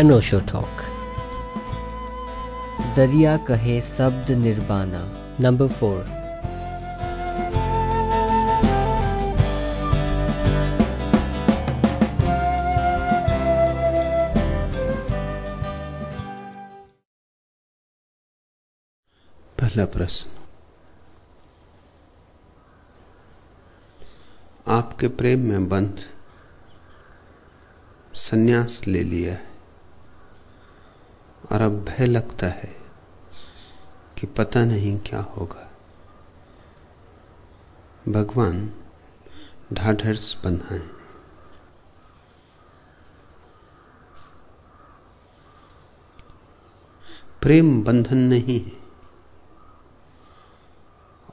अनोशो talk दरिया कहे शब्द निर्बाना नंबर फोर पहला प्रश्न आपके प्रेम में बंध सन्यास ले लिया है। और अब भय लगता है कि पता नहीं क्या होगा। भगवान ढाढ़स बंधाए प्रेम बंधन नहीं है।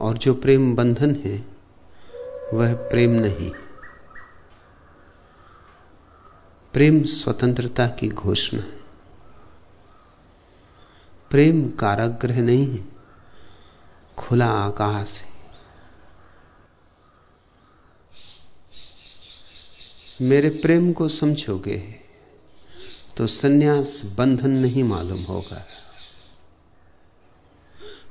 और जो प्रेम बंधन है, वह प्रेम नहीं। प्रेम स्वतंत्रता की घोषणा है। प्रेम काराग्रह नहीं है, खुला आकाश है। मेरे प्रेम को समझोगे तो सन्यास बंधन नहीं मालूम होगा।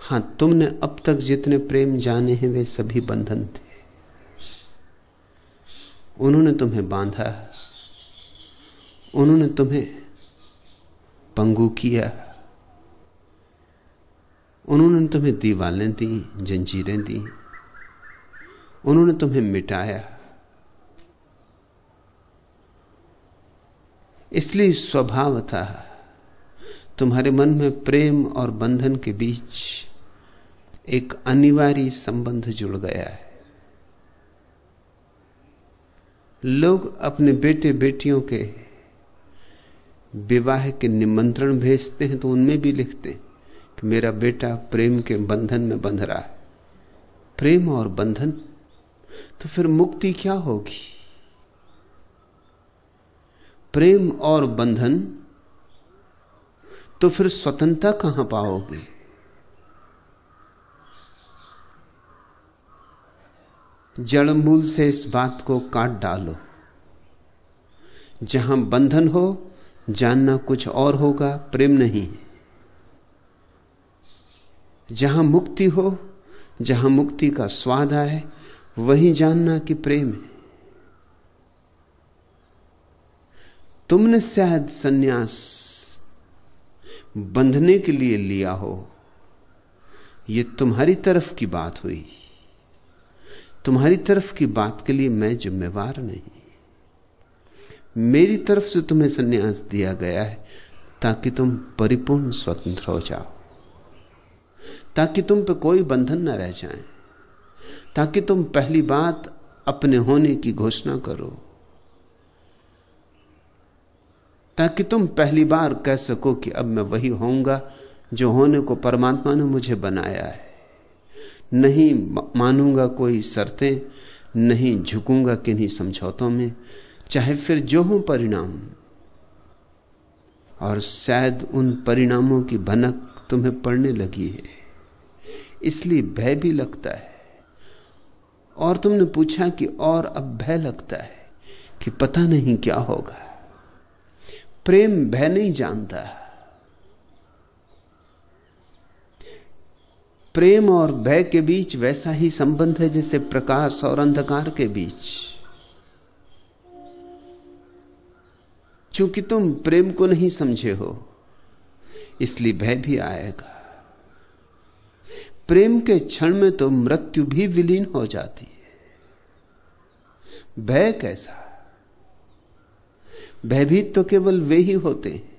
हाँ, तुमने अब तक जितने प्रेम जाने हैं, वे सभी बंधन थे। उन्होंने तुम्हें बांधा, उन्होंने तुम्हें पंगु किया। उन्होंने तुम्हें दीवालें दी, जंजीरें दी, उन्होंने तुम्हें मिटाया। इसलिए स्वभाव था, तुम्हारे मन में प्रेम और बंधन के बीच एक अनिवार्य संबंध जुड़ गया है। लोग अपने बेटे बेटियों के विवाह के निमंत्रण भेजते हैं तो उनमें भी लिखते हैं। कि मेरा बेटा प्रेम के बंधन में बंध रहा है। प्रेम और बंधन? तो फिर मुक्ति क्या होगी? प्रेम और बंधन? तो फिर स्वतंत्रता कहाँ पाओगे? जड़ मूल से इस बात को काट डालो। जहाँ बंधन हो, जानना कुछ और होगा, प्रेम नहीं जहाँ मुक्ति हो, जहाँ मुक्ति का स्वाद आए, वहीं जानना कि प्रेम है। तुमने शायद सन्यास बंधने के लिए लिया हो। यह तुम्हारी तरफ़ की बात हुई। तुम्हारी तरफ़ की बात के लिए मैं जिम्मेवार नहीं। मेरी तरफ़ से तुम्हें सन्यास दिया गया है ताकि तुम परिपूर्ण स्वतंत्र हो जाओ। ताकि तुम पे कोई बंधन न रह जाए। ताकि तुम पहली बात अपने होने की घोषणा करो। ताकि तुम पहली बार कह सको कि अब मैं वही होऊँगा जो होने को परमात्मा ने मुझे बनाया है। नहीं मानूँगा कोई शर्तें, नहीं झुकूँगा किन्हीं समझौतों में, चाहे फिर जो हो परिणाम। और शायद उन परिणामों की भनक तुम्हें पड़ने लगी है। इसलिए भय भी लगता है। और तुमने पूछा कि और अब भय लगता है कि पता नहीं क्या होगा। प्रेम भय नहीं जानता। प्रेम और भय के बीच वैसा ही संबंध है जैसे प्रकाश और अंधकार के बीच। चूँकि तुम प्रेम को नहीं समझे हो, इसलिए भय भी आएगा। प्रेम के क्षण में तो मृत्यु भी विलीन हो जाती है। भय कैसा? भयभीत तो केवल वे ही होते हैं,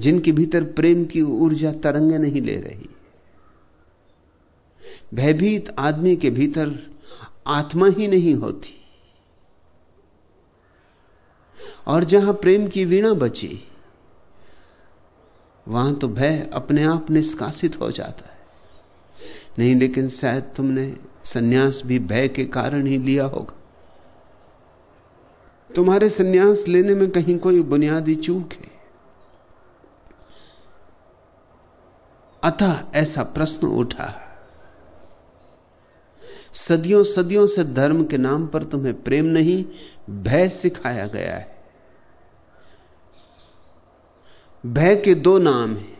जिनके भीतर प्रेम की ऊर्जा तरंगे नहीं ले रही। भयभीत आदमी के भीतर आत्मा ही नहीं होती। और जहाँ प्रेम की वीणा बची, वहाँ तो भय अपने आप निष्कासित हो जाता है। नहीं, लेकिन शायद तुमने सन्यास भी भय के कारण ही लिया होगा। तुम्हारे सन्यास लेने में कहीं कोई बुनियादी चूक है? अतः ऐसा प्रश्न उठा। सदियों सदियों से धर्म के नाम पर तुम्हें प्रेम नहीं, भय सिखाया गया है। भय के दो नाम हैं।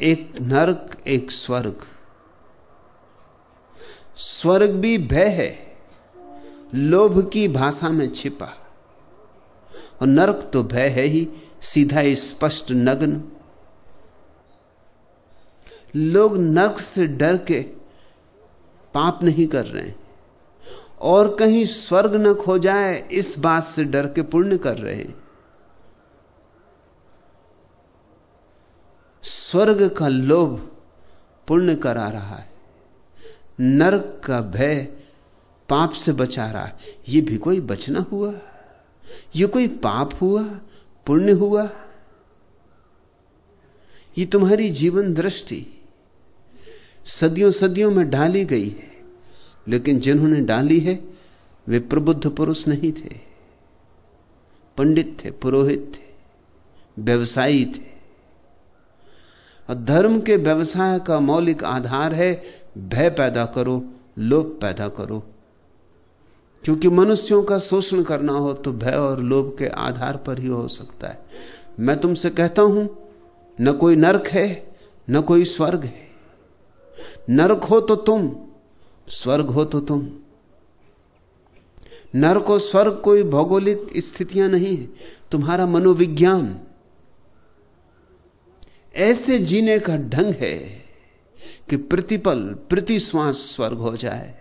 एक नरक, एक स्वर्ग। स्वर्ग भी भय है, लोभ की भाषा में छिपा। और नरक तो भय है ही, सीधा स्पष्ट नग्न। लोग नरक से डर के पाप नहीं कर रहे हैं। और कहीं स्वर्ग न खो जाए, इस बात से डर के पुण्य कर रहे हैं। स्वर्ग का लोभ पुण्य करा रहा है। नरक का भय पाप से बचा रहा है। यह भी कोई बचना हुआ? यह कोई पाप हुआ? पुण्य हुआ? यह तुम्हारी जीवन दृष्टि सदियों सदियों में डाली गई है। लेकिन जिन्होंने डाली है, वे प्रबुद्ध पुरुष नहीं थे। पंडित थे, पुरोहित थे, व्यवसायी थे। धर्म के व्यवसाय का मौलिक आधार है, भय पैदा करो लोभ पैदा करो। क्योंकि मनुष्यों का शोषण करना हो तो भय और लोभ के आधार पर ही हो सकता है। मैं तुमसे कहता हूँ, न कोई नरक है, न कोई स्वर्ग है। नरक हो तो तुम, स्वर्ग हो तो तुम। नरक और स्वर्ग कोई भौगोलिक स्थितियाँ नहीं है। तुम्हारा मनोविज्ञान ऐसे जीने का ढंग है कि प्रतिपल प्रति श्वास स्वर्ग हो जाए।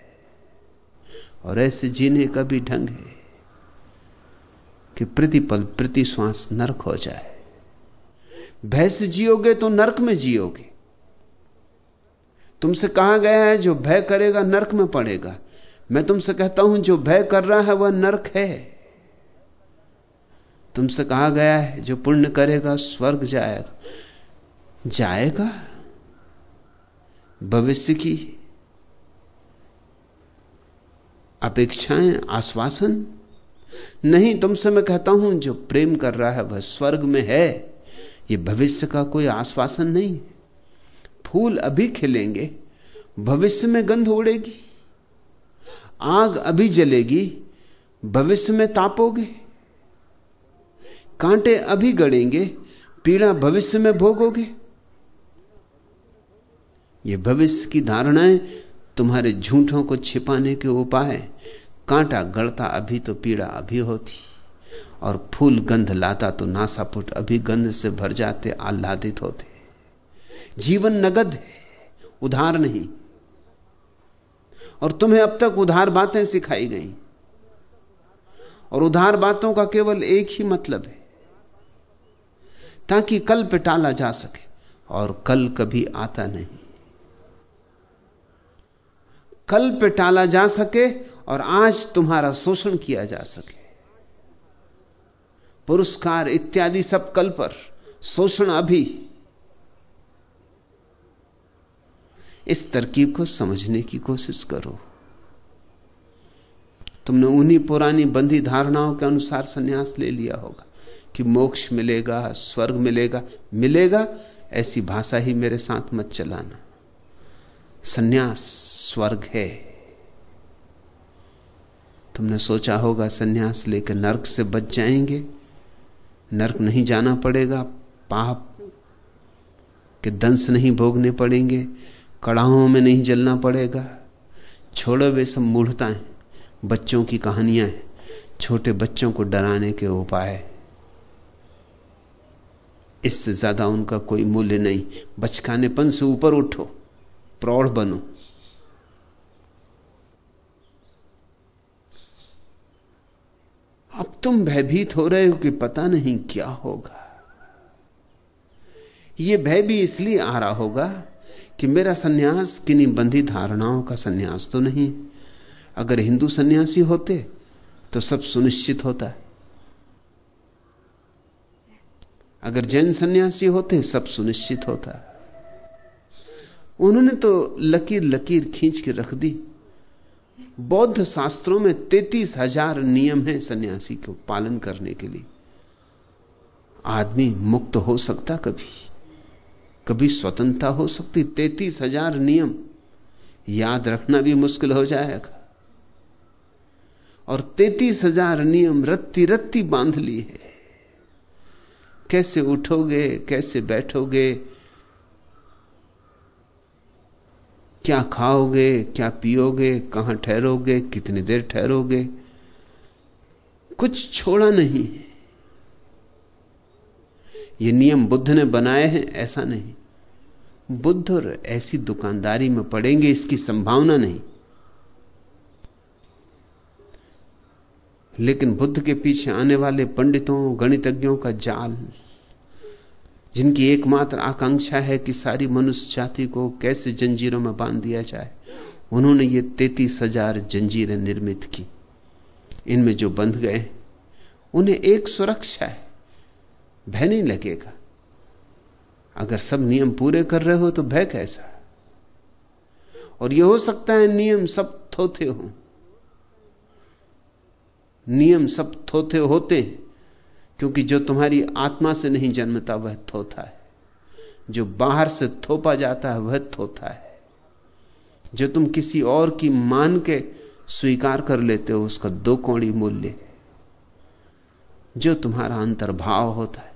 और ऐसे जीने का भी ढंग है कि प्रतिपल प्रति श्वास नरक हो जाए। भय से जियोगे तो नरक में जियोगे। तुमसे कहा गया है, जो भय करेगा नरक में पड़ेगा। मैं तुमसे कहता हूँ, जो भय कर रहा है, वह नरक है। तुमसे कहा गया है, जो पुण्य करेगा, स्वर्ग जाएगा। जाएगा? भविष्य की अपेक्षाएँ, आश्वासन? नहीं, तुमसे मैं कहता हूँ, जो प्रेम कर रहा है, वह स्वर्ग में है। यह भविष्य का कोई आश्वासन नहीं। फूल अभी खिलेंगे, भविष्य में गंध उड़ेगी। आग अभी जलेगी, भविष्य में तापोगे। कांटे अभी गड़ेंगे, पीड़ा भविष्य में भोगोगे। ये भविष्य की धारणाएँ तुम्हारे झूठों को छिपाने के उपाय। कांटा गड़ता अभी तो पीड़ा अभी होती। और फूल गंध लाता तो नासापुट अभी गंध से भर जाते, आह्लादित होते। जीवन नगद है, उधार नहीं। और तुम्हें अब तक उधार बातें सिखाई गई। और उधार बातों का केवल एक ही मतलब है, ताकि कल पे टाला जा सके और कल कभी आता नहीं। कल पे टाला जा सके और आज तुम्हारा शोषण किया जा सके। पुरस्कार इत्यादि सब कल पर, शोषण अभी। इस तरकीब को समझने की कोशिश करो। तुमने उन्हीं पुरानी बंदी धारणाओं के अनुसार सन्यास ले लिया होगा कि मोक्ष मिलेगा, स्वर्ग मिलेगा। मिलेगा, ऐसी भाषा ही मेरे साथ मत चलाना। सन्यास स्वर्ग है। तुमने सोचा होगा, सन्यास लेकर नरक से बच जाएँगे। नरक नहीं जाना पड़ेगा, पाप के दंश नहीं भोगने पड़ेंगे, कड़ाहों में नहीं जलना पड़ेगा। छोड़ो वे सब मूढ़ताएँ, बच्चों की कहानियाँ हैं छोटे बच्चों को डराने के उपाय। इससे ज़्यादा उनका कोई मूल्य नहीं। बचकानेपन से ऊपर उठो, प्रौढ़ बनो। अब तुम भयभीत हो रहे हो कि पता नहीं क्या होगा। यह भय भी इसलिए आ रहा होगा कि मेरा सन्यास किन्हीं बंधी धारणाओं का सन्यास तो नहीं। अगर हिंदू सन्यासी होते तो सब सुनिश्चित होता। है अगर जैन सन्यासी होते सब सुनिश्चित होता। उन्होंने तो लकीर लकीर खींच के रख दी। बौद्ध शास्त्रों में तैतीस हज़ार नियम हैं सन्यासी को पालन करने के लिए। आदमी मुक्त हो सकता कभी कभी स्वतंत्रता हो सकती, तैतीस हज़ार नियम। याद रखना भी मुश्किल हो जाएगा। और तैतीस हज़ार नियम रत्ती रत्ती बाँध ली है। कैसे उठोगे, कैसे बैठोगे क्या खाओगे, क्या पियोगे, कहाँ ठहरोगे, कितनी देर ठहरोगे? कुछ छोड़ा नहीं है। ये नियम बुद्ध ने बनाए हैं, ऐसा नहीं। बुद्ध और ऐसी दुकानदारी में पड़ेंगे, इसकी संभावना नहीं। लेकिन बुद्ध के पीछे आने वाले पंडितों, गणितज्ञों का जाल जिनकी एकमात्र आकांक्षा है कि सारी मनुष्य जाति को कैसे जंजीरों में बाँध दिया जाए, उन्होंने ये तैतीस हज़ार जंजीरें निर्मित की। इनमें जो बंध गए उन्हें एक सुरक्षा है, भय नहीं लगेगा। अगर सब नियम पूरे कर रहे हो तो भय कैसा? और यह हो सकता है नियम सब थोथे हों। नियम सब थोथे होते हैं। क्योंकि जो तुम्हारी आत्मा से नहीं जन्मता, वह थोथा है। जो बाहर से थोपा जाता है, वह थोथा है। जो तुम किसी और की मान के स्वीकार कर लेते हो, उसका दो कौड़ी मूल्य जो तुम्हारा अंतर्भाव होता है,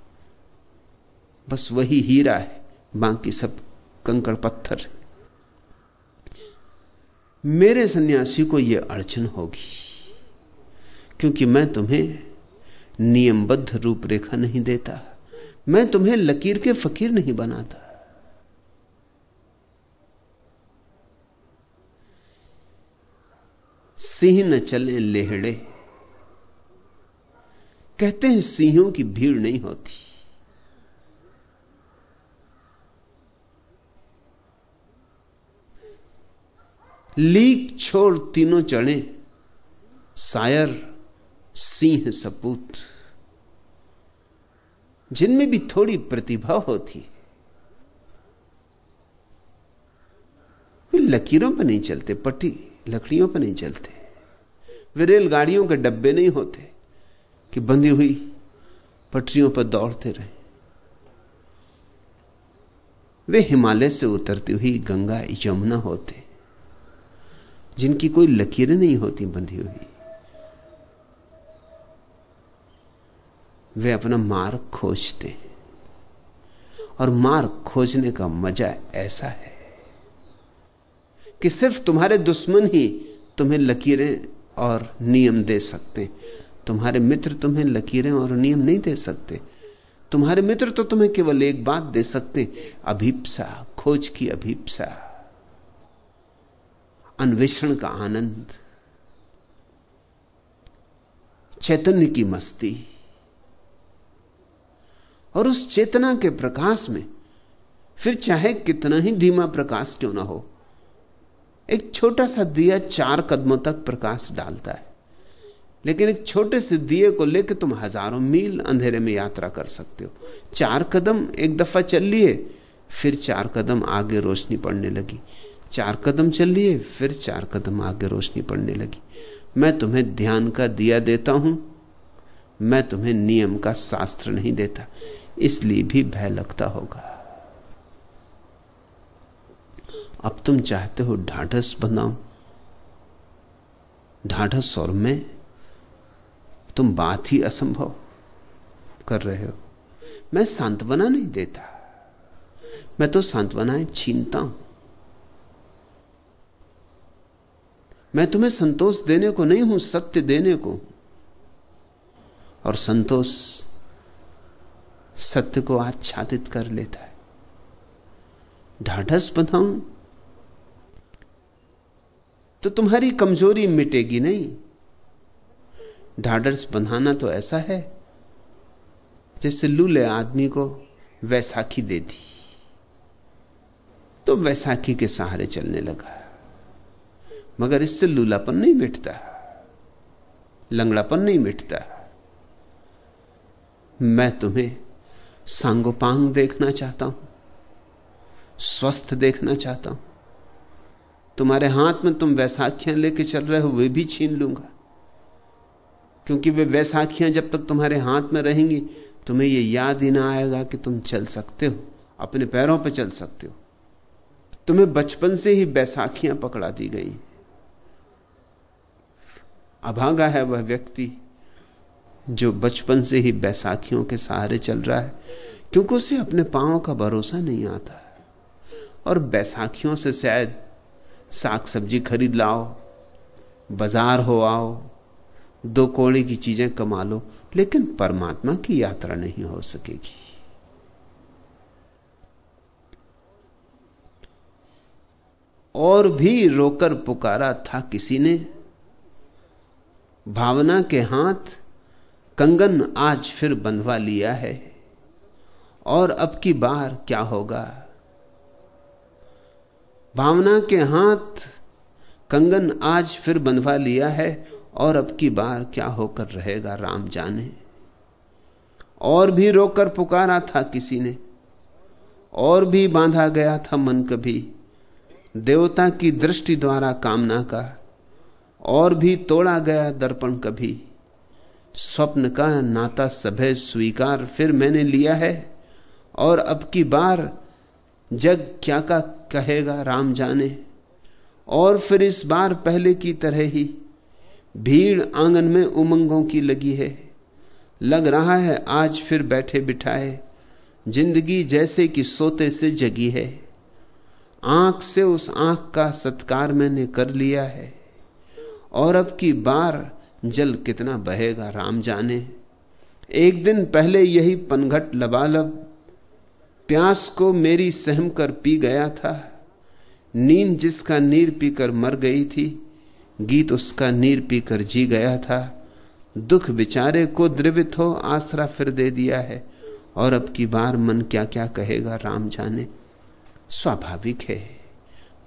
बस वही हीरा है, बाकी सब कंकड़ पत्थर मेरे सन्यासी को यह अड़चन होगी, क्योंकि मैं तुम्हें नियमबद्ध रूपरेखा नहीं देता। मैं तुम्हें लकीर के फकीर नहीं बनाता। सिंह न चले लेहड़े। कहते हैं सिंहों की भीड़ नहीं होती। लीक छोड़ तीनों चढ़े शायर सिंह सपूत, जिनमें भी थोड़ी प्रतिभा होती वे लकीरों पर नहीं चलते, पट्टी लकड़ियों पर नहीं चलते। वे रेलगाड़ियों के डब्बे नहीं होते कि बंधी हुई पटरियों पर दौड़ते रहे। वे हिमालय से उतरती हुई गंगा, यमुना होते, जिनकी कोई लकीरें नहीं होती बंधी हुई। वे अपना मार्ग खोजते हैं। और मार्ग खोजने का मज़ा ऐसा है कि सिर्फ़ तुम्हारे दुश्मन ही तुम्हें लकीरें और नियम दे सकते तुम्हारे मित्र तुम्हें लकीरें और नियम नहीं दे सकते। तुम्हारे मित्र तो तुम्हें केवल एक बात दे सकते अभीपसा, खोज की अभीपसा। अन्वेषण का आनंद। चैतन्य की मस्ती। और उस चेतना के प्रकाश में, फिर चाहे कितना ही धीमा प्रकाश क्यों ना हो, एक छोटा सा दिया चार कदमों तक प्रकाश डालता है। लेकिन एक छोटे से दिए को लेकर तुम हज़ारों मील अंधेरे में यात्रा कर सकते हो। चार कदम एक दफ़ा चल लिए, फिर चार कदम आगे रोशनी पड़ने लगी। चार कदम चल लिए, फिर चार कदम आगे रोशनी पड़ने लगी। मैं तुम्हें ध्यान का दिया देता हूँ, मैं तुम्हें नियम का शास्त्र नहीं देता। इसलिए भी भय लगता होगा। अब तुम चाहते हो ढाढ़स बनाओ ढांढस और मैं? तुम बात ही असंभव कर रहे हो। मैं सांत्वना नहीं देता। मैं तो सांत्वनाएँ छीनता हूँ। मैं तुम्हें संतोष देने को नहीं हूँ, सत्य देने को। और संतोष सत्य को आच्छादित कर लेता है। ढाढ़स बंधाऊं? तो तुम्हारी कमज़ोरी मिटेगी नहीं। ढाढ़स बंधाना तो ऐसा है, जैसे लूले आदमी को वैसाखी दे दी। तो वैसाखी के सहारे चलने लगा। मगर इससे लूलापन नहीं मिटता, लंगड़ापन नहीं मिटता। मैं तुम्हें सांगोपांग देखना चाहता हूँ, स्वस्थ देखना चाहता हूँ। तुम्हारे हाथ में तुम वैसाखियाँ लेके चल रहे हो, वे भी छीन लूँगा। क्योंकि वे वैसाखियाँ जब तक तुम्हारे हाथ में रहेंगी, तुम्हें यह याद ही ना आएगा कि तुम चल सकते हो, अपने पैरों पर चल सकते हो। तुम्हें बचपन से ही बैसाखियाँ पकड़ा दी गई अभागा है वह व्यक्ति जो बचपन से ही बैसाखियों के सहारे चल रहा है, क्योंकि उसे अपने पाँव का भरोसा नहीं आता और बैसाखियों से शायद साग सब्ज़ी खरीद लाओ, बाज़ार हो आओ, दो कोड़े की चीज़ें कमा लो, लेकिन परमात्मा की यात्रा नहीं हो सकेगी। और भी रोकर पुकारा था किसी ने, भावना के हाथ कंगन आज फिर बंधवा लिया है। और अब की बार क्या होगा? भावना के हाथ कंगन आज फिर बंधवा लिया है और अब की बार क्या होकर रहेगा राम जाने। और भी रोकर पुकारा था किसी ने, और भी बांधा गया था मन कभी, देवता की दृष्टि द्वारा कामना का, और भी तोड़ा गया दर्पण कभी। स्वप्न का नाता सभे स्वीकार फिर मैंने लिया है। और अब की बार जग क्या का कहेगा राम जाने। और फिर इस बार पहले की तरह ही भीड़ आँगन में उमंगों की लगी है। लग रहा है आज फिर बैठे बिठाए। ज़िंदगी जैसे कि सोते से जगी है। आँख से उस आँख का सत्कार मैंने कर लिया है। और अब की बार जल कितना बहेगा, राम जाने। एक दिन पहले यही पनघट लबालब, प्यास को मेरी सहम कर पी गया था। नींद जिसका नीर पीकर मर गई थी, गीत उसका नीर पीकर जी गया था। दुख बिचारे को द्रवित हो, आसरा फिर दे दिया है। और अब की बार मन क्या क्या कहेगा, राम जाने। स्वाभाविक है।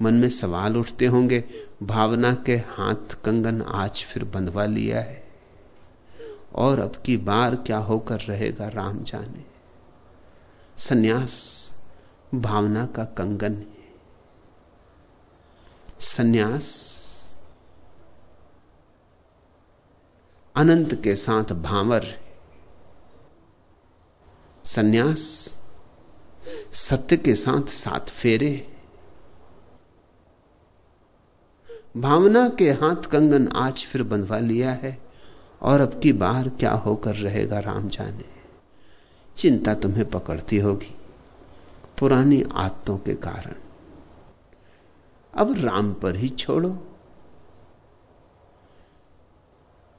मन में सवाल उठते होंगे, भावना के हाथ कंगन आज फिर बंधवा लिया है। और अब की बार क्या होकर रहेगा राम जाने? सन्यास, भावना का कंगन है। सन्यास, अनंत के साथ भावर सन्यास, सत्य के साथ साथ फेरे भावना के हाथ कंगन आज फिर बंधवा लिया है, और अब की बार क्या होकर रहेगा राम जाने? चिंता तुम्हें पकड़ती होगी, पुरानी आदतों के कारण। अब राम पर ही छोड़ो।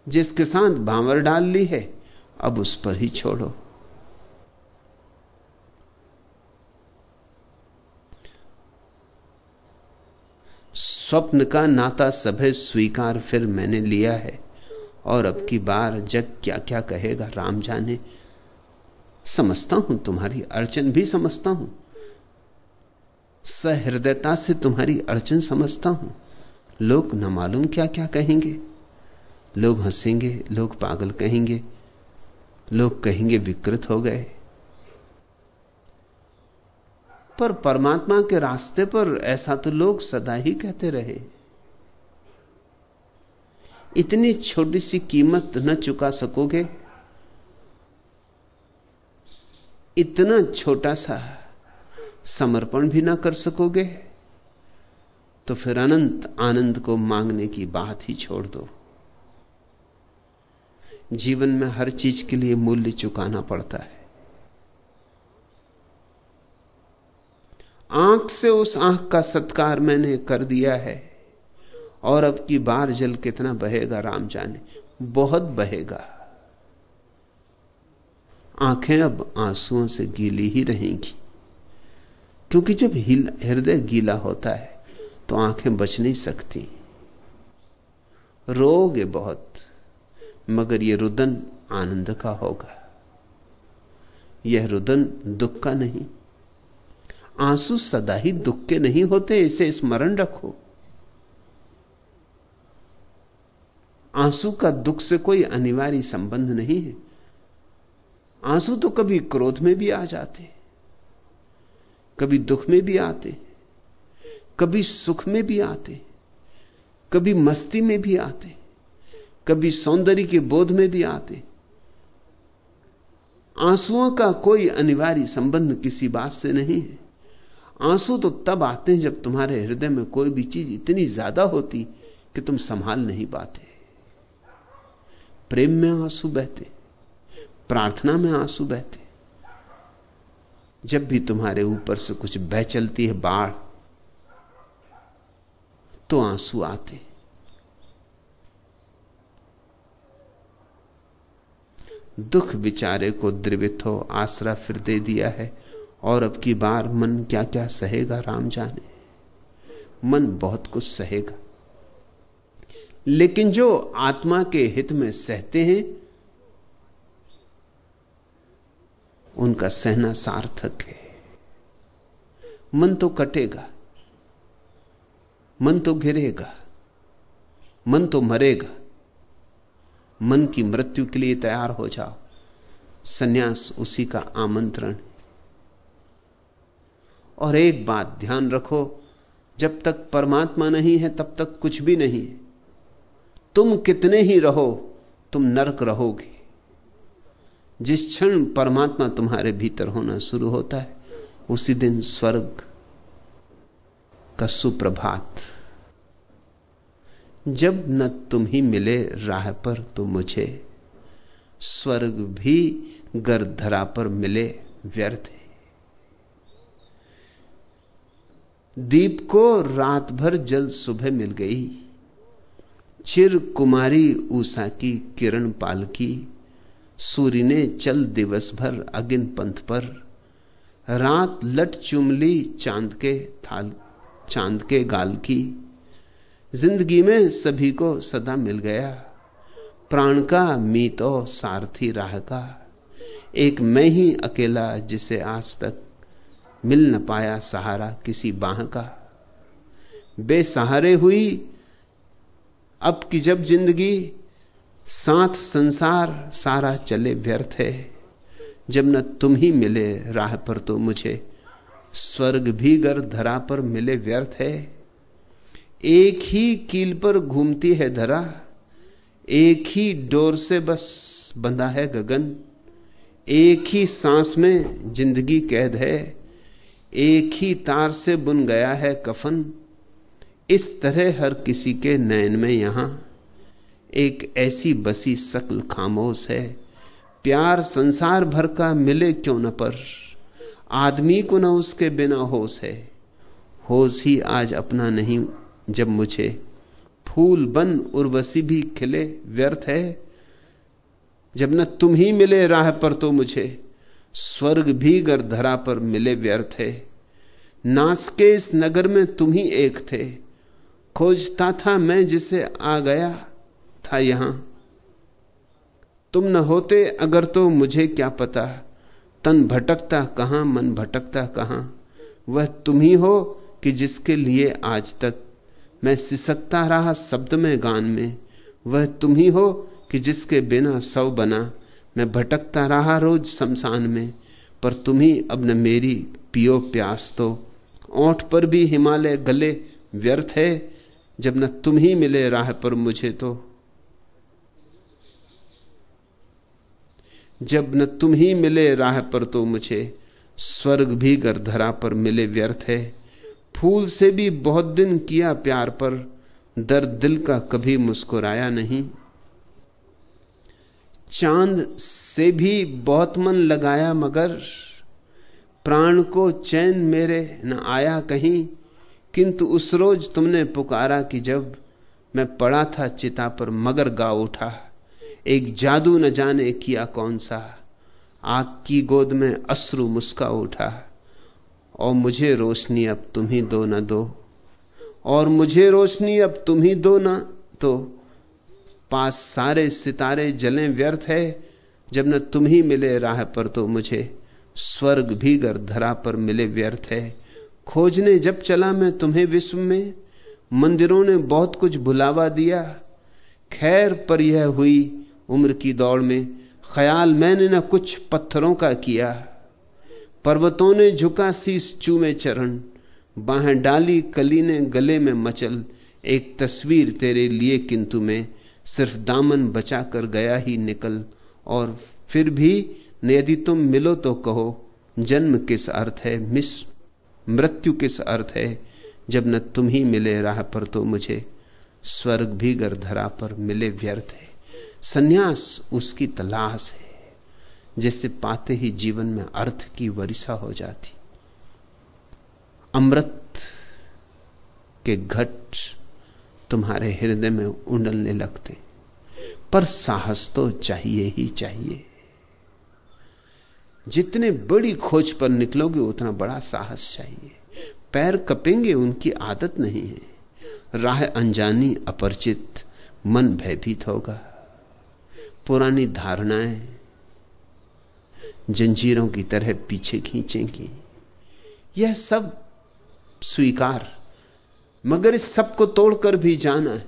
जिसके साथ भांवर डाल ली है, अब उस पर ही छोड़ो। स्वप्न का नाता सभे स्वीकार फिर मैंने लिया है। और अब की बार जग क्या क्या कहेगा राम जाने। समझता हूँ तुम्हारी अड़चन भी समझता हूँ। सहृदयता से तुम्हारी अड़चन समझता हूँ। लोग न मालूम क्या क्या कहेंगे। लोग हंसेंगे, लोग पागल कहेंगे। लोग कहेंगे विकृत हो गए। पर, परमात्मा के रास्ते पर ऐसा तो लोग सदा ही कहते रहे। इतनी छोटी सी कीमत न चुका सकोगे? इतना छोटा सा समर्पण भी ना कर सकोगे? तो फिर अनंत आनंद को मांगने की बात ही छोड़ दो। जीवन में हर चीज़ के लिए मूल्य चुकाना पड़ता है। आँख से उस आँख का सत्कार मैंने कर दिया है। और अब की बार जल कितना बहेगा राम जाने। बहुत बहेगा। आँखें अब आंसुओं से गीली ही रहेंगी। क्योंकि जब हृदय गीला होता है तो आँखें बच नहीं सकती। रोगे बहुत, मगर यह रुदन आनंद का होगा। यह रुदन दुख का नहीं आँसू सदा ही दुख के नहीं होते, इसे स्मरण रखो। आँसू का दुख से कोई अनिवार्य संबंध नहीं है। आँसू तो कभी क्रोध में भी आ जाते, कभी दुख में भी आते, कभी सुख में भी आते, कभी मस्ती में भी आते, कभी सौंदर्य के बोध में भी आते। आंसुओं का कोई अनिवार्य संबंध किसी बात से नहीं है। आँसू तो तब आते हैं जब तुम्हारे हृदय में कोई भी चीज़ इतनी ज़्यादा होती कि तुम संभाल नहीं पाते। प्रेम में आँसू बहते, प्रार्थना में आँसू बहते। जब भी तुम्हारे ऊपर से कुछ बह चलती है बाढ़ तो आँसू आते। दुख बिचारे को द्रवित हो, आसरा फिर दे दिया है। और अब की बार मन क्या क्या सहेगा राम जाने। मन बहुत कुछ सहेगा। लेकिन जो आत्मा के हित में सहते हैं, उनका सहना सार्थक है। मन तो कटेगा, मन तो गिरेगा, मन तो मरेगा। मन की मृत्यु के लिए तैयार हो जाओ। सन्यास उसी का आमंत्रण और एक बात ध्यान रखो, जब तक परमात्मा नहीं है, तब तक कुछ भी नहीं तुम कितने ही रहो, तुम नरक रहोगे। जिस क्षण परमात्मा तुम्हारे भीतर होना शुरू होता है, उसी दिन स्वर्ग का सुप्रभात। जब न तुम ही मिले राह पर तो मुझे, स्वर्ग भी गर्धरा पर मिले व्यर्थ है दीप को रात भर जल सुबह मिल गई। चिर कुमारी ऊषा की किरण पालकी सूर्य ने चल दिवस भर अगिन पंथ पर। रात लट चुमली चाँद के थाल, चाँद के गाल की। ज़िंदगी में सभी को सदा मिल गया। प्राण का मीतो सारथी राह का। एक मैं ही अकेला जिसे आज तक मिल न पाया सहारा किसी बाह का। बेसहारे हुई, अब की जब ज़िंदगी, साथ संसार सारा चले व्यर्थ है। जब न तुम ही मिले राह पर तो मुझे, स्वर्ग भी गर धरा पर मिले व्यर्थ है। एक ही कील पर घूमती है धरा, एक ही डोर से बस बंधा है गगन, एक ही सांस में ज़िंदगी कैद है। एक ही तार से बुन गया है कफन। इस तरह हर किसी के नयन में यहाँ एक ऐसी बसी शक्ल खामोश है। प्यार संसार भर का मिले क्यों न पर? आदमी को न उसके बिना होश है। होश ही आज अपना नहीं जब मुझे। फूल बन उर्वशी भी खिले, व्यर्थ है। जब न तुम ही मिले राह पर तो मुझे। स्वर्ग भी गर धरा पर मिले व्यर्थ है। नास के इस नगर में तुम ही एक थे। खोजता था मैं जिसे आ गया था यहाँ। तुम न होते अगर तो मुझे क्या पता। तन भटकता कहाँ, मन भटकता कहाँ। वह तुम ही हो कि जिसके लिए आज तक। मैं सिसकता रहा शब्द में गान में। वह तुम ही हो कि जिसके बिना सब बना। मैं भटकता रहा रोज शमशान में, पर तुम ही अब न मेरी पियो प्यास तो। ओठ पर भी हिमालय गले व्यर्थ है, जब न तुम ही मिले राह पर मुझे तो। जब न तुम ही मिले राह पर तो मुझे, स्वर्ग भी गर्धरा पर मिले व्यर्थ है। फूल से भी बहुत दिन किया प्यार पर, दर्द दिल का कभी मुस्कुराया नहीं। चाँद से भी बहुत मन लगाया, मगर प्राण को चैन मेरे न आया कहीं। किंतु उस रोज तुमने पुकारा कि जब मैं पड़ा था चिता पर, मगर गा उठा। एक जादू न जाने किया कौन सा। आग की गोद में अश्रु मुस्का उठा। और मुझे रोशनी अब तुम ही दो न दो। और मुझे रोशनी अब तुम ही दो ना तो पास सारे सितारे जलें व्यर्थ है, जब न तुम ही मिले राह पर तो मुझे। स्वर्ग भी गर धरा पर मिले व्यर्थ है। खोजने जब चला मैं तुम्हें विश्व में, मंदिरों ने बहुत कुछ भुलावा दिया। खैर पर यह हुई उम्र की दौड़ में, ख्याल मैंने न कुछ पत्थरों का किया। पर्वतों ने झुका शीस चूमे चरण, बाहें डाली कली ने गले में मचल, एक तस्वीर तेरे लिए किंतु मैं। सिर्फ़ दामन बचा कर गया ही निकल, और फिर भी यदि तुम मिलो तो कहो, जन्म किस अर्थ है, मिस मृत्यु किस अर्थ है, जब न तुम ही मिले राह पर तो मुझे, स्वर्ग भी गर धरा पर मिले व्यर्थ है। सन्यास उसकी तलाश है, जिससे पाते ही जीवन में अर्थ की वर्षा हो जाती। अमृत के घट तुम्हारे हृदय में उंडलने लगते। पर साहस तो चाहिए ही चाहिए। जितने बड़ी खोज पर निकलोगे, उतना बड़ा साहस चाहिए। पैर कपेंगे, उनकी आदत नहीं है। राह अनजानी अपरिचित, मन भयभीत होगा। पुरानी धारणाएँ जंजीरों की तरह पीछे खींचेंगी। यह सब स्वीकार मगर इस सबको तोड़कर भी जाना है।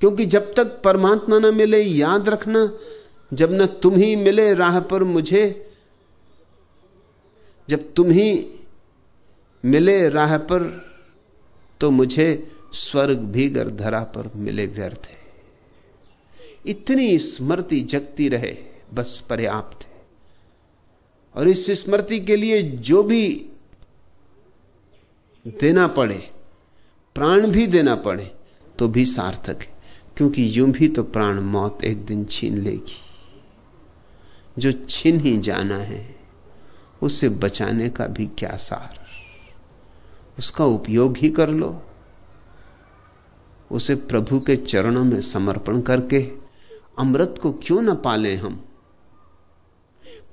क्योंकि जब तक परमात्मा न मिले, याद रखना, जब न तुम ही मिले राह पर मुझे, जब तुम ही मिले राह पर तो मुझे स्वर्ग भीगर धरा पर मिले व्यर्थ है। इतनी स्मृति जगती रहे, बस पर्याप्त है। और इस स्मृति के लिए जो भी देना पड़े, प्राण भी देना पड़े तो भी सार्थक है। क्योंकि यूँ भी तो प्राण मौत एक दिन छीन लेगी। जो छीन ही जाना है, उसे बचाने का भी क्या सार? उसका उपयोग ही कर लो। उसे प्रभु के चरणों में समर्पण करके अमृत को क्यों ना पालें हम?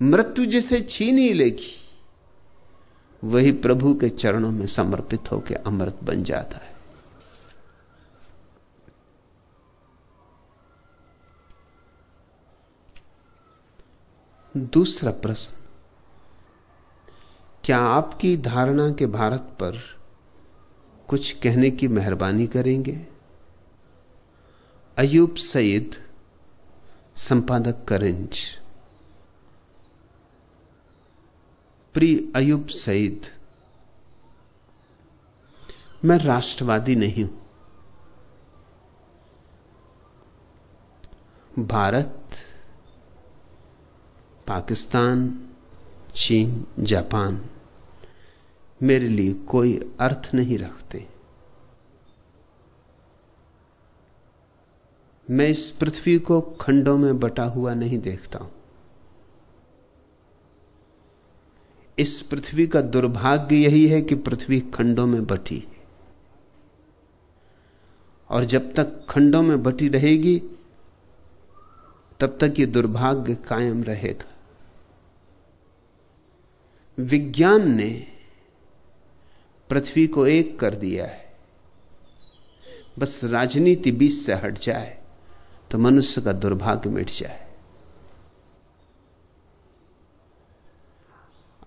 मृत्यु जिसे छीन ही लेगी। वही प्रभु के चरणों में समर्पित होकर अमृत बन जाता है। दूसरा प्रश्न, क्या आपकी धारणा के भारत पर कुछ कहने की मेहरबानी करेंगे? अयूब सईद, संपादक करेंज। प्रिय अयूब सईद, मैं राष्ट्रवादी नहीं हूँ। भारत, पाकिस्तान, चीन, जापान मेरे लिए कोई अर्थ नहीं रखते। मैं इस पृथ्वी को खंडों में बटा हुआ नहीं देखता हूँ। इस पृथ्वी का दुर्भाग्य यही है कि पृथ्वी खंडों में बटी और जब तक खंडों में बटी रहेगी, तब तक ये दुर्भाग्य कायम रहेगा। विज्ञान ने पृथ्वी को एक कर दिया है। बस राजनीति बीच से हट जाए तो मनुष्य का दुर्भाग्य मिट जाए।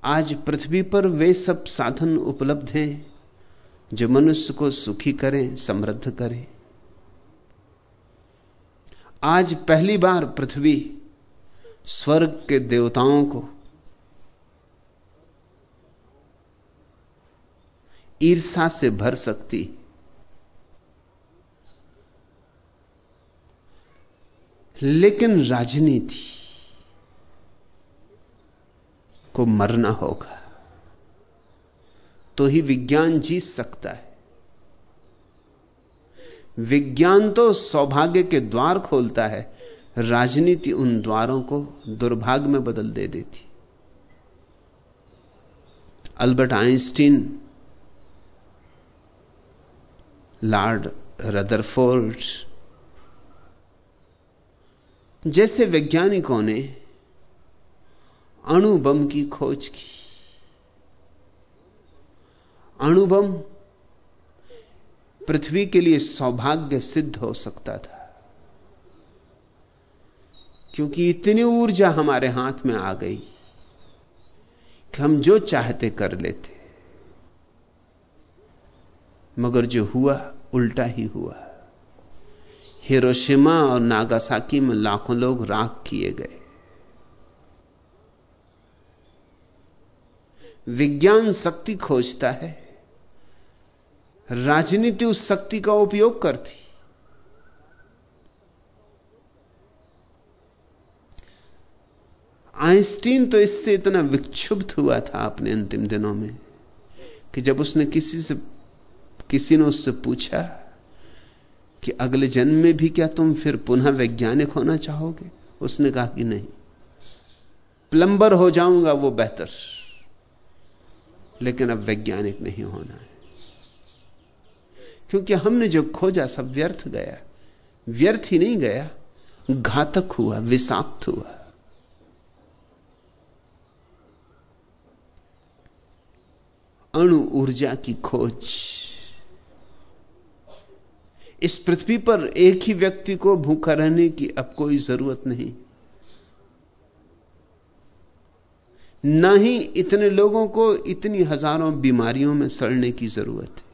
आज पृथ्वी पर वे सब साधन उपलब्ध हैं, जो मनुष्य को सुखी करें, समृद्ध करें। आज पहली बार पृथ्वी स्वर्ग के देवताओं को ईर्षा से भर सकती लेकिन राजनीति को मरना होगा। तो ही विज्ञान जीत सकता है। विज्ञान तो सौभाग्य के द्वार खोलता है। राजनीति उन द्वारों को दुर्भाग्य में बदल दे देती। अल्बर्ट आइंस्टीन, लॉर्ड रदरफोर्ड जैसे वैज्ञानिकों ने अणुबम की खोज की। अणुबम पृथ्वी के लिए सौभाग्य सिद्ध हो सकता था। क्योंकि इतनी ऊर्जा हमारे हाथ में आ गई कि हम जो चाहते कर लेते। मगर जो हुआ, उल्टा ही हुआ। हिरोशिमा और नागासाकी में लाखों लोग राख किए गए। विज्ञान शक्ति खोजता है। राजनीति उस शक्ति का उपयोग करती। आइंस्टीन तो इससे इतना विक्षुब्ध हुआ था अपने अंतिम दिनों में कि जब उसने किसी से, किसी ने उससे पूछा कि अगले जन्म में भी क्या तुम फिर पुनः वैज्ञानिक होना चाहोगे? उसने कहा कि नहीं। प्लंबर हो जाऊँगा वो बेहतर। लेकिन अब वैज्ञानिक नहीं होना है। क्योंकि हमने जो खोजा, सब व्यर्थ गया। व्यर्थ ही नहीं गया, घातक हुआ, विषाक्त हुआ। अणु ऊर्जा की खोज। इस पृथ्वी पर एक ही व्यक्ति को भूखा रहने की अब कोई ज़रूरत नहीं। ना ही इतने लोगों को इतनी हज़ारों बीमारियों में सड़ने की ज़रूरत है।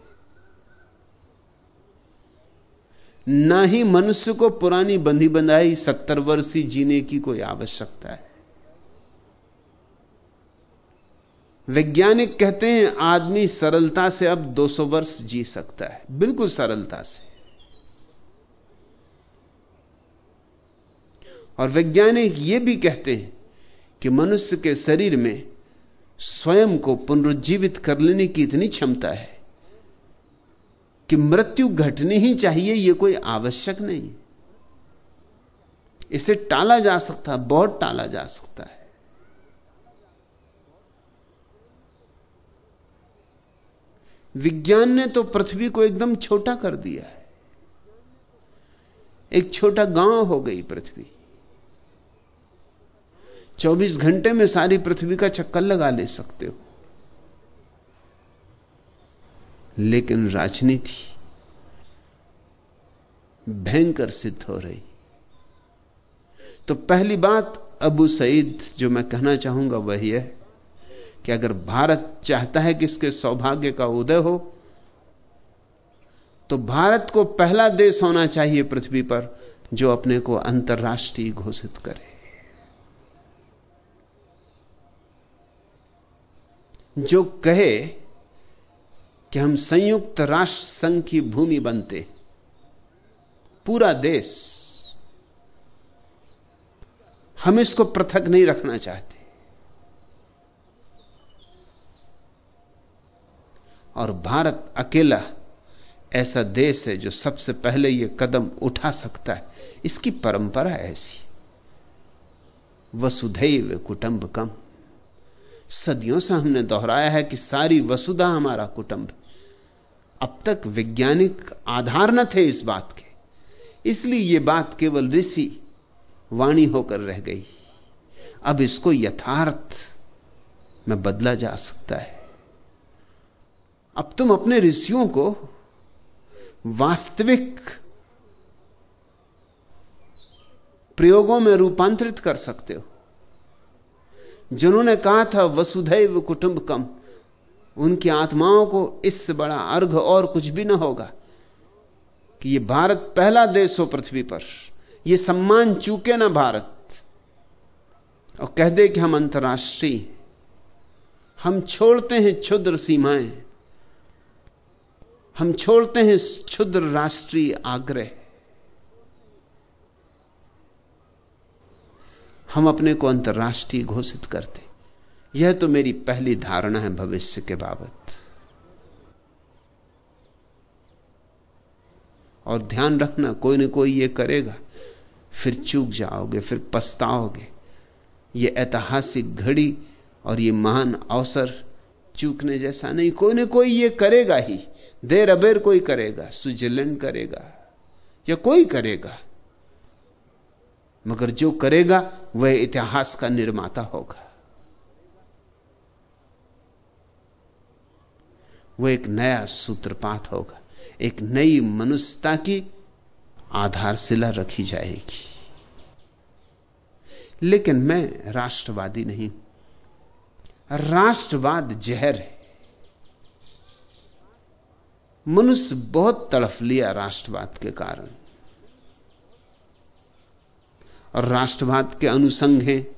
ना ही मनुष्य को पुरानी बंधी बंधाई सत्तर वर्षी जीने की कोई आवश्यकता है। वैज्ञानिक कहते हैं, आदमी सरलता से अब 200 वर्ष जी सकता है। बिल्कुल सरलता से। और वैज्ञानिक यह भी कहते हैं कि मनुष्य के शरीर में स्वयं को पुनरुज्जीवित कर लेने की इतनी क्षमता है कि मृत्यु घटनी ही चाहिए यह कोई आवश्यक नहीं। इसे टाला जा सकता, बहुत टाला जा सकता है। विज्ञान ने तो पृथ्वी को एकदम छोटा कर दिया है। एक छोटा गाँव हो गई पृथ्वी। 24 घंटे में सारी पृथ्वी का चक्कर लगा ले सकते हो। लेकिन राजनीति भयंकर सिद्ध हो रही। तो पहली बात अबू सईद, जो मैं कहना चाहूँगा वह है कि अगर भारत चाहता है कि इसके सौभाग्य का उदय हो तो भारत को पहला देश होना चाहिए पृथ्वी पर, जो अपने को अंतर्राष्ट्रीय घोषित करे। जो कहे कि हम संयुक्त राष्ट्र संघ की भूमि बनते पूरा देश। हम इसको पृथक नहीं रखना चाहते। और भारत अकेला ऐसा देश है जो सबसे पहले यह कदम उठा सकता है। इसकी परंपरा ऐसी। वसुधैव कुटुंबकम सदियों से हमने दोहराया है कि सारी वसुधा हमारा कुटुंब। अब तक वैज्ञानिक आधार न थे इस बात के। इसलिए यह बात केवल ऋषि वाणी होकर रह गई। अब इसको यथार्थ में बदला जा सकता है। अब तुम अपने ऋषियों को वास्तविक प्रयोगों में रूपांतरित कर सकते हो। जिन्होंने कहा था, वसुधैव कुटुंबकम उनकी आत्माओं को इससे बड़ा अर्घ और कुछ भी ना होगा कि यह भारत पहला देश हो पृथ्वी पर। यह सम्मान चूके ना भारत। और कह दे कि हम अंतर्राष्ट्रीय हम छोड़ते हैं क्षुद्र सीमाएँ। हम छोड़ते हैं क्षुद्र राष्ट्रीय आग्रह। हम अपने को अंतर्राष्ट्रीय घोषित करते। यह तो मेरी पहली धारणा है भविष्य के बाबत। और ध्यान रखना, कोई ना कोई यह करेगा, फिर चूक जाओगे, फिर पछताओगे। यह ऐतिहासिक घड़ी और यह महान अवसर चूकने जैसा नहीं, कोई ना कोई यह करेगा ही। देर अबेर कोई करेगा, स्विट्जरलैंड करेगा, या कोई करेगा। मगर जो करेगा, वह इतिहास का निर्माता होगा। वह एक नया सूत्रपात होगा। एक नई मनुष्यता की आधारशिला रखी जाएगी। लेकिन मैं राष्ट्रवादी नहीं राष्ट्रवाद जहर है। मनुष्य बहुत तड़फ लिया राष्ट्रवाद के कारण। और राष्ट्रवाद के अनुसंग हैं।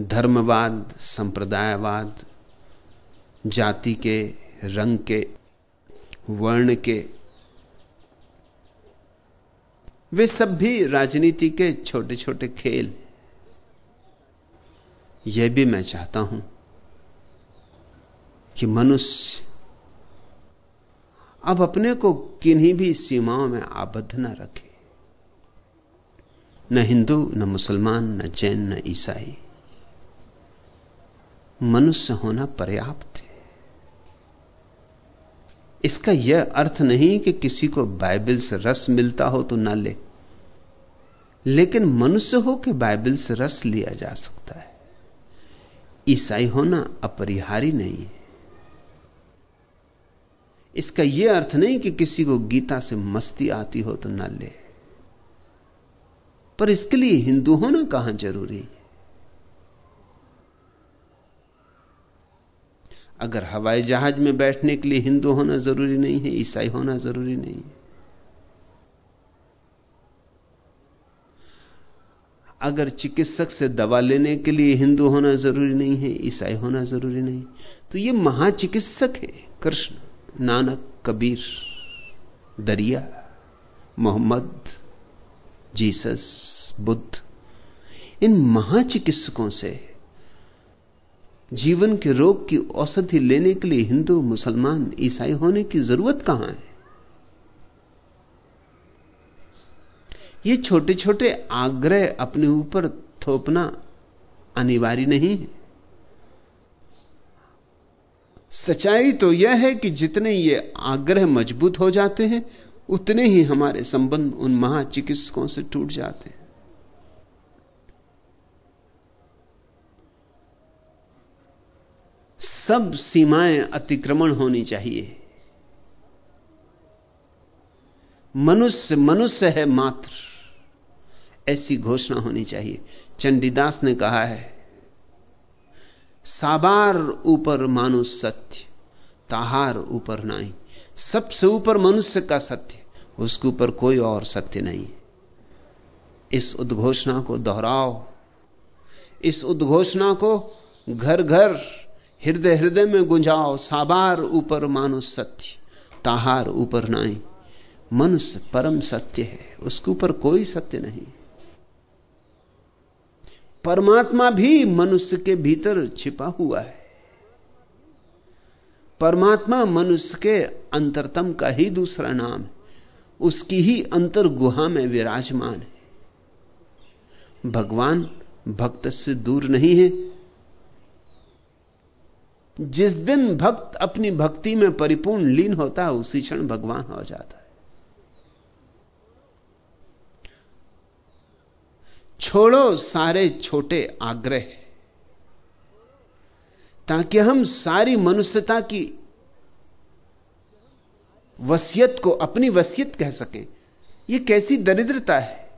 धर्मवाद, संप्रदायवाद, जाति के, रंग के, वर्ण के, वे सब भी राजनीति के छोटे छोटे खेल। यह भी मैं चाहता हूँ कि मनुष्य अब अपने को किन्हीं भी सीमाओं में आबद्ध न रखे। न हिंदू, न मुसलमान, न जैन, न ईसाई। मनुष्य होना पर्याप्त है। इसका यह अर्थ नहीं कि किसी को बाइबल से रस मिलता हो तो ना ले, लेकिन मनुष्य हो कि बाइबल से रस लिया जा सकता है। ईसाई होना अपरिहारी नहीं है। इसका यह अर्थ नहीं कि किसी को गीता से मस्ती आती हो तो ना ले। पर इसके लिए हिंदू होना कहाँ ज़रूरी? है अगर हवाई जहाज़ में बैठने के लिए हिंदू होना ज़रूरी नहीं है, ईसाई होना ज़रूरी नहीं है। अगर चिकित्सक से दवा लेने के लिए हिंदू होना ज़रूरी नहीं है, ईसाई होना ज़रूरी नहीं तो ये महाचिकित्सक है कृष्ण, नानक, कबीर, दरिया, मोहम्मद जीसस, बुद्ध, इन महाचिकित्सकों से जीवन के रोग की औषधि लेने के लिए हिंदू, मुसलमान, ईसाई होने की ज़रूरत कहाँ है? ये छोटे छोटे आग्रह अपने ऊपर थोपना अनिवार्य नहीं है। सच्चाई तो यह है कि जितने ये आग्रह मज़बूत हो जाते हैं उतने ही हमारे संबंध उन महाचिकित्सकों से टूट जाते हैं। सब सीमाएँ अतिक्रमण होनी चाहिए। मनुष्य मनुष्य है मात्र। ऐसी घोषणा होनी चाहिए। चंडीदास ने कहा है, साबार ऊपर मानुष सत्य, ताहार ऊपर नहीं सबसे ऊपर मनुष्य का सत्य उसके ऊपर कोई और सत्य नहीं इस उद्घोषणा को दोहराओ। इस उद्घोषणा को घर घर हृदय हृदय में गुंजाओ। साबार ऊपर मानुष सत्य, ताहार ऊपर नाई। मनुष्य परम सत्य है, उसके ऊपर कोई सत्य नहीं। परमात्मा भी मनुष्य के भीतर छिपा हुआ है। परमात्मा मनुष्य के अंतरतम का ही दूसरा नाम है। उसकी ही अंतर गुहा में विराजमान है। भगवान भक्त से दूर नहीं है। जिस दिन भक्त अपनी भक्ति में परिपूर्ण लीन होता है, उसी क्षण भगवान हो जाता है। छोड़ो सारे छोटे आग्रह। ताकि हम सारी मनुष्यता की वसीयत को अपनी वसीयत कह सकें। यह कैसी दरिद्रता है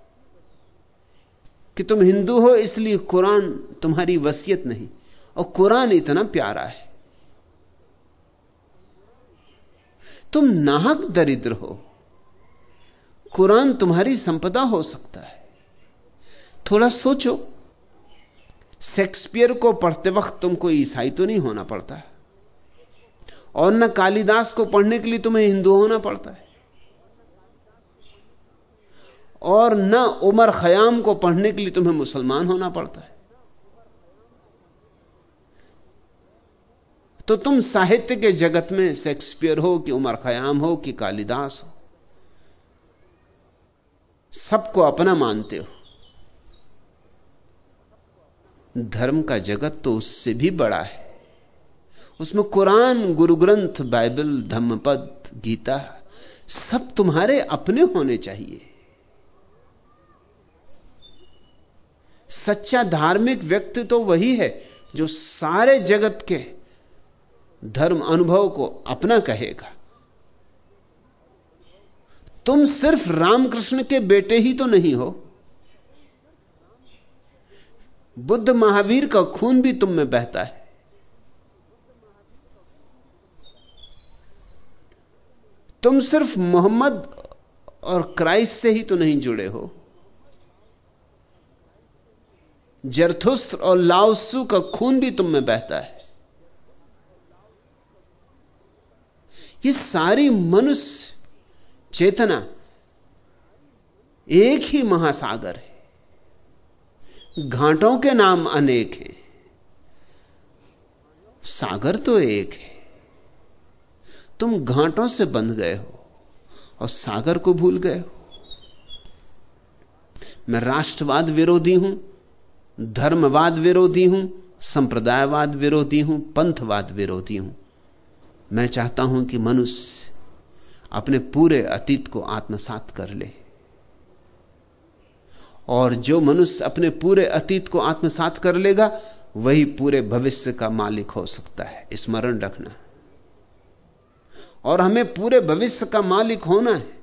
कि तुम हिंदू हो इसलिए कुरान तुम्हारी वसीयत नहीं, और कुरान इतना प्यारा है। तुम नाहक दरिद्र हो, कुरान तुम्हारी संपदा हो सकता है। थोड़ा सोचो। शेक्सपियर को पढ़ते वक्त तुमको ईसाई तो नहीं होना पड़ता और न कालिदास को पढ़ने के लिए तुम्हें हिंदू होना पड़ता है। और न उमर खयाम को पढ़ने के लिए तुम्हें मुसलमान होना पड़ता है। तो तुम साहित्य के जगत में शेक्सपियर हो कि उमर खयाम हो कि कालिदास हो, सबको अपना मानते हो। धर्म का जगत तो उससे भी बड़ा है। उसमें कुरान गुरु ग्रंथ बाइबल, धम्मपद, गीता सब तुम्हारे अपने होने चाहिए। सच्चा धार्मिक व्यक्ति तो वही है जो सारे जगत के धर्म अनुभव को अपना कहेगा। तुम सिर्फ़ रामकृष्ण के बेटे ही तो नहीं हो। बुद्ध महावीर का खून भी तुम में बहता है। तुम सिर्फ़ मोहम्मद और क्राइस्ट से ही तो नहीं जुड़े हो। जरथुस्त्र और लाओसू का खून भी तुम में बहता है। ये सारी मनुष्य चेतना एक ही महासागर है। घाटों के नाम अनेक हैं। सागर तो एक है। तुम घाटों से बंध गए हो और सागर को भूल गए हो। मैं राष्ट्रवाद विरोधी हूँ, धर्मवाद विरोधी हूँ, संप्रदायवाद विरोधी हूँ, पंथवाद विरोधी हूँ। मैं चाहता हूँ कि मनुष्य अपने पूरे अतीत को आत्मसात कर ले। और जो मनुष्य अपने पूरे अतीत को आत्मसात कर लेगा, वही पूरे भविष्य का मालिक हो सकता है। स्मरण रखना। और हमें पूरे भविष्य का मालिक होना है।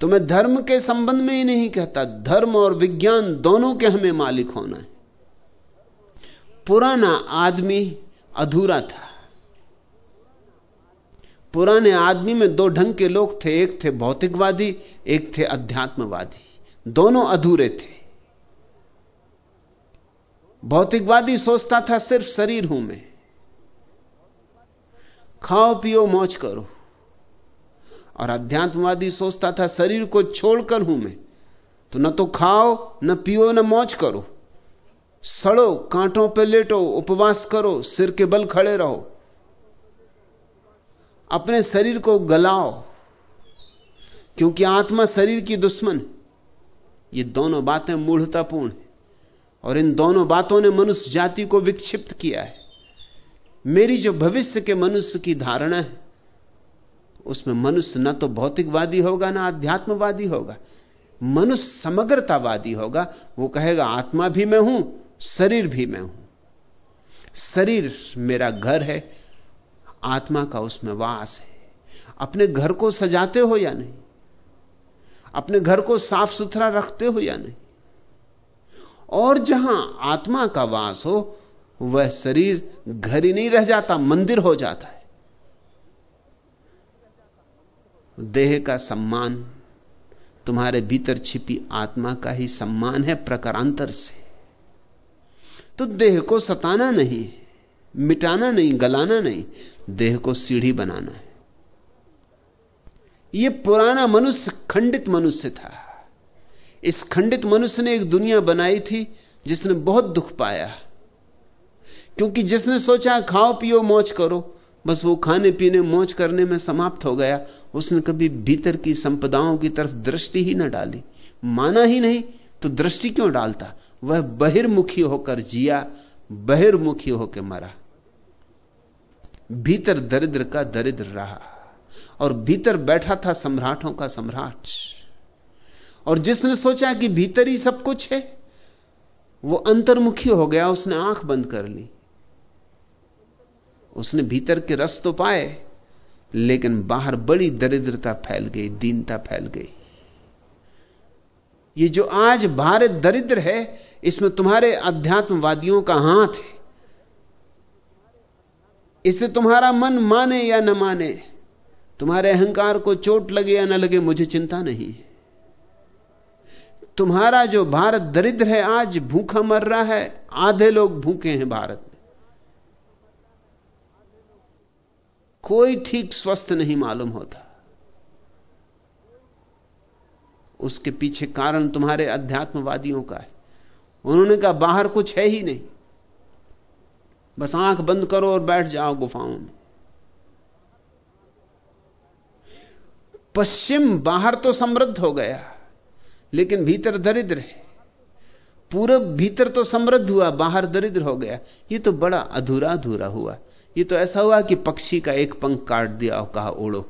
तो मैं धर्म के संबंध में ही नहीं कहता, धर्म और विज्ञान दोनों के हमें मालिक होना है। पुराना आदमी अधूरा था। पुराने आदमी में दो ढंग के लोग थे, एक थे भौतिकवादी, एक थे अध्यात्मवादी। दोनों अधूरे थे। भौतिकवादी सोचता था, सिर्फ़ शरीर हूँ मैं। खाओ, पियो, मौज करो। और अध्यात्मवादी सोचता था, शरीर को छोड़कर हूँ मैं। तो न तो खाओ, न पियो, न मौज करो। सड़ो, कांटों पे लेटो, उपवास करो, सिर के बल खड़े रहो। अपने शरीर को गलाओ, क्योंकि आत्मा शरीर की दुश्मन ये दोनों बातें मूढ़तापूर्ण है। और इन दोनों बातों ने मनुष्य जाति को विक्षिप्त किया है। मेरी जो भविष्य के मनुष्य की धारणा है, उसमें मनुष्य न तो भौतिकवादी होगा, ना आध्यात्मवादी होगा। मनुष्य समग्रतावादी होगा। वो कहेगा, आत्मा भी मैं हूँ, शरीर भी मैं हूँ। शरीर मेरा घर है आत्मा का उसमें वास है। अपने घर को सजाते हो या नहीं? अपने घर को साफ़ सुथरा रखते हो या नहीं? और जहाँ आत्मा का वास हो, वह शरीर घर ही नहीं रह जाता, मंदिर हो जाता है। देह का सम्मान, तुम्हारे भीतर छिपी आत्मा का ही सम्मान है प्रकारांतर से। तो देह को सताना नहीं, मिटाना नहीं, गलाना नहीं देह को सीढ़ी बनाना है। यह पुराना मनुष्य खंडित मनुष्य था। इस खंडित मनुष्य ने एक दुनिया बनाई थी जिसने बहुत दुख पाया। क्योंकि जिसने सोचा, खाओ, पियो, मौज करो, बस वो खाने, पीने, मौज करने में समाप्त हो गया। उसने कभी भीतर की संपदाओं की तरफ़ दृष्टि ही न डाली। माना ही नहीं तो दृष्टि क्यों डालता? वह बहिर्मुखी होकर जिया, बहिर्मुखी होकर मरा। भीतर दरिद्र का दरिद्र रहा और भीतर बैठा था सम्राटों का सम्राट। और जिसने सोचा कि भीतर ही सब कुछ है, वो अंतर्मुखी हो गया, उसने आँख बंद कर ली। उसने भीतर के रस तो पाए, लेकिन बाहर बड़ी दरिद्रता फैल गई, दीनता फैल गई। ये जो आज भारत दरिद्र है, इसमें तुम्हारे अध्यात्मवादियों का हाथ है। इसे तुम्हारा मन माने या न माने, तुम्हारे अहंकार को चोट लगे या न लगे, मुझे चिंता नहीं है। तुम्हारा जो भारत दरिद्र है, आज भूखा मर रहा है, आधे लोग भूखे हैं भारत में। कोई ठीक स्वस्थ नहीं मालूम होता। उसके पीछे कारण तुम्हारे अध्यात्मवादियों का है। उन्होंने कहा, बाहर कुछ है ही नहीं। बस आँख बंद करो और बैठ जाओ गुफाओं में। पश्चिम बाहर तो समृद्ध हो गया, लेकिन भीतर दरिद्र है। पूरब भीतर तो समृद्ध हुआ, बाहर दरिद्र हो गया। ये तो बड़ा अधूरा अधूरा हुआ। ये तो ऐसा हुआ कि पक्षी का एक पंख काट दिया और कहा उड़ो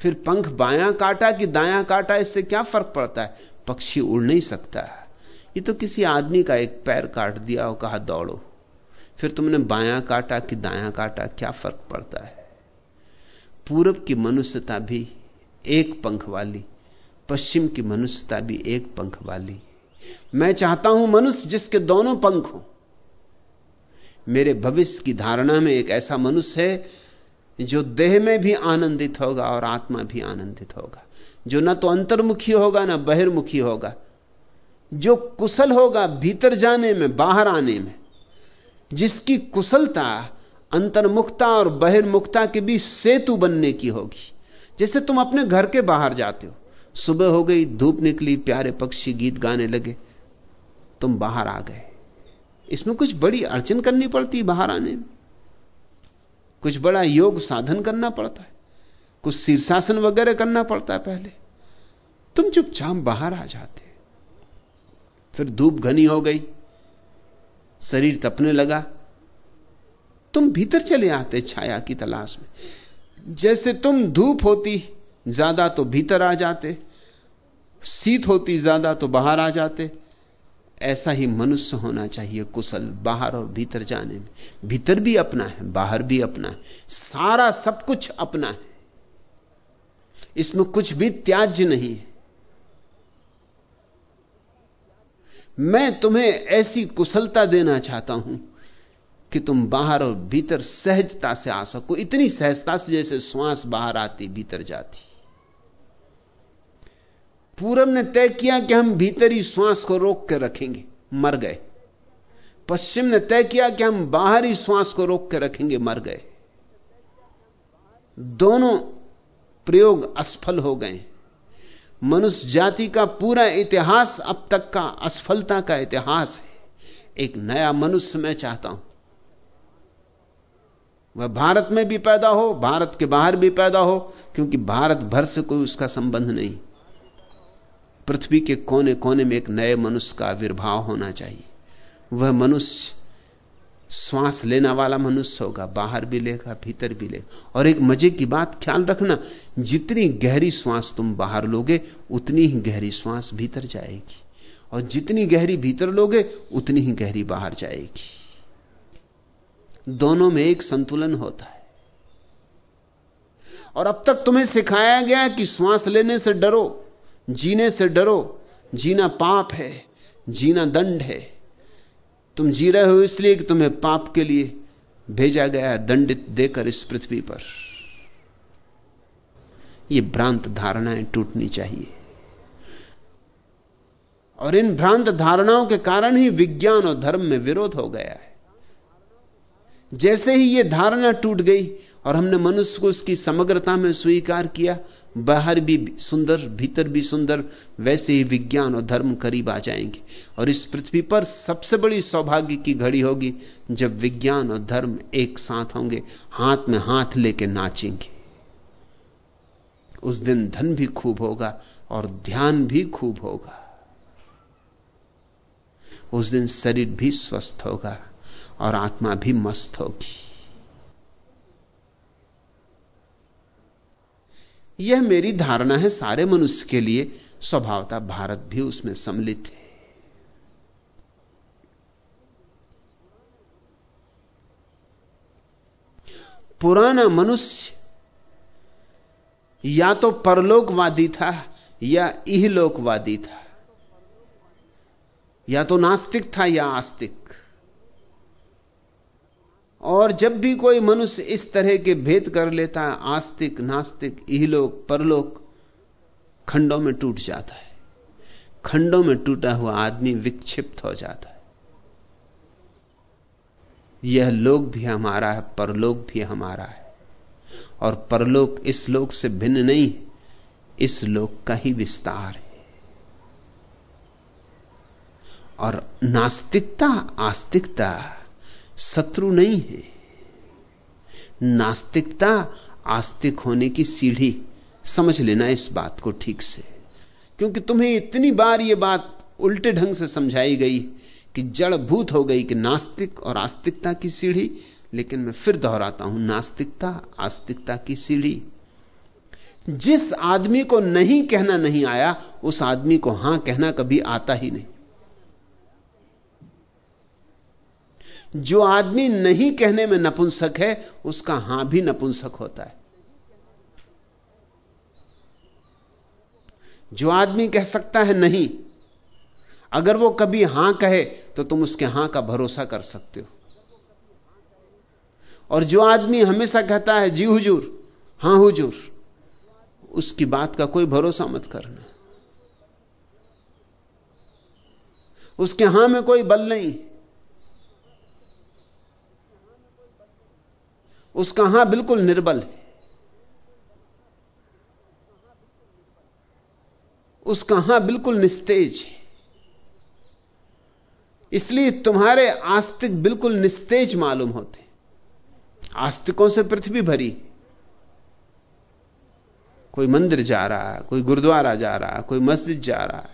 फिर पंख बायां काटा कि दायां काटा, इससे क्या फ़र्क पड़ता है? पक्षी उड़ नहीं सकता। ये तो किसी आदमी का एक पैर काट दिया और कहा, दौड़ो। फिर तुमने बायां काटा कि दायां काटा? क्या फ़र्क पड़ता है? पूरब की मनुष्यता भी एक पंख वाली, पश्चिम की मनुष्यता भी एक पंख वाली। मैं चाहता हूँ मनुष्य जिसके दोनों पंख हो। मेरे भविष्य की धारणा में एक ऐसा मनुष्य है जो देह में भी आनंदित होगा और आत्मा भी आनंदित होगा। जो ना तो अंतर्मुखी होगा, न बहिर्मुखी होगा। जो कुशल होगा, भीतर जाने में, बाहर आने में। जिसकी कुशलता, अंतर्मुखता और बहिर्मुखता के बीच सेतु बनने की होगी। जैसे तुम अपने घर के बाहर जाते हो। सुबह हो गई, धूप निकली, प्यारे पक्षी गीत गाने लगे। तुम बाहर आ गए। इसमें कुछ बड़ी अड़चन करनी पड़ती बाहर आने में। कुछ बड़ा योग साधन करना पड़ता है। कुछ शीर्षासन वगैरह करना पड़ता है पहले। तुम चुपचाप बाहर आ जाते फिर धूप घनी हो गई। शरीर तपने लगा। तुम भीतर चले आते छाया की तलाश में। जैसे तुम धूप होती, ज़्यादा तो भीतर आ जाते। शीत होती, ज़्यादा तो बाहर आ जाते। ऐसा ही मनुष्य होना चाहिए कुशल बाहर और भीतर जाने में। भीतर भी अपना है, बाहर भी अपना है। सारा सब कुछ अपना है। इसमें कुछ भी त्याज्य नहीं है। मैं तुम्हें ऐसी कुशलता देना चाहता हूँ कि तुम बाहर और भीतर सहजता से आ सको। इतनी सहजता से जैसे श्वास बाहर आती, भीतर जाती। पूरब ने तय किया कि हम भीतरी श्वास को रोक कर रखेंगे, मर गए। पश्चिम ने तय किया कि हम बाहरी श्वास को रोक कर रखेंगे, मर गए। दोनों प्रयोग असफल हो गए। मनुष्य जाति का पूरा इतिहास अब तक का असफलता का इतिहास है। एक नया मनुष्य मैं चाहता हूँ। वह भारत में भी पैदा हो, भारत के बाहर भी पैदा हो, क्योंकि भारत भर से कोई उसका संबंध नहीं। पृथ्वी के कोने कोने में एक नए मनुष्य का आविर्भाव होना चाहिए। वह मनुष्य श्वास लेना वाला मनुष्य होगा, बाहर भी लेगा, भीतर भी लेगा और एक मज़े की बात, ख्याल रखना, जितनी गहरी श्वास तुम बाहर लोगे, उतनी ही गहरी श्वास भीतर जाएगी। और जितनी गहरी भीतर लोगे, उतनी ही गहरी बाहर जाएगी। दोनों में एक संतुलन होता है। और अब तक तुम्हें सिखाया गया कि श्वास लेने से डरो, जीने से डरो, जीना पाप है, जीना दंड है। तुम जी रहे हो इसलिए कि तुम्हें पाप के लिए भेजा गया दंडित देकर इस पृथ्वी पर। यह भ्रांत धारणाएँ टूटनी चाहिए। और इन भ्रांत धारणाओं के कारण ही विज्ञान और धर्म में विरोध हो गया है। जैसे ही यह धारणा टूट गई और हमने मनुष्य को उसकी समग्रता में स्वीकार किया बाहर भी सुंदर, भीतर भी सुंदर, वैसे ही विज्ञान और धर्म करीब आ जाएँगे। और इस पृथ्वी पर सबसे बड़ी सौभाग्य की घड़ी होगी जब विज्ञान और धर्म एक साथ होंगे, हाथ में हाथ लेके नाचेंगे। उस दिन धन भी खूब होगा और ध्यान भी खूब होगा। उस दिन शरीर भी स्वस्थ होगा और आत्मा भी मस्त होगी। यह मेरी धारणा है सारे मनुष्य के लिए। स्वभावता भारत भी उसमें सम्मिलित है। पुराना मनुष्य या तो परलोकवादी था या इहलोकवादी था। या तो नास्तिक था या आस्तिक। और जब भी कोई मनुष्य इस तरह के भेद कर लेता है, आस्तिक, नास्तिक, इहलोक, परलोक, खंडों में टूट जाता है। खंडों में टूटा हुआ आदमी विक्षिप्त हो जाता है। यह लोक भी हमारा है, परलोक भी हमारा है। और परलोक इस लोक से भिन्न नहीं, इस लोक का ही विस्तार है। और नास्तिकता, आस्तिकता शत्रु नहीं है। नास्तिकता आस्तिक होने की सीढ़ी। समझ लेना इस बात को ठीक से। क्योंकि तुम्हें इतनी बार यह बात उल्टे ढंग से समझाई गई कि जड़ भूत हो गई कि नास्तिक और आस्तिकता की सीढ़ी, लेकिन मैं फिर दोहराता हूँ, नास्तिकता, आस्तिकता की सीढ़ी। जिस आदमी को नहीं कहना नहीं आया, उस आदमी को हाँ कहना कभी आता ही नहीं। जो आदमी नहीं कहने में नपुंसक है, उसका हाँ भी नपुंसक होता है। जो आदमी कह सकता है नहीं, अगर वो कभी हाँ कहे तो तुम उसके हाँ का भरोसा कर सकते हो। और जो आदमी हमेशा कहता है, जी हुजूर, हाँ हुजूर, उसकी बात का कोई भरोसा मत करना। उसके हाँ में कोई बल नहीं। उसका हाँ बिल्कुल निर्बल है। उसका हाँ बिल्कुल निस्तेज है। इसलिए तुम्हारे आस्तिक बिल्कुल निस्तेज मालूम होते आस्तिकों से पृथ्वी भरी। कोई मंदिर जा रहा है कोई गुरुद्वारा जा रहा है कोई मस्जिद जा रहा। है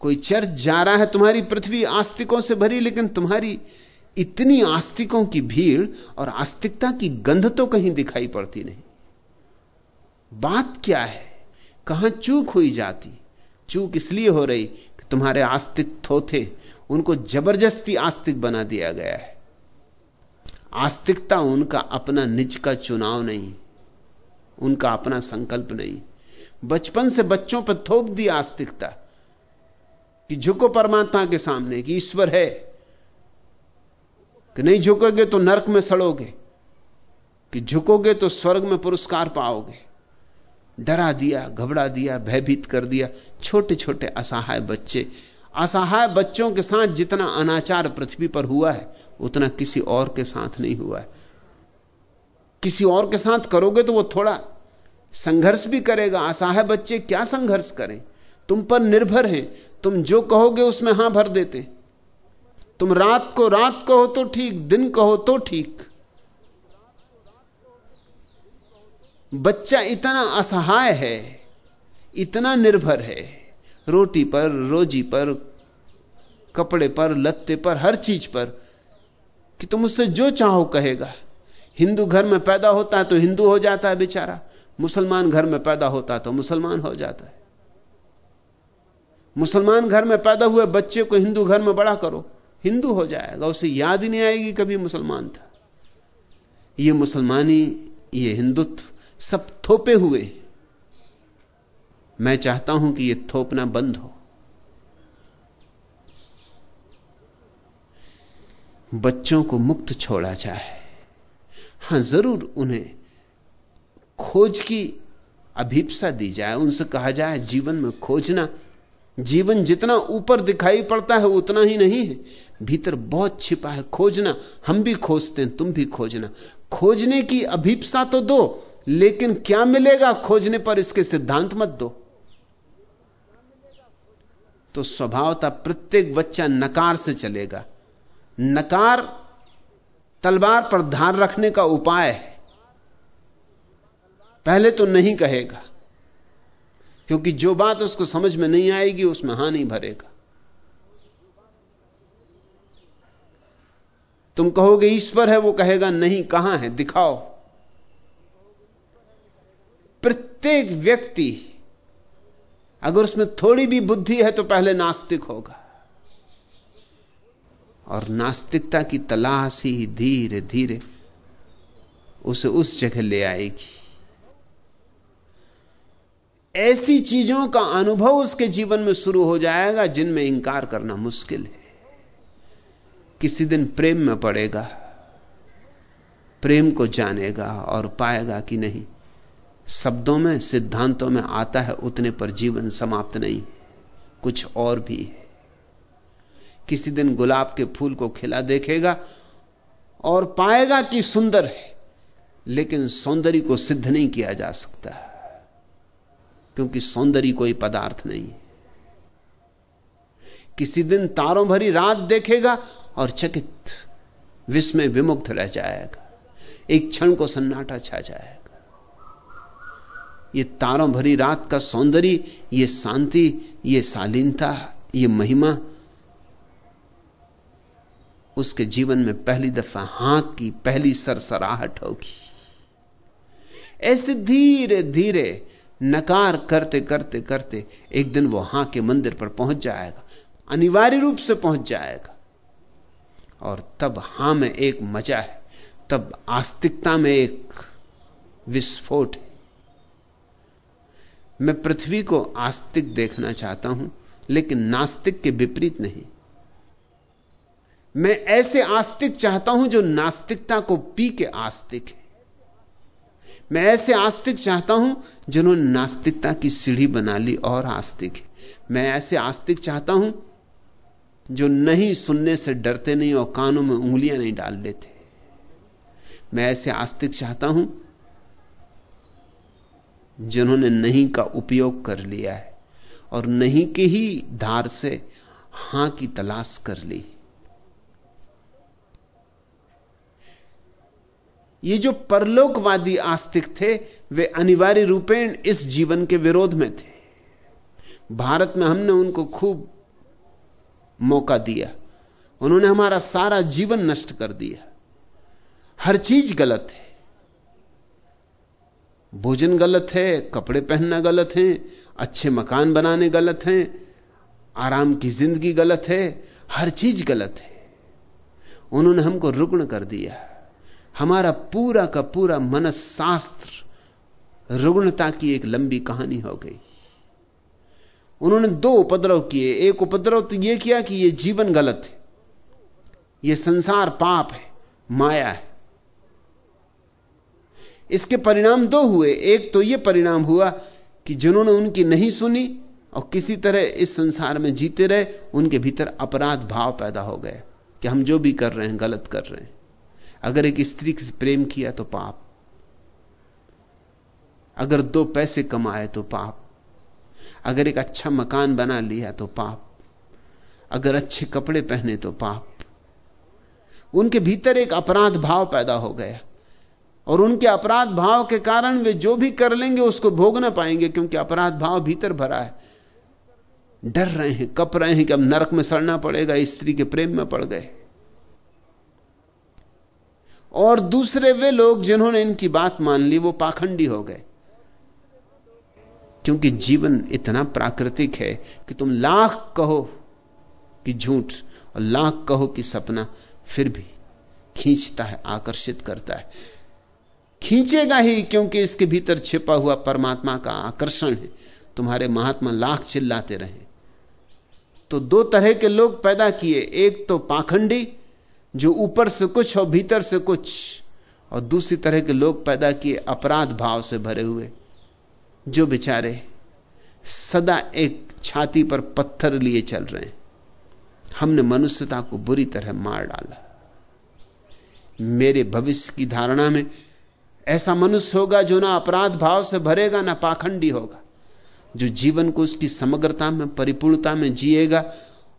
कोई चर्च जा रहा है, तुम्हारी पृथ्वी आस्तिकों से भरी, लेकिन तुम्हारी इतनी आस्तिकों की भीड़ और आस्तिकता की गंध तो कहीं दिखाई पड़ती नहीं। बात क्या है? कहाँ चूक हुई जाती? चूक इसलिए हो रही कि तुम्हारे आस्तिक थोथे, उनको ज़बरदस्ती आस्तिक बना दिया गया है। आस्तिकता उनका अपना निज का चुनाव नहीं, उनका अपना संकल्प नहीं। बचपन से बच्चों पर थोप दी आस्तिकता कि झुको परमात्मा के सामने कि ईश्वर है। कि नहीं झुकोगे तो नरक में सड़ोगे, कि झुकोगे तो स्वर्ग में पुरस्कार पाओगे। डरा दिया, घबरा दिया, भयभीत कर दिया छोटे छोटे असहाय बच्चे। असहाय बच्चों के साथ जितना अनाचार पृथ्वी पर हुआ है, उतना किसी और के साथ नहीं हुआ है। किसी और के साथ करोगे तो वो थोड़ा संघर्ष भी करेगा। असहाय बच्चे क्या संघर्ष करें? तुम पर निर्भर हैं। तुम जो कहोगे उसमें हाँ भर देते। तुम रात को रात कहो तो ठीक, दिन कहो तो ठीक। बच्चा इतना असहाय है, इतना निर्भर है, रोटी पर, रोजी पर, कपड़े पर, लत्ते पर, हर चीज़ पर, कि तुम उससे जो चाहो कहेगा। हिंदू घर में पैदा होता है तो हिंदू हो जाता है बेचारा। मुसलमान घर में पैदा होता है तो मुसलमान हो जाता है। मुसलमान घर में पैदा हुए बच्चे को हिंदू घर में बड़ा करो। हिंदू हो जाएगा उसे याद ही नहीं आएगी कभी मुसलमान था। ये मुसलमानी, ये हिंदुत्व सब थोपे हुए। मैं चाहता हूँ कि ये थोपना बंद हो। बच्चों को मुक्त छोड़ा जाए। हाँ, ज़रूर उन्हें खोज की अभीपसा दी जाए, उनसे कहा जाए, जीवन में खोजना जीवन जितना ऊपर दिखाई पड़ता है उतना ही नहीं है। भीतर बहुत छिपा है, खोजना, हम भी खोजते हैं, तुम भी खोजना। खोजने की अभीपसा तो दो, लेकिन क्या मिलेगा खोजने पर, इसके सिद्धांत मत दो। तो स्वभावता प्रत्येक बच्चा नकार से चलेगा। नकार तलवार पर धार रखने का उपाय है। पहले तो नहीं कहेगा। क्योंकि जो बात उसको समझ में नहीं आएगी, उसमें हाँ नहीं भरेगा। तुम कहोगे, ईश्वर है, वो कहेगा, नहीं, कहाँ है? दिखाओ। प्रत्येक व्यक्ति, अगर उसमें थोड़ी भी बुद्धि है तो पहले नास्तिक होगा। और नास्तिकता की तलाश ही धीरे धीरे उसे उस जगह ले आएगी। ऐसी चीज़ों का अनुभव उसके जीवन में शुरू हो जाएगा जिनमें इंकार करना मुश्किल है। किसी दिन प्रेम में पड़ेगा, प्रेम को जानेगा और पाएगा कि नहीं। शब्दों में, सिद्धांतों में आता है, उतने पर जीवन समाप्त नहीं। कुछ और भी है। किसी दिन गुलाब के फूल को खिला देखेगा और पाएगा कि सुंदर है, लेकिन सौंदर्य को सिद्ध नहीं किया जा सकता। क्योंकि सौंदर्य कोई पदार्थ नहीं किसी दिन तारों भरी रात देखेगा और चकित विस्मय विमुक्त रह जाएगा। एक क्षण को सन्नाटा छा जाएगा। ये तारों भरी रात का सौंदर्य, ये शांति, ये शालीनता, ये महिमा, उसके जीवन में पहली दफ़ा हाँ की, पहली सरसराहट होगी। ऐसे धीरे धीरे नकार करते करते करते एक दिन वो हाँ के मंदिर पर पहुँच जाएगा। अनिवार्य रूप से पहुँच जाएगा। और तब हाँ में एक मज़ा है। तब आस्तिकता में एक विस्फोट है। मैं पृथ्वी को आस्तिक देखना चाहता हूँ, लेकिन नास्तिक के विपरीत नहीं। मैं ऐसे आस्तिक चाहता हूँ जो नास्तिकता को पी के आस्तिक है। मैं ऐसे आस्तिक चाहता हूँ जिन्होंने नास्तिकता की सीढ़ी बना ली और आस्तिक है। मैं ऐसे आस्तिक चाहता हूँ जो नहीं सुनने से डरते नहीं और कानों में उंगलियाँ नहीं डाल लेते मैं ऐसे आस्तिक चाहता हूँ जिन्होंने नहीं का उपयोग कर लिया है और नहीं की ही धार से हाँ की तलाश कर ली ये जो परलोकवादी आस्तिक थे, वे अनिवार्य रूपेण इस जीवन के विरोध में थे। भारत में हमने उनको खूब मौका दिया। उन्होंने हमारा सारा जीवन नष्ट कर दिया। हर चीज़ गलत है। भोजन गलत है, कपड़े पहनना गलत है, अच्छे मकान बनाने गलत हैं, आराम की ज़िंदगी गलत है, हर चीज़ गलत है। उन्होंने हमको रुग्ण कर दिया। हमारा पूरा का पूरा मनस शास्त्र रुग्णता की एक लंबी कहानी हो गई। उन्होंने दो उपद्रव किए। एक उपद्रव तो यह किया कि यह जीवन गलत है। यह संसार पाप है, माया है। इसके परिणाम दो हुए। एक तो यह परिणाम हुआ कि जिन्होंने उनकी नहीं सुनी और किसी तरह इस संसार में जीते रहे, उनके भीतर अपराध भाव पैदा हो गया कि हम जो भी कर रहे हैं, गलत कर रहे हैं। अगर एक स्त्री से प्रेम किया तो पाप। अगर दो पैसे कमाए तो पाप। अगर एक अच्छा मकान बना लिया तो पाप। अगर अच्छे कपड़े पहने तो पाप। उनके भीतर एक अपराध भाव पैदा हो गया। और उनके अपराध भाव के कारण वे जो भी कर लेंगे उसको भोग ना पाएँगे, क्योंकि अपराध भाव भीतर भरा है। डर रहे हैं, कप रहे हैं कि अब नरक में सड़ना पड़ेगा, स्त्री के प्रेम में पड़ गए। और दूसरे वे लोग जिन्होंने इनकी बात मान ली, वो पाखंडी हो गए। क्योंकि जीवन इतना प्राकृतिक है कि तुम लाख कहो कि झूठ और लाख कहो कि सपना, फिर भी खींचता है, आकर्षित करता है। खींचेगा ही, क्योंकि इसके भीतर छिपा हुआ परमात्मा का आकर्षण है। तुम्हारे महात्मा लाख चिल्लाते रहे। तो दो तरह के लोग पैदा किए, एक तो पाखंडी जो ऊपर से कुछ और भीतर से कुछ, और दूसरी तरह के लोग पैदा किए अपराध भाव से भरे हुए, जो बेचारे सदा एक छाती पर पत्थर लिए चल रहे हैं। हमने मनुष्यता को बुरी तरह मार डाला। मेरे भविष्य की धारणा में ऐसा मनुष्य होगा जो ना अपराध भाव से भरेगा, ना पाखंडी होगा, जो जीवन को उसकी समग्रता में, परिपूर्णता में जिएगा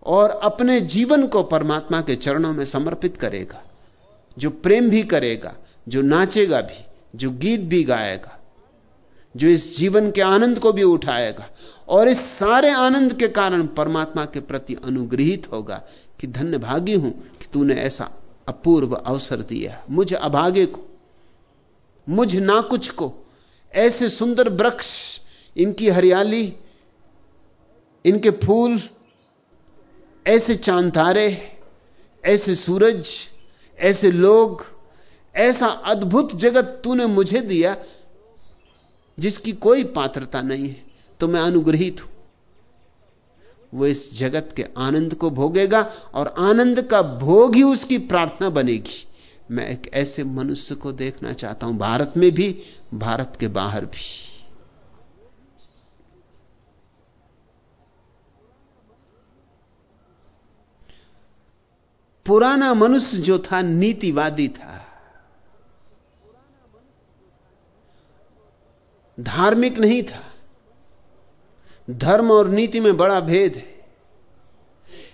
और अपने जीवन को परमात्मा के चरणों में समर्पित करेगा। जो प्रेम भी करेगा, जो नाचेगा भी, जो गीत भी गाएगा, जो इस जीवन के आनंद को भी उठाएगा और इस सारे आनंद के कारण परमात्मा के प्रति अनुग्रहित होगा कि धन्य भागी हूँ कि तूने ऐसा अपूर्व अवसर दिया। मुझ अभागे को, मुझ ना कुछ को, ऐसे सुंदर वृक्ष, इनकी हरियाली, इनके फूल ऐसे चाँद तारे, ऐसे सूरज, ऐसे लोग, ऐसा अद्भुत जगत तूने मुझे दिया, जिसकी कोई पात्रता नहीं है तो मैं अनुग्रहित हूँ। वो इस जगत के आनंद को भोगेगा और आनंद का भोग ही उसकी प्रार्थना बनेगी। मैं एक ऐसे मनुष्य को देखना चाहता हूँ, भारत में भी, भारत के बाहर भी। पुराना मनुष्य जो था, नीतिवादी था। धार्मिक नहीं था। धर्म और नीति में बड़ा भेद है।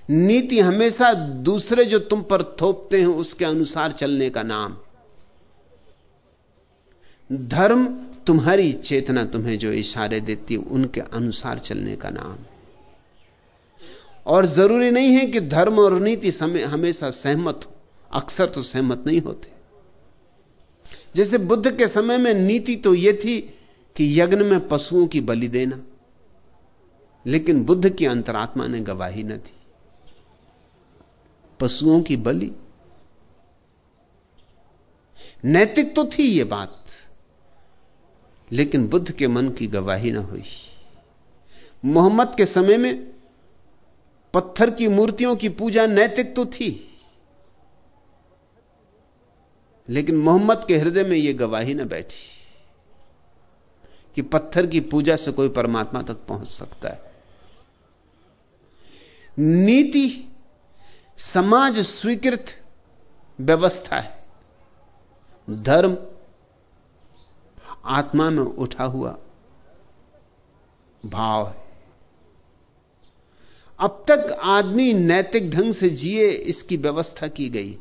नीति हमेशा दूसरे जो तुम पर थोपते हैं, उसके अनुसार चलने का नाम धर्म तुम्हारी चेतना तुम्हें जो इशारे देती है, उनके अनुसार चलने का नाम है। और ज़रूरी नहीं है कि धर्म और नीति समय हमेशा सहमत हो। अक्सर तो सहमत नहीं होते। जैसे बुद्ध के समय में नीति तो यह थी कि यज्ञ में पशुओं की बलि देना, लेकिन बुद्ध की अंतरात्मा ने गवाही न दी। पशुओं की बलि। नैतिक तो थी यह बात, लेकिन बुद्ध के मन की गवाही ना हुई। मोहम्मद के समय में पत्थर की मूर्तियों की पूजा नैतिक तो थी। लेकिन मोहम्मद के हृदय में यह गवाही ना बैठी कि पत्थर की पूजा से कोई परमात्मा तक पहुँच सकता है। नीति समाज स्वीकृत व्यवस्था है। धर्म आत्मा में उठा हुआ भाव है। अब तक आदमी नैतिक ढंग से जिए, इसकी व्यवस्था की गई।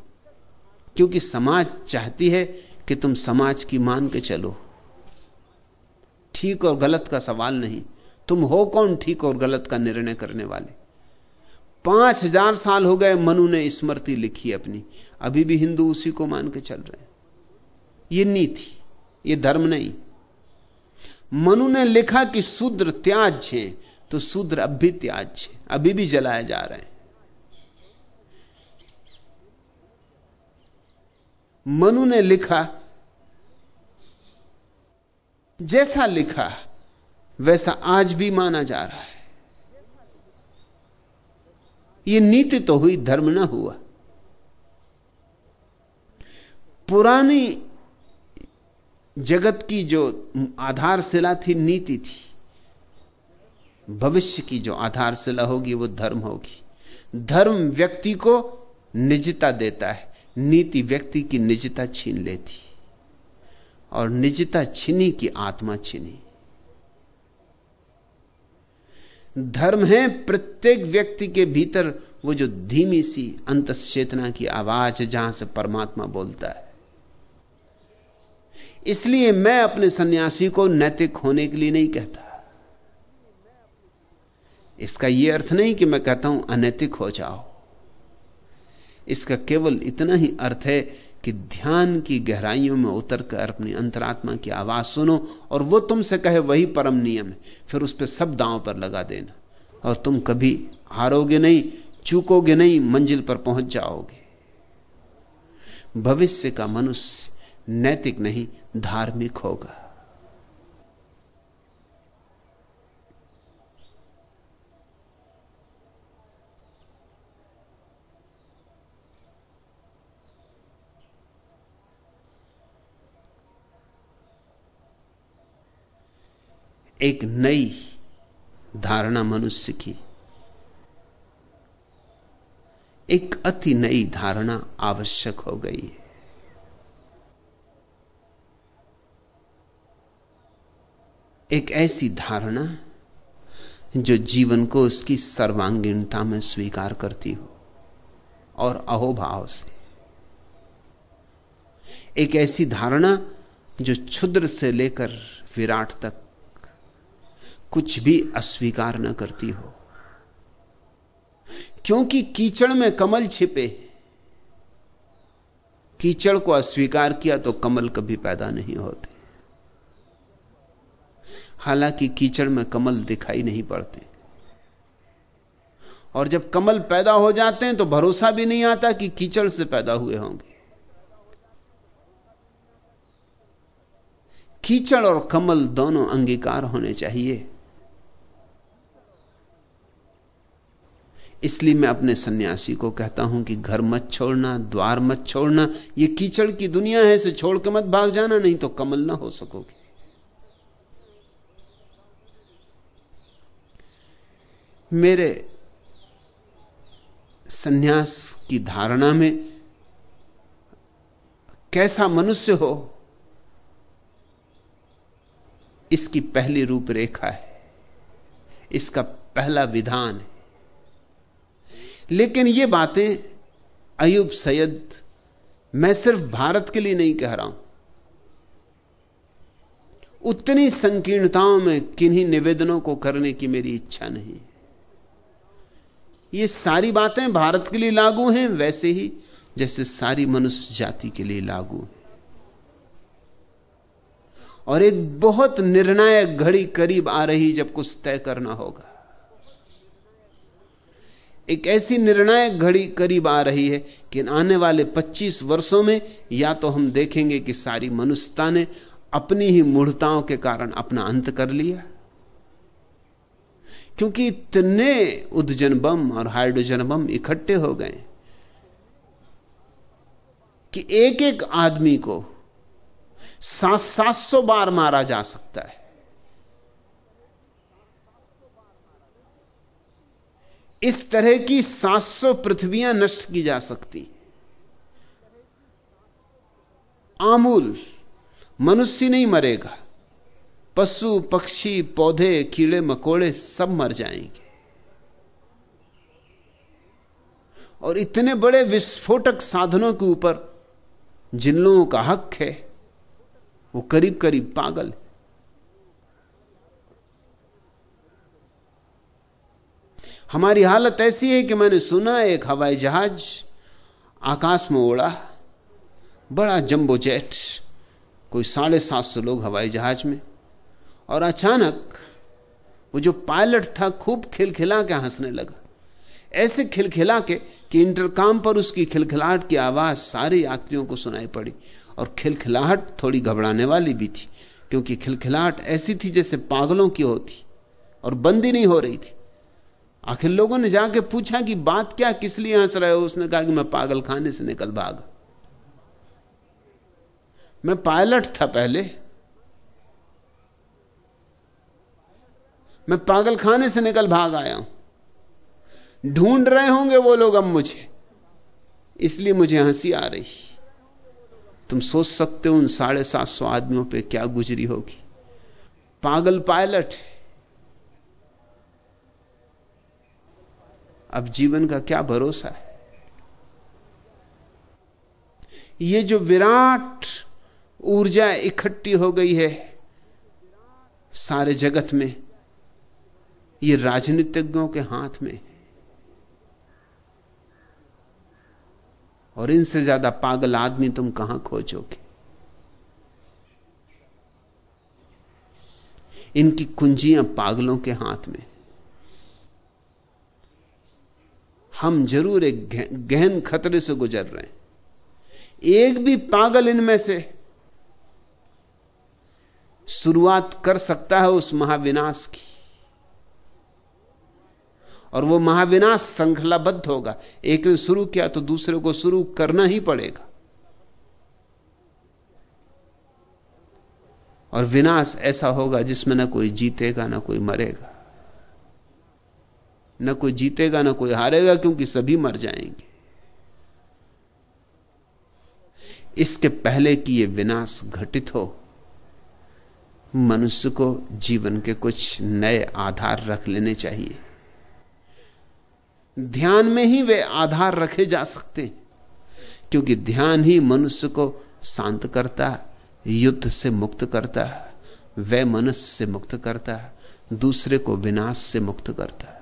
क्योंकि समाज चाहती है कि तुम समाज की मान के चलो। ठीक और गलत का सवाल नहीं। तुम हो कौन ठीक और गलत का निर्णय करने वाले? पाँच हज़ार साल हो गए मनु ने स्मृति लिखी अपनी। अभी भी हिंदू उसी को मान के चल रहे हैं। ये नीति, ये धर्म नहीं। मनु ने लिखा कि शूद्र त्याज है। तो शूद्र अब भी त्याज अभी भी जलाए जा रहे हैं। मनु ने लिखा, जैसा लिखा, वैसा आज भी माना जा रहा है। यह नीति तो हुई, धर्म ना हुआ। पुरानी जगत की जो आधारशिला थी, नीति थी। भविष्य की जो आधारशिला होगी, वो धर्म होगी। धर्म व्यक्ति को निजता देता है। नीति व्यक्ति की निजता छीन लेती। और निजता छीनी की आत्मा छीनी। धर्म है प्रत्येक व्यक्ति के भीतर वो जो धीमी सी अंत चेतना की आवाज़ जहाँ से परमात्मा बोलता है। इसलिए मैं अपने सन्यासी को नैतिक होने के लिए नहीं कहता। इसका यह अर्थ नहीं कि मैं कहता हूँ अनैतिक हो जाओ। इसका केवल इतना ही अर्थ है कि ध्यान की गहराइयों में उतर कर अपनी अंतरात्मा की आवाज़ सुनो और वो तुमसे कहे वही परम नियम है। फिर उस पर सब दांव पर लगा देना और तुम कभी हारोगे नहीं, चूकोगे नहीं, मंजिल पर पहुँच जाओगे। भविष्य का मनुष्य नैतिक नहीं, धार्मिक होगा। एक नई धारणा मनुष्य की। एक अति नई धारणा आवश्यक हो गई है। एक ऐसी धारणा जो जीवन को उसकी सर्वांगीणता में स्वीकार करती हो और अहोभाव से। एक ऐसी धारणा जो क्षुद्र से लेकर विराट तक कुछ भी अस्वीकार न करती हो। क्योंकि कीचड़ में कमल छिपे। कीचड़ को अस्वीकार किया तो कमल कभी पैदा नहीं होते। हालाँकि कीचड़ में कमल दिखाई नहीं पड़ते। और जब कमल पैदा हो जाते हैं तो भरोसा भी नहीं आता कि कीचड़ से पैदा हुए होंगे। कीचड़ और कमल दोनों अंगीकार होने चाहिए। इसलिए मैं अपने सन्यासी को कहता हूँ कि घर मत छोड़ना, द्वार मत छोड़ना यह कीचड़ की दुनिया है, इसे छोड़ के मत भाग जाना, नहीं तो कमल ना हो सकोगे। मेरे सन्यास की धारणा में कैसा मनुष्य हो, इसकी पहली रूपरेखा है, इसका पहला विधान है। लेकिन ये बातें अयुब सैयद, मैं सिर्फ़ भारत के लिए नहीं कह रहा हूँ। उतनी संकीर्णताओं में किन्हीं निवेदनों को करने की मेरी इच्छा नहीं ये सारी बातें भारत के लिए लागू हैं, वैसे ही जैसे सारी मनुष्य जाति के लिए लागू है। और एक बहुत निर्णायक घड़ी करीब आ रही जब कुछ तय करना होगा। एक ऐसी निर्णायक घड़ी करीब आ रही है कि आने वाले 25 वर्षों में या तो हम देखेंगे कि सारी मनुष्यता ने अपनी ही मूढ़ताओं के कारण अपना अंत कर लिया। क्योंकि इतने उद्जन बम और हाइड्रोजन बम इकट्ठे हो गए कि एक एक आदमी को सात सात सौ बार मारा जा सकता है। इस तरह की 700 पृथ्वियाँ नष्ट की जा सकती। आमूल, मनुष्य नहीं मरेगा। पशु, पक्षी, पौधे, कीड़े, मकोड़े सब मर जाएँगे। और इतने बड़े विस्फोटक साधनों के ऊपर जिन लोगों का हक है, वो करीब करीब पागल हमारी हालत ऐसी है कि मैंने सुना एक हवाई जहाज़ आकाश में उड़ा। बड़ा जंबो जेट। कोई साढ़े सात सौ लोग हवाई जहाज़ में। और अचानक वो जो पायलट था खूब खिलखिला के हंसने लगा। ऐसे खिलखिला के कि इंटरकाम पर उसकी खिलखिलाहट की आवाज़ सारे यात्रियों को सुनाई पड़ी। और खिलखिलाहट थोड़ी घबराने वाली भी थी, क्योंकि खिलखिलाहट ऐसी थी जैसे पागलों की होती और बंदी नहीं हो रही थी। आखिर लोगों ने जाके पूछा कि बात क्या किस लिए हंस रहे हो? उसने कहा कि मैं पागल खाने से निकल भाग। मैं पायलट था पहले। मैं पागल खाने से निकल भाग आया हूँ। ढूंढ रहे होंगे वो लोग अब मुझे। इसलिए मुझे हँसी आ रही। तुम सोच सकते हो उन साढ़े सात सौ आदमियों पे क्या गुजरी होगी। पागल पायलट अब जीवन का क्या भरोसा है? ये जो विराट ऊर्जा इकट्ठी हो गई है, सारे जगत में, ये राजनीतिज्ञों के हाथ में और इनसे ज़्यादा पागल आदमी तुम कहाँ खोजोगे? इनकी कुंजियाँ पागलों के हाथ में हम ज़रूर एक गहन खतरे से गुजर रहे हैं। एक भी पागल इनमें से शुरुआत कर सकता है उस महाविनाश की। और वो महाविनाश श्रृंखलाबद्ध होगा। एक ने शुरू किया तो दूसरे को शुरू करना ही पड़ेगा। और विनाश ऐसा होगा जिसमें ना कोई जीतेगा, ना कोई मरेगा। न कोई जीतेगा, ना कोई हारेगा, क्योंकि सभी मर जाएँगे। इसके पहले कि यह विनाश घटित हो, मनुष्य को जीवन के कुछ नए आधार रख लेने चाहिए। ध्यान में ही वे आधार रखे जा सकते हैं, क्योंकि ध्यान ही मनुष्य को शांत करता युद्ध से मुक्त करता है, वह मनुष्य से मुक्त करता है, दूसरे को विनाश से मुक्त करता है।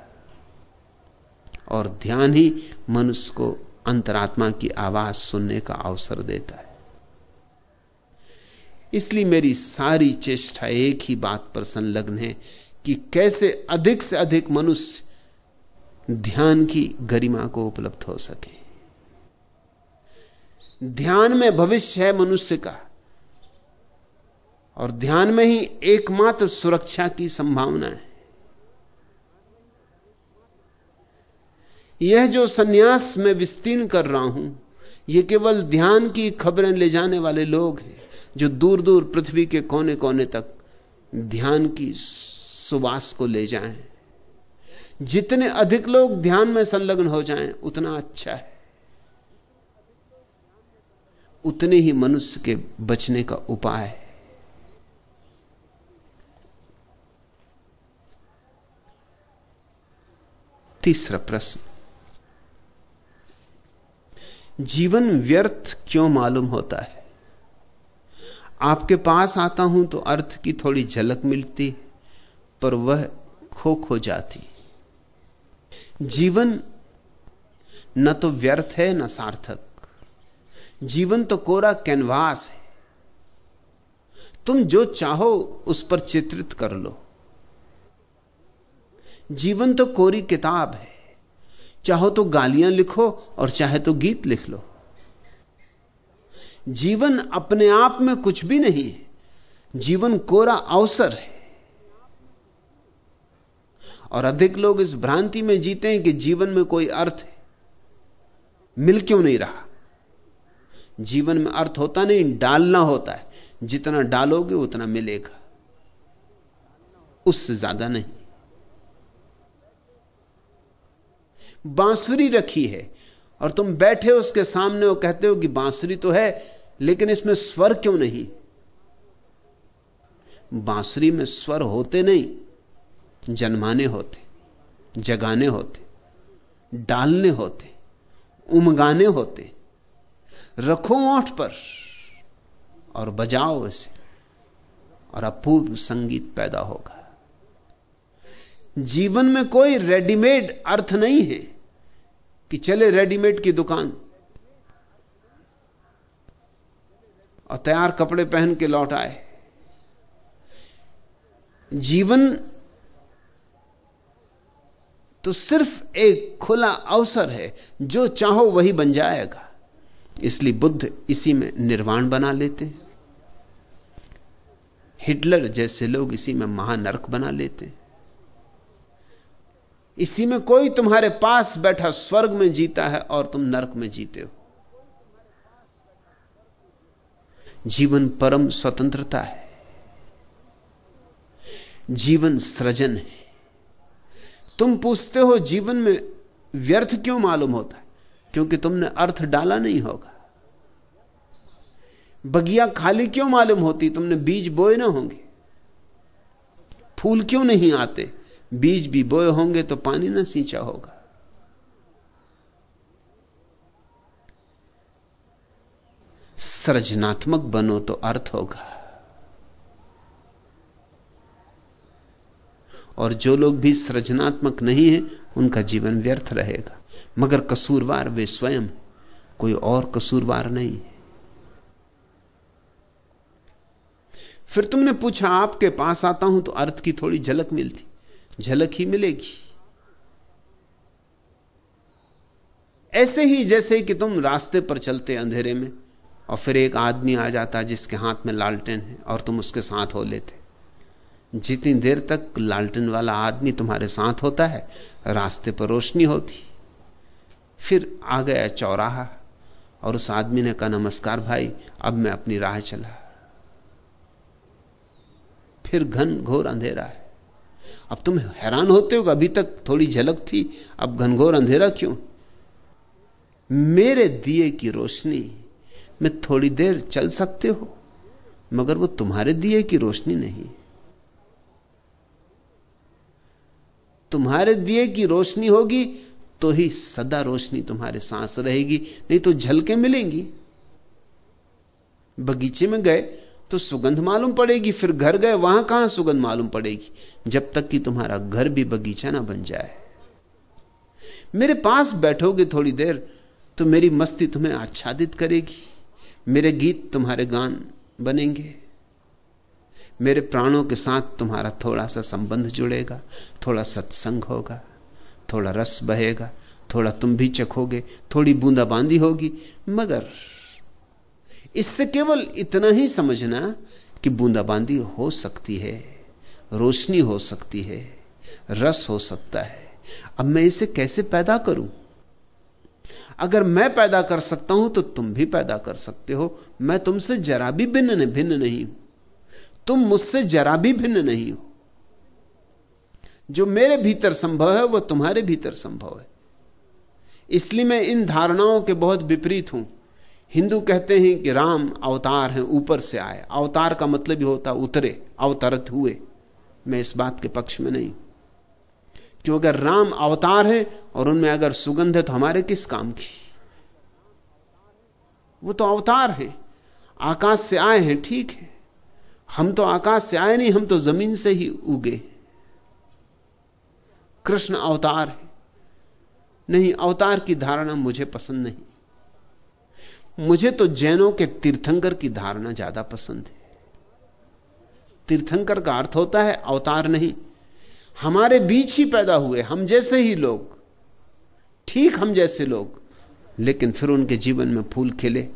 और ध्यान ही मनुष्य को अंतरात्मा की आवाज़ सुनने का अवसर देता है। इसलिए मेरी सारी चेष्टा एक ही बात पर संलग्न है कि कैसे अधिक से अधिक मनुष्य ध्यान की गरिमा को उपलब्ध हो सके। ध्यान में भविष्य है मनुष्य का, और ध्यान में ही एकमात्र सुरक्षा की संभावना है। यह जो सन्यास में विस्तीर्ण कर रहा हूँ यह केवल ध्यान की खबरें ले जाने वाले लोग हैं, जो दूर दूर पृथ्वी के कोने कोने तक ध्यान की सुबास को ले जाएँ। जितने अधिक लोग ध्यान में संलग्न हो जाएँ, उतना अच्छा है। उतने ही मनुष्य के बचने का उपाय है। तीसरा प्रश्न। जीवन व्यर्थ क्यों मालूम होता है? आपके पास आता हूँ तो अर्थ की थोड़ी झलक मिलती, पर वह खो खो जाती। जीवन न तो व्यर्थ है, न सार्थक। जीवन तो कोरा कैनवास है। तुम जो चाहो, उस पर चित्रित कर लो। जीवन तो कोरी किताब है। चाहो तो गालियाँ लिखो और चाहे तो गीत लिख लो। जीवन अपने आप में कुछ भी नहीं है, जीवन कोरा अवसर है। और अधिक लोग इस भ्रांति में जीते हैं कि जीवन में कोई अर्थ है। मिल क्यों नहीं रहा? जीवन में अर्थ होता नहीं, डालना होता है। जितना डालोगे उतना मिलेगा। उससे ज़्यादा नहीं। बांसुरी रखी है। और तुम बैठे उसके सामने और कहते हो कि बांसुरी तो है, लेकिन इसमें स्वर क्यों नहीं? बांसुरी में स्वर होते नहीं, जन्माने होते, जगाने होते, डालने होते, उमगाने होते। रखो ओठ पर और बजाओ इसे, और अपूर्व संगीत पैदा होगा। जीवन में कोई रेडीमेड अर्थ नहीं है कि चले रेडीमेड की दुकान। और तैयार कपड़े पहन के लौट आए। जीवन तो सिर्फ़ एक खुला अवसर है, जो चाहो वही बन जाएगा। इसलिए बुद्ध इसी में निर्वाण बना लेते हैं। हिटलर जैसे लोग इसी में महानरक बना लेते हैं। इसी में कोई तुम्हारे पास बैठा स्वर्ग में जीता है और तुम नरक में जीते हो। जीवन परम स्वतंत्रता है। जीवन सृजन है। तुम पूछते हो, जीवन में व्यर्थ क्यों मालूम होता है? क्योंकि तुमने अर्थ डाला नहीं होगा। बगिया खाली क्यों मालूम होती? तुमने बीज बोए ना होंगे। फूल क्यों नहीं आते? बीज भी बोए होंगे तो पानी ना सींचा होगा। सृजनात्मक बनो तो अर्थ होगा। और जो लोग भी सृजनात्मक नहीं है, उनका जीवन व्यर्थ रहेगा। मगर कसूरवार वे स्वयं, कोई और कसूरवार नहीं। है फिर तुमने पूछा, आपके पास आता हूँ तो अर्थ की थोड़ी झलक मिलती। झलक ही मिलेगी। ऐसे ही जैसे कि तुम रास्ते पर चलते अंधेरे में और फिर एक आदमी आ जाता जिसके हाथ में लालटेन है और तुम उसके साथ हो लेते। जितनी देर तक लालटेन वाला आदमी तुम्हारे साथ होता है, रास्ते पर रोशनी होती। फिर आ गया चौराहा और उस आदमी ने कहा, नमस्कार भाई, अब मैं अपनी राह चला। फिर घन घोर अंधेरा है। अब तुम हैरान होते हो अभी तक थोड़ी झलक थी, अब घनघोर अंधेरा क्यों? मेरे दिए की रोशनी में थोड़ी देर चल सकते हो, मगर वो तुम्हारे दिए की रोशनी नहीं। तुम्हारे दिए की रोशनी होगी तो ही सदा रोशनी तुम्हारे सांस रहेगी, नहीं तो झलके मिलेंगी। बगीचे में गए तो सुगंध मालूम पड़ेगी, फिर घर गए, वहाँ कहाँ सुगंध मालूम पड़ेगी? जब तक कि तुम्हारा घर भी बगीचा ना बन जाए। मेरे पास बैठोगे थोड़ी देर तो मेरी मस्ती तुम्हें आच्छादित करेगी। मेरे गीत तुम्हारे गान बनेंगे। मेरे प्राणों के साथ तुम्हारा थोड़ा सा संबंध जुड़ेगा, थोड़ा सत्संग होगा, थोड़ा रस बहेगा, थोड़ा तुम भी चखोगे, थोड़ी बूंदाबांदी होगी, मगर इससे केवल इतना ही समझना कि बूंदाबांदी हो सकती है, रोशनी हो सकती है, रस हो सकता है। अब मैं इसे कैसे पैदा करूँ? अगर मैं पैदा कर सकता हूँ तो तुम भी पैदा कर सकते हो। मैं तुमसे जरा भी भिन्न भिन्न नहीं हूँ। तुम मुझसे जरा भी भिन्न नहीं हो। जो मेरे भीतर संभव है वह तुम्हारे भीतर संभव है। इसलिए मैं इन धारणाओं के बहुत विपरीत हूँ। हिंदू कहते हैं कि राम अवतार हैं, ऊपर से आए। अवतार का मतलब ही होता, उतरे, अवतरत हुए। मैं इस बात के पक्ष में नहीं। क्यों अगर राम अवतार है और उनमें अगर सुगंध है तो हमारे किस काम की? वो तो अवतार है। आकाश से आए हैं, ठीक है। हम तो आकाश से आए नहीं, हम तो ज़मीन से ही उगे। कृष्ण अवतार है। नहीं, अवतार की धारणा मुझे पसंद नहीं। मुझे तो जैनों के तीर्थंकर की धारणा ज़्यादा पसंद है। तीर्थंकर का अर्थ होता है अवतार नहीं। हमारे बीच ही पैदा हुए, हम जैसे ही लोग, ठीक हम जैसे लोग, लेकिन फिर उनके जीवन में फूल खिले,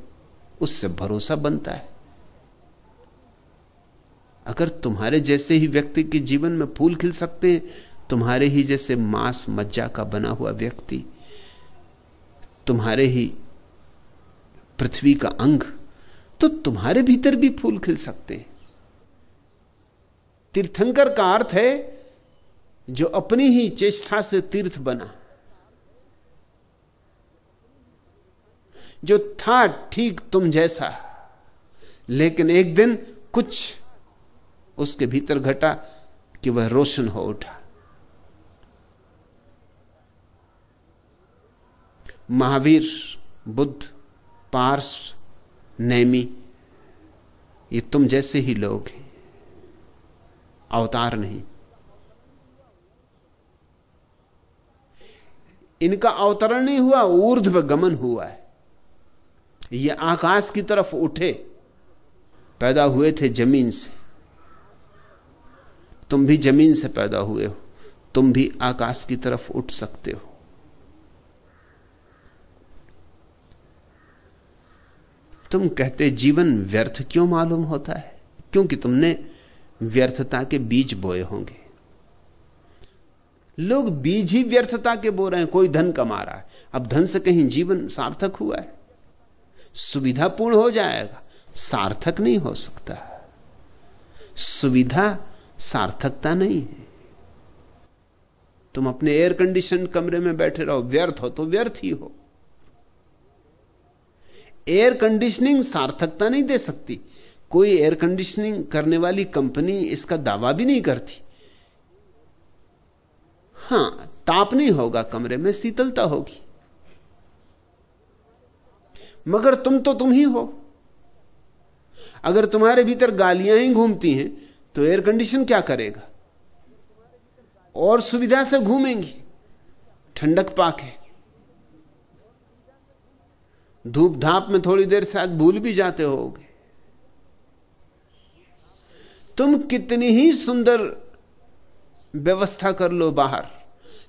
उससे भरोसा बनता है। अगर तुम्हारे जैसे ही व्यक्ति के जीवन में फूल खिल सकते हैं, तुम्हारे ही जैसे मांस मज्जा का बना हुआ व्यक्ति, तुम्हारे ही पृथ्वी का अंग तो तुम्हारे भीतर भी फूल खिल सकते हैं। तीर्थंकर का अर्थ है जो अपनी ही चेष्टा से तीर्थ बना। जो था ठीक तुम जैसा, लेकिन एक दिन कुछ उसके भीतर घटा कि वह रोशन हो उठा। महावीर, बुद्ध पार्स नैमी, ये तुम जैसे ही लोग हैं। अवतार नहीं। इनका अवतरण नहीं हुआ, ऊर्ध्व गमन हुआ है। ये आकाश की तरफ़ उठे, पैदा हुए थे ज़मीन से। तुम भी ज़मीन से पैदा हुए हो, तुम भी आकाश की तरफ़ उठ सकते हो। तुम कहते जीवन व्यर्थ क्यों मालूम होता है? क्योंकि तुमने व्यर्थता के बीज बोए होंगे। लोग बीज ही व्यर्थता के बो रहे हैं, कोई धन कमा रहा है। अब धन से कहीं जीवन सार्थक हुआ है। सुविधापूर्ण हो जाएगा, सार्थक नहीं हो सकता। सुविधा सार्थकता नहीं है। तुम अपने एयर कंडीशन कमरे में बैठे रहो, व्यर्थ हो तो व्यर्थ ही हो। एयर कंडीशनिंग सार्थकता नहीं दे सकती। कोई एयर कंडीशनिंग करने वाली कंपनी इसका दावा भी नहीं करती। हाँ, ताप नहीं होगा कमरे में, शीतलता होगी। मगर तुम तो तुम ही हो। अगर तुम्हारे भीतर गालियाँ ही घूमती हैं तो एयर कंडीशन क्या करेगा? और सुविधा से घूमेंगी। ठंडक पाके धूप धाप में थोड़ी देर शायद भूल भी जाते होगे। तुम कितनी ही सुंदर व्यवस्था कर लो बाहर,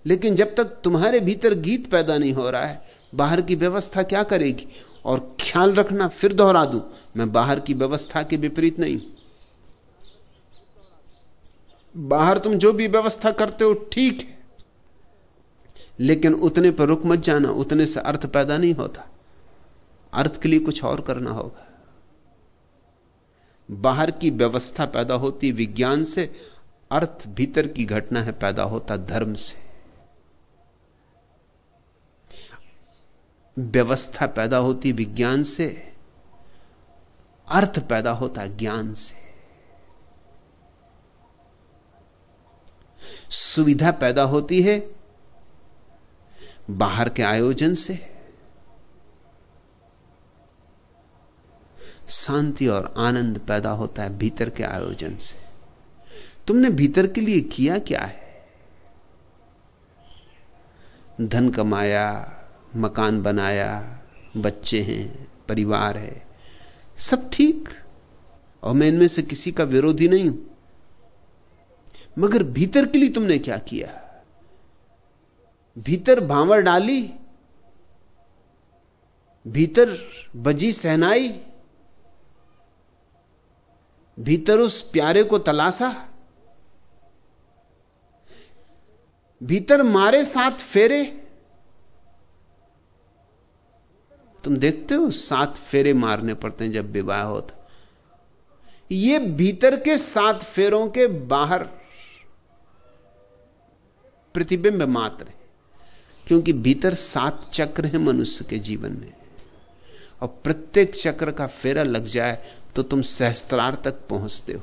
लेकिन जब तक तुम्हारे भीतर गीत पैदा नहीं हो रहा है, बाहर की व्यवस्था क्या करेगी? और ख्याल रखना, फिर दोहरा दूँ, मैं बाहर की व्यवस्था के विपरीत नहीं। बाहर तुम जो भी व्यवस्था करते हो, ठीक है, लेकिन उतने पर रुक मत जाना, उतने से अर्थ पैदा नहीं होता। अर्थ के लिए कुछ और करना होगा। बाहर की व्यवस्था पैदा होती विज्ञान से, अर्थ भीतर की घटना है पैदा होता धर्म से। व्यवस्था पैदा होती विज्ञान से, अर्थ पैदा होता ज्ञान से। सुविधा पैदा होती है बाहर के आयोजन से। शांति और आनंद पैदा होता है भीतर के आयोजन से। तुमने भीतर के लिए किया क्या है? धन कमाया, मकान बनाया, बच्चे हैं, परिवार है, सब ठीक। और मैं इनमें से किसी का विरोधी नहीं हूँ। मगर भीतर के लिए तुमने क्या किया? भीतर भांवर डाली, भीतर बजी सहनाई भीतर उस प्यारे को तलाशा। भीतर मारे साथ फेरे। तुम देखते हो सात फेरे मारने पड़ते हैं जब विवाह होता। ये भीतर के सात फेरों के बाहर प्रतिबिंब मात्र है, क्योंकि भीतर सात चक्र हैं मनुष्य के जीवन में। और प्रत्येक चक्र का फेरा लग जाए तो तुम सहस्त्रार तक पहुँचते हो।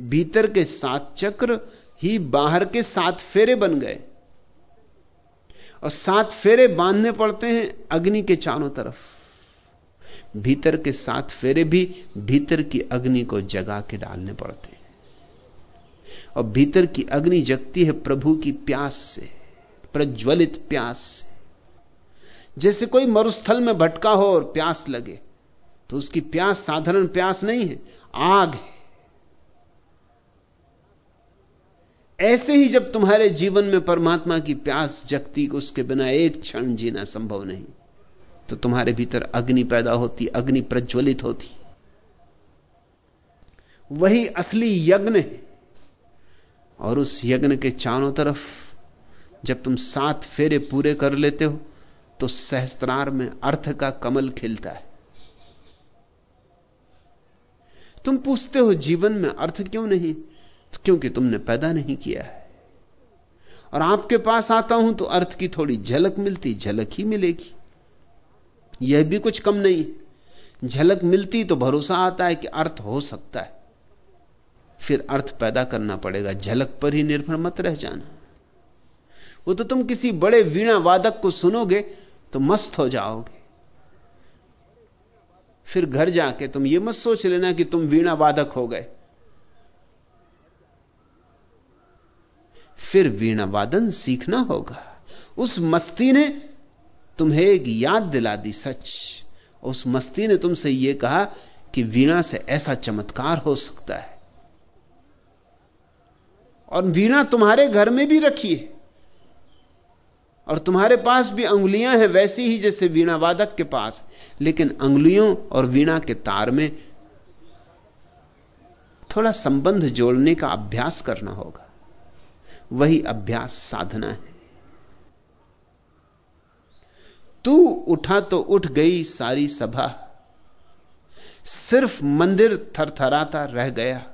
भीतर के सात चक्र ही बाहर के सात फेरे बन गए। और सात फेरे बांधने पड़ते हैं अग्नि के चारों तरफ़। भीतर के सात फेरे भी भीतर की अग्नि को जगा के डालने पड़ते हैं। और भीतर की अग्नि जगती है प्रभु की प्यास से, प्रज्वलित प्यास से। जैसे कोई मरुस्थल में भटका हो और प्यास लगे तो उसकी प्यास साधारण प्यास नहीं है, आग है। ऐसे ही जब तुम्हारे जीवन में परमात्मा की प्यास जगती उसके बिना एक क्षण जीना संभव नहीं तो तुम्हारे भीतर अग्नि पैदा होती, अग्नि प्रज्वलित होती। वही असली यज्ञ है। और उस यज्ञ के चारों तरफ़ जब तुम सात फेरे पूरे कर लेते हो तो सहस्त्रार में अर्थ का कमल खिलता है। तुम पूछते हो, जीवन में अर्थ क्यों नहीं? तो क्योंकि तुमने पैदा नहीं किया है। और आपके पास आता हूँ तो अर्थ की थोड़ी झलक मिलती, झलक ही मिलेगी। यह भी कुछ कम नहीं। झलक मिलती तो भरोसा आता है कि अर्थ हो सकता है। फिर अर्थ पैदा करना पड़ेगा, झलक पर ही निर्भर मत रह जाना। वो तो तुम किसी बड़े वीणा वादक को सुनोगे तो मस्त हो जाओगे। फिर घर जाके तुम ये मत सोच लेना कि तुम वीणा वादक हो गए। फिर वीणा वादन सीखना होगा। उस मस्ती ने तुम्हें एक याद दिला दी सच। उस मस्ती ने तुमसे यह कहा कि वीणा से ऐसा चमत्कार हो सकता है। और वीणा तुम्हारे घर में भी रखी है। और तुम्हारे पास भी अंगुलियाँ हैं, वैसी ही जैसे वीणा वादक के पास। लेकिन अंगुलियों और वीणा के तार में थोड़ा संबंध जोड़ने का अभ्यास करना होगा। वही अभ्यास साधना है। तू उठा तो उठ गई सारी सभा। सिर्फ़ मंदिर थरथराता रह गया।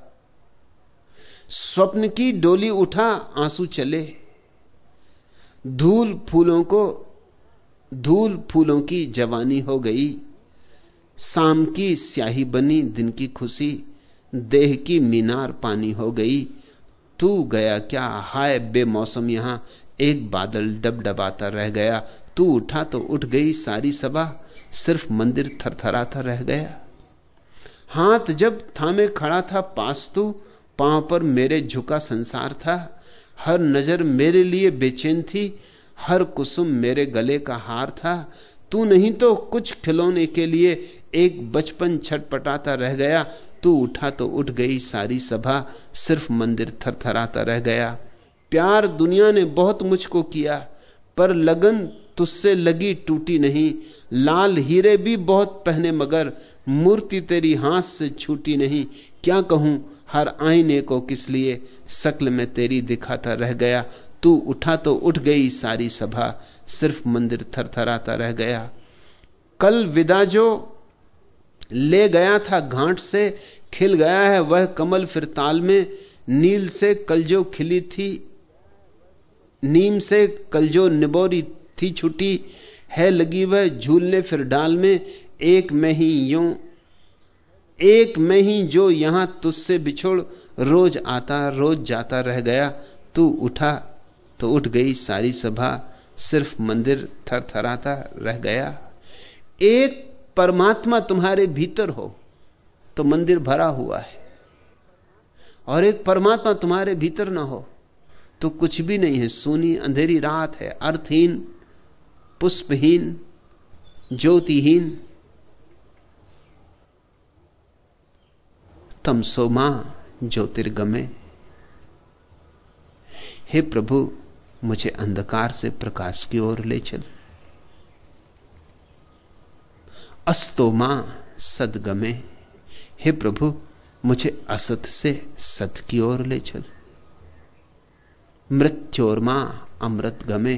स्वप्न की डोली उठा, आँसू चले। धूल फूलों को, धूल फूलों की जवानी हो गई। शाम की स्याही बनी, दिन की खुशी, देह की मीनार पानी हो गई। तू गया क्या? हाय बेमौसम यहाँ। एक बादल डबडबाता रह गया। तू उठा तो उठ गई सारी सभा। सिर्फ़ मंदिर थरथराता रह गया। हाथ जब थामे खड़ा था पास तू, पाँव पर मेरे झुका संसार था। हर नज़र मेरे लिए बेचैन थी, हर कुसुम मेरे गले का हार था। तू नहीं तो कुछ खिलौने के लिए एक बचपन छटपटाता रह गया। तू उठा तो उठ गई सारी सभा, सिर्फ़ मंदिर थरथराता रह गया। प्यार दुनिया ने बहुत मुझको किया, पर लगन तुझसे लगी टूटी नहीं। लाल हीरे भी बहुत पहने मगर मूर्ति तेरी हाथ से छूटी नहीं। क्या कहूँ, हर आईने को किस लिए शक्ल में तेरी दिखाता रह गया? तू उठा तो उठ गई सारी सभा, सिर्फ़ मंदिर थरथराता रह गया। कल विदा जो ले गया था घाट से, खिल गया है वह कमल फिर ताल में। नील से कल जो खिली थी, नीम से कल जो निबोरी थी छुटी। है लगी वह झूलने फिर डाल में। एक में ही यूँ, एक में ही जो यहाँ तुझसे बिछोड़ रोज आता, रोज जाता रह गया, तू उठा तो उठ गई सारी सभा, सिर्फ़ मंदिर थरथराता रह गया। एक परमात्मा तुम्हारे भीतर हो तो मंदिर भरा हुआ है। और एक परमात्मा तुम्हारे भीतर ना हो तो कुछ भी नहीं है। सोनी अंधेरी रात है, अर्थहीन, पुष्पहीन, ज्योतिहीन तमसो माँ ज्योतिर्गमे। हे प्रभु, मुझे अंधकार से प्रकाश की ओर ले चल। अस्तो माँ सदगमे। हे प्रभु, मुझे असत से सत की ओर ले चल। मृत्योर माँ अमृत गमे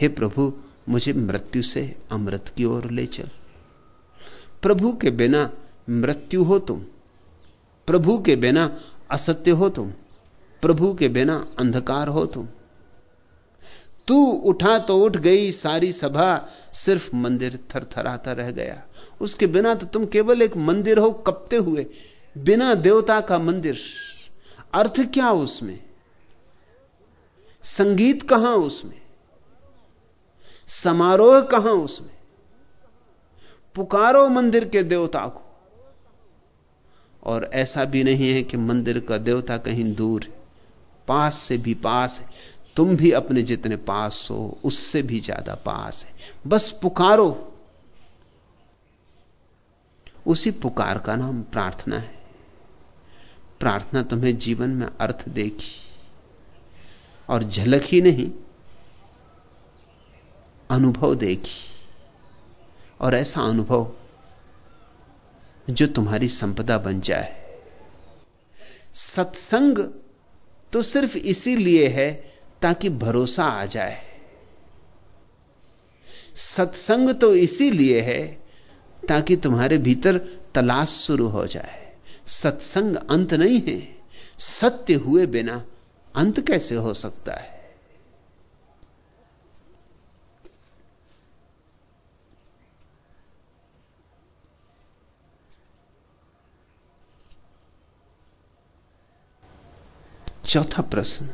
हे प्रभु, मुझे मृत्यु से अमृत की ओर ले चल। प्रभु के बिना मृत्यु हो तुम। प्रभु के बिना असत्य हो तुम। प्रभु के बिना अंधकार हो तुम। तू उठा तो उठ गई सारी सभा, सिर्फ़ मंदिर थरथराता रह गया। उसके बिना तो तुम केवल एक मंदिर हो, कपते हुए। बिना देवता का मंदिर, अर्थ क्या उसमें? संगीत कहाँ उसमें? समारोह कहाँ उसमें? पुकारो मंदिर के देवता को। और ऐसा भी नहीं है कि मंदिर का देवता कहीं दूर है। पास से भी पास है। तुम भी अपने जितने पास हो, उससे भी ज़्यादा पास है। बस पुकारो। उसी पुकार का नाम प्रार्थना है। प्रार्थना तुम्हें जीवन में अर्थ देगी और झलक ही नहीं, अनुभव देगी। और ऐसा अनुभव जो तुम्हारी संपदा बन जाए। सत्संग तो सिर्फ़ इसीलिए है ताकि भरोसा आ जाए। सत्संग तो इसीलिए है ताकि तुम्हारे भीतर तलाश शुरू हो जाए। सत्संग अंत नहीं है। सत्य हुए बिना अंत कैसे हो सकता है? चौथा प्रश्न।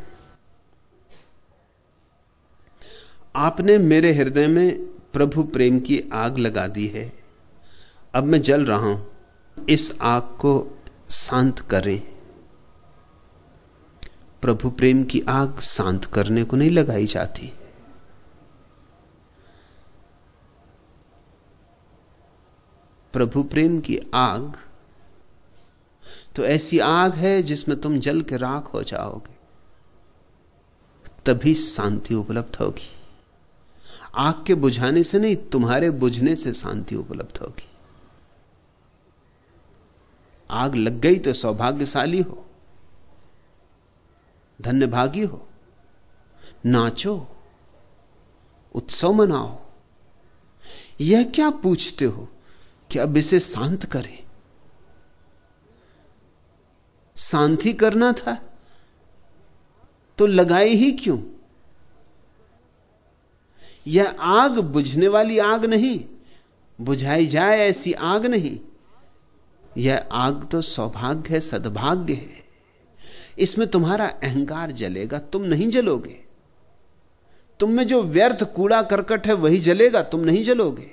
आपने मेरे हृदय में प्रभु प्रेम की आग लगा दी है। अब मैं जल रहा हूँ। इस आग को शांत करें। प्रभु प्रेम की आग शांत करने को नहीं लगाई जाती। प्रभु प्रेम की आग तो ऐसी आग है जिसमें तुम जल के राख हो जाओगे। तभी शांति उपलब्ध होगी। आग के बुझाने से नहीं, तुम्हारे बुझने से शांति उपलब्ध होगी। आग लग गई तो सौभाग्यशाली हो। धन्यभागी हो। नाचो। उत्सव मनाओ। यह क्या पूछते हो कि अब इसे शांत करें? शांति करना था? तो लगाई ही क्यों? यह आग बुझने वाली आग नहीं, बुझाई जाए ऐसी आग नहीं। यह आग तो सौभाग्य है, सद्भाग्य है। इसमें तुम्हारा अहंकार जलेगा, तुम नहीं जलोगे। तुम में जो व्यर्थ कूड़ा करकट है, वही जलेगा, तुम नहीं जलोगे।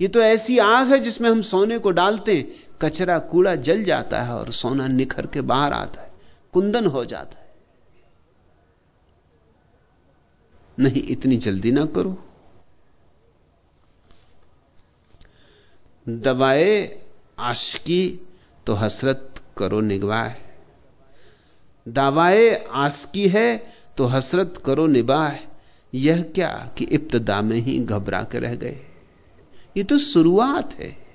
ये तो ऐसी आग है जिसमें हम सोने को डालते हैं कचरा कूड़ा जल जाता है और सोना निखर के बाहर आता है, कुंदन हो जाता है। नहीं, इतनी जल्दी ना करो। दवाए, आशकी तो हसरत करो निगवाह दावाए आसकी है तो हसरत करो निबाह यह क्या कि इब्तदा में ही घबरा के रह गए। ये तो शुरुआत है।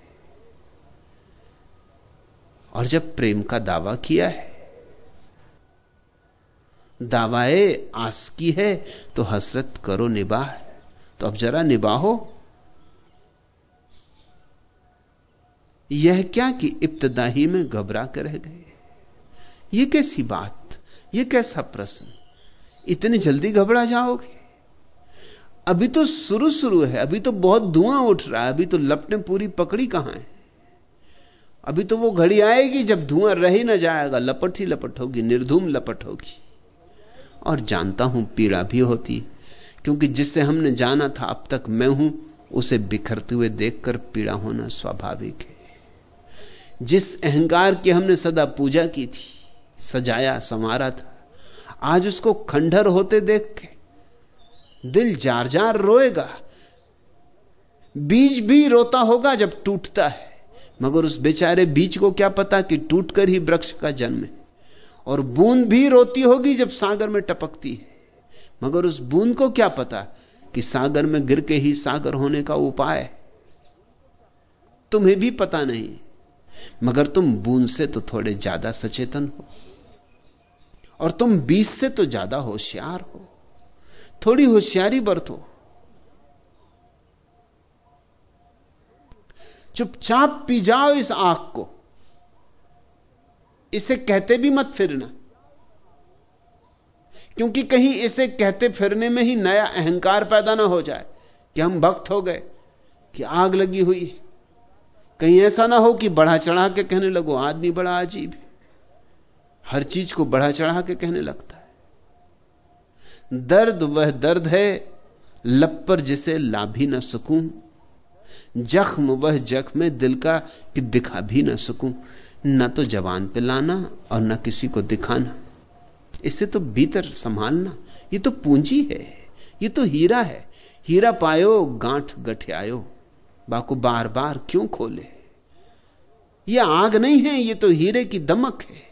और जब प्रेम का दावा किया है, दावाए आस की है तो हसरत करो निबाह। तो अब जरा निबाहो यह क्या कि इब्तदा ही में घबरा कर रह गए? यह कैसी बात यह कैसा प्रश्न? इतनी जल्दी घबरा जाओगे? अभी तो शुरू शुरू है, अभी तो बहुत धुआँ उठ रहा है, अभी तो लपटें पूरी पकड़ी कहाँ है? अभी तो वो घड़ी आएगी जब धुआँ रह ही ना जाएगा। लपट ही लपट होगी, निर्धूम लपट होगी। और जानता हूँ पीड़ा भी होती, क्योंकि जिसे हमने जाना था अब तक मैं हूँ, उसे बिखरते हुए देखकर पीड़ा होना स्वाभाविक है। जिस अहंकार की हमने सदा पूजा की थी, सजाया, संवारा था, आज उसको खंडर होते देख के दिल जार जार रोएगा, बीज भी रोता होगा जब टूटता है। मगर उस बेचारे बीज को क्या पता कि टूटकर ही वृक्ष का जन्म है। और बूंद भी रोती होगी जब सागर में टपकती है। मगर उस बूंद को क्या पता कि सागर में गिर के ही सागर होने का उपाय तुम्हें भी पता नहीं, मगर तुम बूंद से तो थोड़े ज़्यादा सचेतन हो। और तुम बीज से तो ज़्यादा होशियार हो। थोड़ी होशियारी बरतो। चुपचाप पी जाओ इस आँख को। इसे कहते भी मत फिरना। क्योंकि कहीं इसे कहते फिरने में ही नया अहंकार पैदा ना हो जाए, कि हम भक्त हो गए, कि आग लगी हुई है। कहीं ऐसा ना हो कि बढ़ा चढ़ा के कहने लगो, आदमी बड़ा अजीब है। हर चीज़ को बढ़ा चढ़ा के कहने लगता है। दर्द वह दर्द है लब पर जिसे ला भी ना सकूँ जख्म वह जख्म है दिल का कि दिखा भी ना सकूँ। न तो जवान पे लाना और न किसी को दिखाना। इसे तो भीतर संभालना। ये तो पूंजी है। ये तो हीरा है। हीरा पायो, गांठ गठियायो। बाको बार बार क्यों खोले? ये आग नहीं है, ये तो हीरे की दमक है।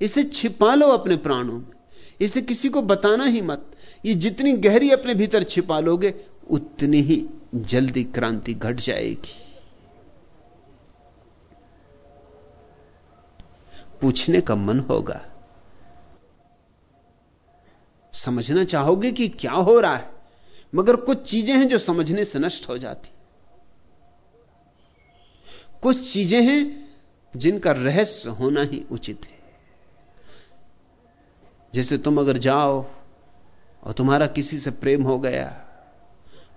इसे छिपा लो अपने प्राणों में। इसे किसी को बताना ही मत। ये जितनी गहरी अपने भीतर छिपा लोगे, उतनी ही जल्दी क्रांति घट जाएगी। पूछने का मन होगा। समझना चाहोगे कि क्या हो रहा है? मगर कुछ चीज़ें हैं जो समझने से नष्ट हो जाती। कुछ चीज़ें हैं जिनका रहस्य होना ही उचित है। जैसे तुम अगर जाओ और तुम्हारा किसी से प्रेम हो गया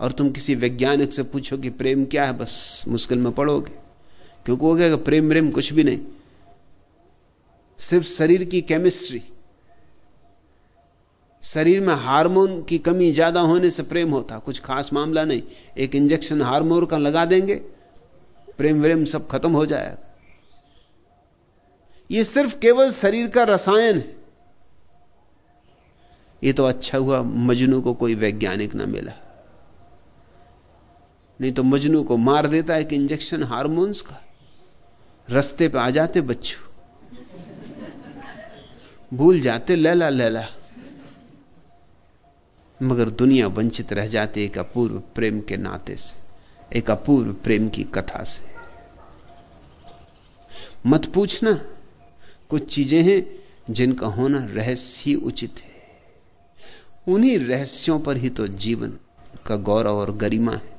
और तुम किसी वैज्ञानिक से पूछो कि प्रेम क्या है, बस मुश्किल में पड़ोगे। क्योंकि वो कहेगा, प्रेम प्रेम कुछ भी नहीं। सिर्फ़ शरीर की केमिस्ट्री शरीर में हार्मोन की कमी ज़्यादा होने से प्रेम होता, कुछ खास मामला नहीं। एक इंजेक्शन हार्मोन का लगा देंगे, प्रेम व्रेम सब खत्म हो जाएगा। यह सिर्फ़ केवल शरीर का रसायन है। ये तो अच्छा हुआ, मजनू को कोई वैज्ञानिक ना मिला। नहीं तो मजनू को मार देता है कि इंजेक्शन हार्मोन्स का। रस्ते पे आ जाते बच्चों। भूल जाते लैला लैला। मगर दुनिया वंचित रह जाती एक अपूर्व प्रेम के नाते से, एक अपूर्व प्रेम की कथा से। मत पूछना, कुछ चीज़ें हैं जिनका होना रहस्य ही उचित है। उन्हीं रहस्यों पर ही तो जीवन का गौरव और गरिमा है।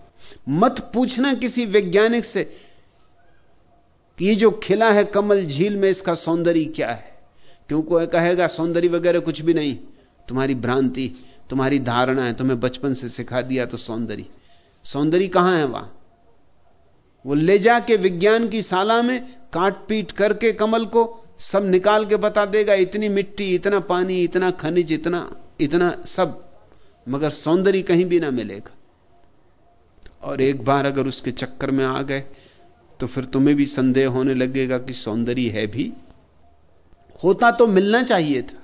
मत पूछना किसी वैज्ञानिक से कि ये जो खिला है कमल झील में, इसका सौंदर्य क्या है? क्यों कोई कहेगा, सौंदर्य वगैरह कुछ भी नहीं। तुम्हारी भ्रांति, तुम्हारी धारणा है, तुम्हें बचपन से सिखा दिया तो सौंदर्य। सौंदर्य कहाँ है वहाँ? वो ले जाके विज्ञान की शाला में काट पीट करके कमल को सब निकाल के बता देगा, इतनी मिट्टी, इतना पानी, इतना खनिज, इतना इतना सब। मगर सौंदर्य कहीं भी ना मिलेगा। और एक बार अगर उसके चक्कर में आ गए तो फिर तुम्हें भी संदेह होने लगेगा कि सौंदर्य है भी। होता तो मिलना चाहिए था।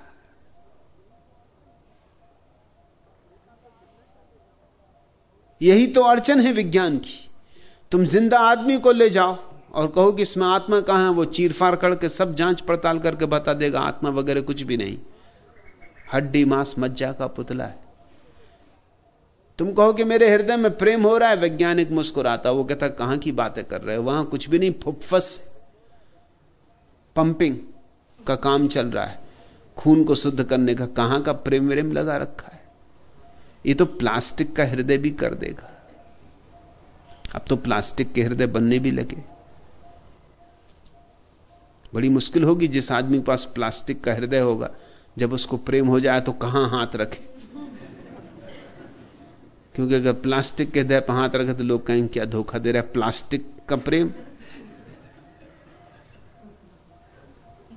यही तो अड़चन है विज्ञान की। तुम ज़िंदा आदमी को ले जाओ और कहो कि इसमें आत्मा कहाँ है, वो चीरफार करके सब जाँच पड़ताल करके बता देगा, आत्मा वगैरह कुछ भी नहीं। हड्डी मांस मज्जा का पुतला है। तुम कहो कि मेरे हृदय में प्रेम हो रहा है, वैज्ञानिक मुस्कुराता वो कहता, कहाँ की बातें कर रहे हो? वहाँ कुछ भी नहीं फुफस पंपिंग का काम चल रहा है। खून को शुद्ध करने का कहाँ का प्रेम व्रेम लगा रखा है? ये तो प्लास्टिक का हृदय भी कर देगा। अब तो प्लास्टिक के हृदय बनने भी लगे। बड़ी मुश्किल होगी, जिस आदमी के पास प्लास्टिक का हृदय होगा, जब उसको प्रेम हो जाए तो कहाँ हाथ रखे? क्योंकि अगर प्लास्टिक के पर हाथ रखे तो लोग कहेंगे क्या धोखा दे रहा है प्लास्टिक का प्रेम?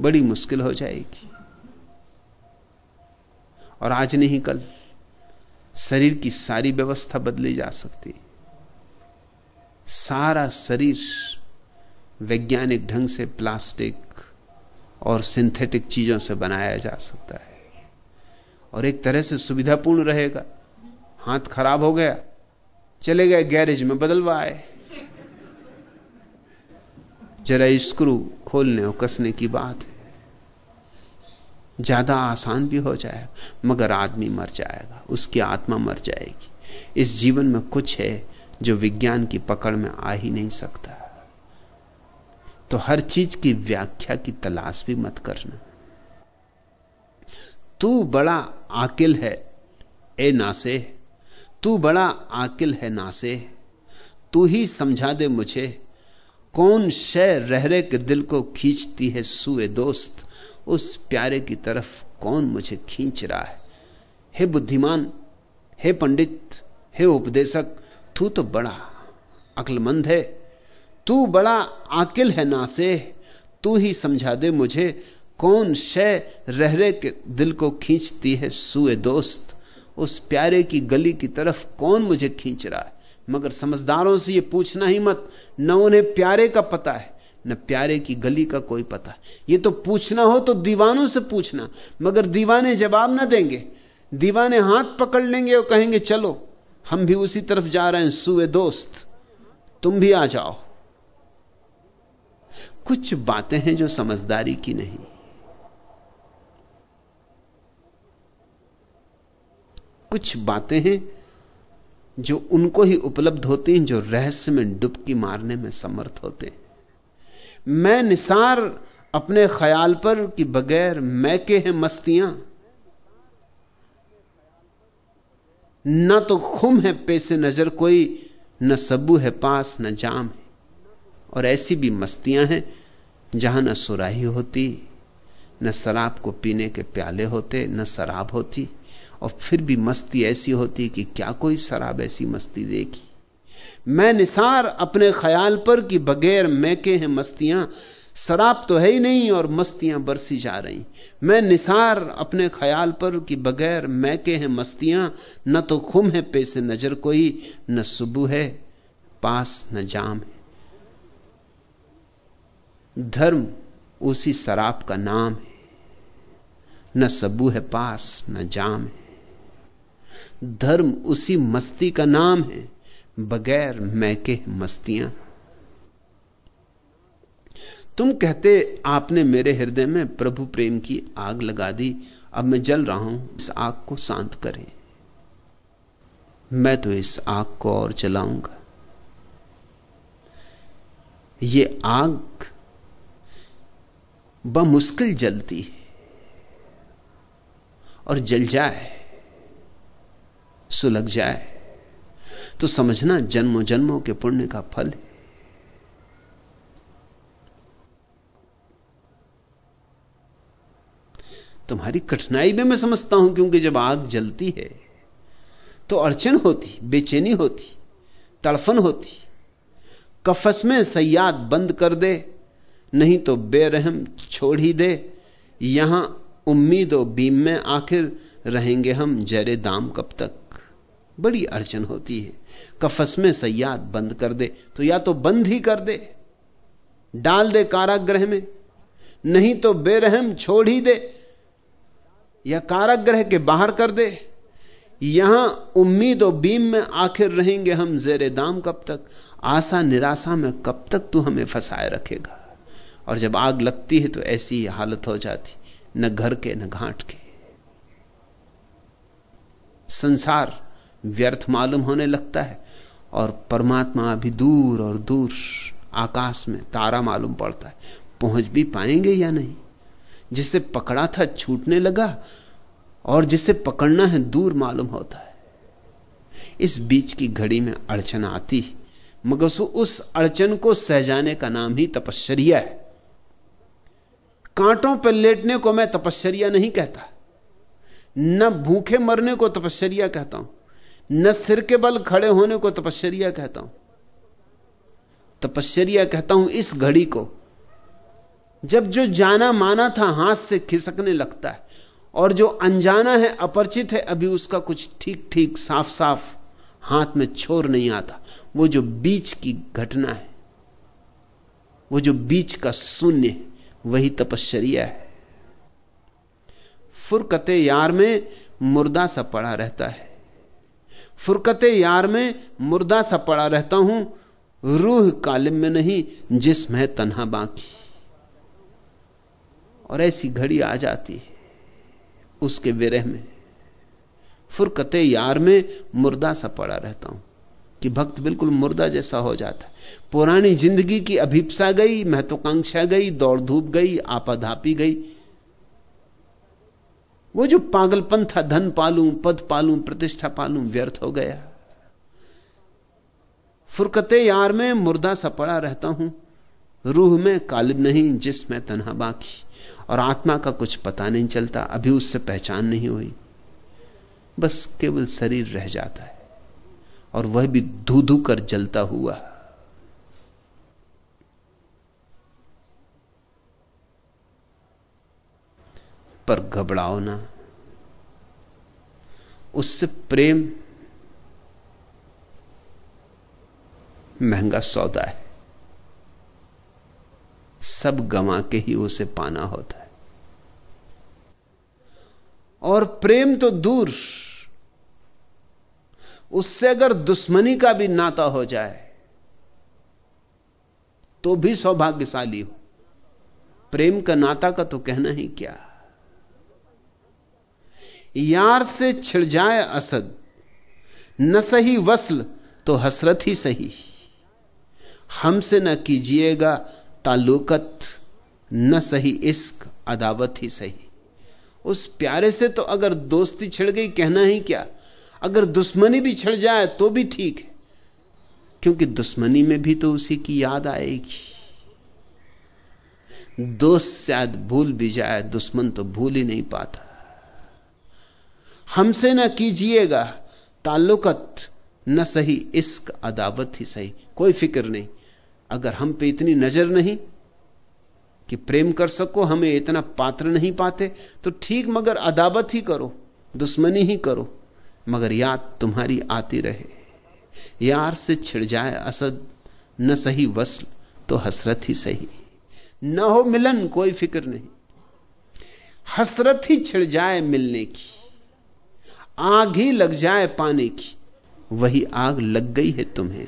बड़ी मुश्किल हो जाएगी। और आज नहीं, कल शरीर की सारी व्यवस्था बदली जा सकती सारा शरीर वैज्ञानिक ढंग से प्लास्टिक और सिंथेटिक चीज़ों से बनाया जा सकता है। और एक तरह से सुविधापूर्ण रहेगा। हाथ खराब हो गया, चले गए गैरेज में, बदलवाए। जरा स्क्रू खोलने और कसने की बात है। ज़्यादा आसान भी हो जाए, मगर आदमी मर जाएगा, उसकी आत्मा मर जाएगी। इस जीवन में कुछ है जो विज्ञान की पकड़ में आ ही नहीं सकता। तो हर चीज़ की व्याख्या की तलाश भी मत करना। तू बड़ा आकिल है, ए नासे। तू बड़ा आकिल है नासे, तू ही समझा दे मुझे, कौन शय रहरे के दिल को खींचती है सुए दोस्त, उस प्यारे की तरफ़ कौन मुझे खींच रहा है? हे बुद्धिमान, हे पंडित, हे उपदेशक, तू तो बड़ा अक्लमंद है, तू बड़ा आकिल है ना से तू ही समझा दे मुझे, कौन शय रहरे के दिल को खींचती है सुए दोस्त उस प्यारे की गली की तरफ़ कौन मुझे खींच रहा है? मगर समझदारों से यह पूछना ही मत, न उन्हें प्यारे का पता है, न प्यारे की गली का कोई पता ये तो पूछना हो तो दीवानों से पूछना, मगर दीवाने जवाब ना देंगे। दीवाने हाथ पकड़ लेंगे और कहेंगे, चलो, हम भी उसी तरफ़ जा रहे हैं, सुए दोस्त, तुम भी आ जाओ। कुछ बातें हैं जो समझदारी की नहीं। कुछ बातें हैं जो उनको ही उपलब्ध होती हैं, जो रहस्य में डुबकी मारने में समर्थ होते हैं। मैं निसार अपने ख्याल पर कि बगैर मैं के हैं मस्तियाँ, न तो खुम है पेसे नज़र कोई, न सबू है पास, न जाम है। और ऐसी भी मस्तियाँ हैं, जहाँ न सुराही होती, न शराब को पीने के प्याले होते, न शराब होती। और फिर भी मस्ती ऐसी होती कि क्या कोई शराब ऐसी मस्ती देखी मैं निसार अपने ख्याल पर कि बगैर मैं के हैं मस्तियाँ, शराब तो है ही नहीं और मस्तियाँ बरसी जा रही। मैं निसार अपने ख्याल पर कि बगैर मैं के हैं मस्तियाँ, न तो खुम है पेसे नज़र कोई, न सुबह है, पास न जाम है। धर्म उसी शराब का नाम है। न सबू है पास, न जाम है। धर्म उसी मस्ती का नाम है, बगैर मैं के मस्तियाँ। तुम कहते, आपने मेरे हृदय में प्रभु प्रेम की आग लगा दी, अब मैं जल रहा हूँ, इस आग को शांत करें। मैं तो इस आग को और चलाऊँगा ये आग बमुश्किल जलती है और जल जाए। सुलग जाए। तो समझना जन्मों जन्मों के पुण्य का फल है। तुम्हारी कठिनाई भी मैं समझता हूँ, क्योंकि जब आग जलती है तो अड़चन होती, बेचैनी होती, तड़फन होती। कफस में सयाद बंद कर दे, नहीं तो बेरहम छोड़ ही दे। यहाँ उम्मीद और बीम में आखिर रहेंगे हम जरे दाम कब तक? बड़ी अड़चन होती है। कफस में सयाद बंद कर दे तो या तो बंद ही कर दे, डाल दे कारागृह में, नहीं तो बेरहम छोड़ ही दे, या कारागृह के बाहर कर दे। यहाँ उम्मीद और बीम में आखिर रहेंगे हम जेरे दाम कब तक आशा निराशा में कब तक तू हमें फंसाए रखेगा। और जब आग लगती है तो ऐसी ही हालत हो जाती, न घर के, न घाट के। संसार व्यर्थ मालूम होने लगता है और परमात्मा अभी दूर और दूर आकाश में तारा मालूम पड़ता है। पहुँच भी पाएँगे या नहीं? जिसे पकड़ा था छूटने लगा और जिसे पकड़ना है दूर मालूम होता है। इस बीच की घड़ी में अड़चन आती है, मगर उस अड़चन को सहजाने का नाम ही तपश्चर्या है। कांटों पर लेटने को मैं तपश्चर्या नहीं कहता, न भूखे मरने को तपश्चर्या कहता हूँ। न सिर के बल खड़े होने को तपश्चर्या कहता हूँ। तपश्चर्या कहता हूँ इस घड़ी को। जब जो जाना माना था हाथ से खिसकने लगता है, और जो अनजाना है, अपरिचित है, अभी उसका कुछ ठीक ठीक साफ़ साफ़ हाथ में छोर नहीं आता। वो जो बीच की घटना है, वो जो बीच का शून्य वही तपश्चर्या है। फुरकते यार में मुर्दा सा पड़ा रहता है। फुरकते यार में मुर्दा सा पड़ा रहता हूँ, रूह कालिम में नहीं जिसमें तन्हा बाकी। और ऐसी घड़ी आ जाती है उसके विरह में। फुरकते यार में मुर्दा सा पड़ा रहता हूँ, कि भक्त बिल्कुल मुर्दा जैसा हो जाता है। पुरानी ज़िंदगी की अभिप्सा गई, महत्वाकांक्षा गई, दौड़ धूप गई आपाधापी गई। वो जो पागलपन था, धन पालू, पद पालू, प्रतिष्ठा पालू, व्यर्थ हो गया। फुरकते यार में मुर्दा सा पड़ा रहता हूँ। रूह में कालिब नहीं जिसमें तनहा बाकी। और आत्मा का कुछ पता नहीं चलता, अभी उससे पहचान नहीं हुई। बस केवल शरीर रह जाता है। और वह भी धू धू कर जलता हुआ। पर घबराओ ना। उससे प्रेम महँगा सौदा है। सब गंवा के ही उसे पाना होता है। और प्रेम तो दूर। उससे अगर दुश्मनी का भी नाता हो जाए तो भी सौभाग्यशाली हो। प्रेम का नाता का तो कहना ही क्या? यार से छिड़ जाए असद। न सही वसल तो हसरत ही सही। हमसे न कीजिएगा ताल्लुकत न सही इश्क, अदावत ही सही। उस प्यारे से तो अगर दोस्ती छिड़ गई, कहना ही क्या? अगर दुश्मनी भी छिड़ जाए तो भी ठीक है। क्योंकि दुश्मनी में भी तो उसी की याद आएगी। दोस्त शायद भूल भी जाए, दुश्मन तो भूल ही नहीं पाता। हमसे ना कीजिएगा, ताल्लुकत न सही, इश्क, अदावत ही सही, कोई फ़िक्र नहीं। अगर हम पे इतनी नज़र नहीं कि प्रेम कर सको, हमें इतना पात्र नहीं पाते तो ठीक, मगर अदावत ही करो, दुश्मनी ही करो, मगर याद तुम्हारी आती रहे। यार से छिड़ जाए असद, न सही वसल तो हसरत ही सही। न हो मिलन, कोई फ़िक्र नहीं। हसरत ही छिड़ जाए मिलने की। आग ही लग जाए पाने की। वही आग लग गई है तुम्हें।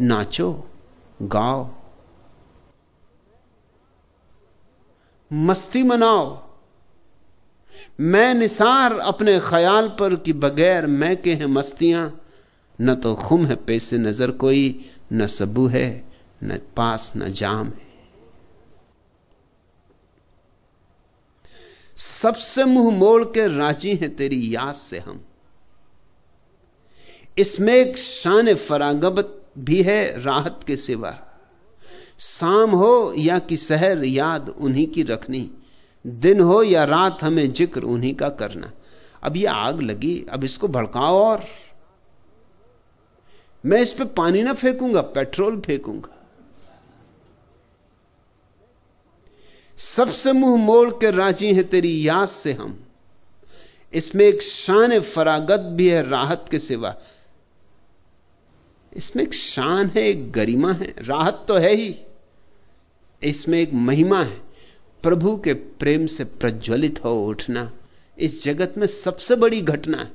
नाचो, गाओ। मस्ती मनाओ। मैं निसार अपने ख्याल पर कि बगैर मैं के हैं मस्तियाँ। न तो खुम है पैसे नज़र कोई, न सबू है, न पास, न जाम है। सबसे मुँह मोड़ के राज़ी हैं तेरी याद से हम। इसमें एक शान फरागबत भी है राहत के सिवा। शाम हो या कि शहर याद उन्हीं की रखनी, दिन हो या रात हमें ज़िक्र उन्हीं का करना। अब ये आग लगी, अब इसको भड़काओ और। मैं इस पे पानी ना फेंकूँगा, पेट्रोल फेंकूँगा। सबसे मुँह मोड़ के राज़ी है तेरी याद से हम। इसमें एक शान फरागत भी है राहत के सिवा। इसमें एक शान है, एक गरिमा है। राहत तो है ही। इसमें एक महिमा है। प्रभु के प्रेम से प्रज्वलित हो उठना इस जगत में सबसे बड़ी घटना है।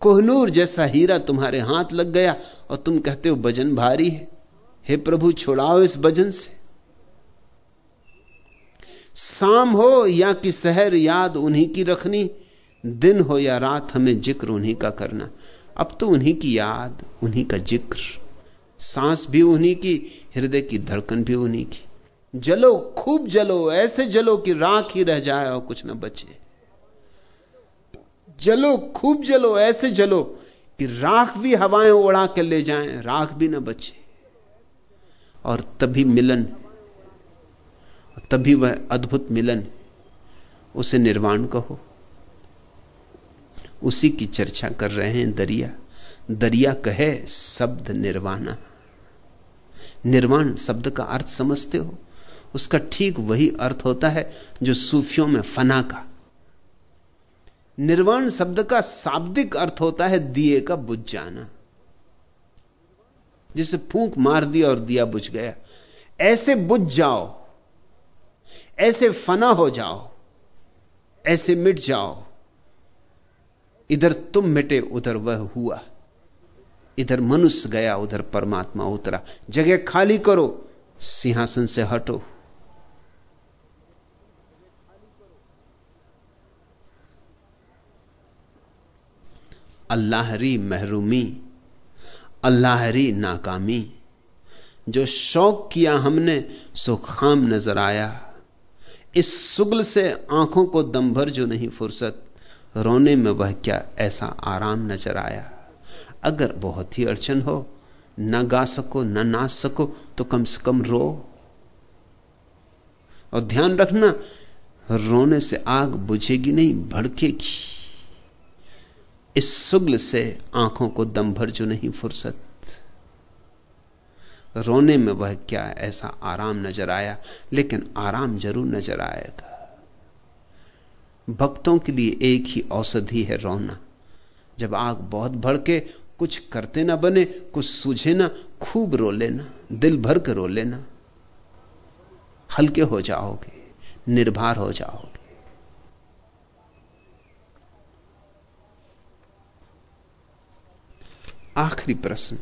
कोहनूर जैसा हीरा तुम्हारे हाथ लग गया और तुम कहते हो वज़न भारी है। हे प्रभु, छोड़ाओ इस वज़न से। शाम हो या कि शहर याद उन्हीं की रखनी, दिन हो या रात हमें ज़िक्र उन्हीं का करना। अब तो उन्हीं की याद, उन्हीं का ज़िक्र। सांस भी उन्हीं की, हृदय की धड़कन भी उन्हीं की। जलो, खूब जलो, ऐसे जलो कि राख ही रह जाए और कुछ ना बचे। जलो, खूब जलो, ऐसे जलो कि राख भी हवाएँ उड़ा के ले जाएँ, राख भी ना बचे। और तभी मिलन तभी वह अद्भुत मिलन उसे निर्वाण कहो। उसी की चर्चा कर रहे हैं दरिया। दरिया कहे शब्द निर्वाणा। निर्वाण शब्द का अर्थ समझते हो? उसका ठीक वही अर्थ होता है जो सूफियों में फना का। निर्वाण शब्द का शाब्दिक अर्थ होता है दिए का बुझ जाना जिसे फूंक मार दिया और दिया बुझ गया। ऐसे बुझ जाओ। ऐसे फना हो जाओ, ऐसे मिट जाओ, इधर तुम मिटे, उधर वह हुआ। इधर मनुष्य गया, उधर परमात्मा उतरा। जगह खाली करो, सिंहासन से हटो। अल्लाहरी महरूमी, अल्लाहरी नाकामी। जो शौक किया हमने, सो खाम नज़र आया। इस सुगल से आँखों को दम भर जो नहीं फुर्सत, रोने में वह क्या ऐसा आराम नज़र आया? अगर बहुत ही अड़चन हो, न गा सको, न नाच सको तो कम से कम रो। और ध्यान रखना, रोने से आग बुझेगी नहीं, भड़केगी। इस सुगल से आँखों को दम भर जो नहीं फुर्सत रोने में वह क्या ऐसा आराम नज़र आया? लेकिन आराम ज़रूर नज़र आएगा। भक्तों के लिए एक ही औषधि है रोना। जब आग बहुत भड़के, कुछ करते ना बने, कुछ सूझे ना, खूब रो लेना, दिल भर के रो लेना। हल्के हो जाओगे, निर्भर हो जाओगे। आखिरी प्रश्न।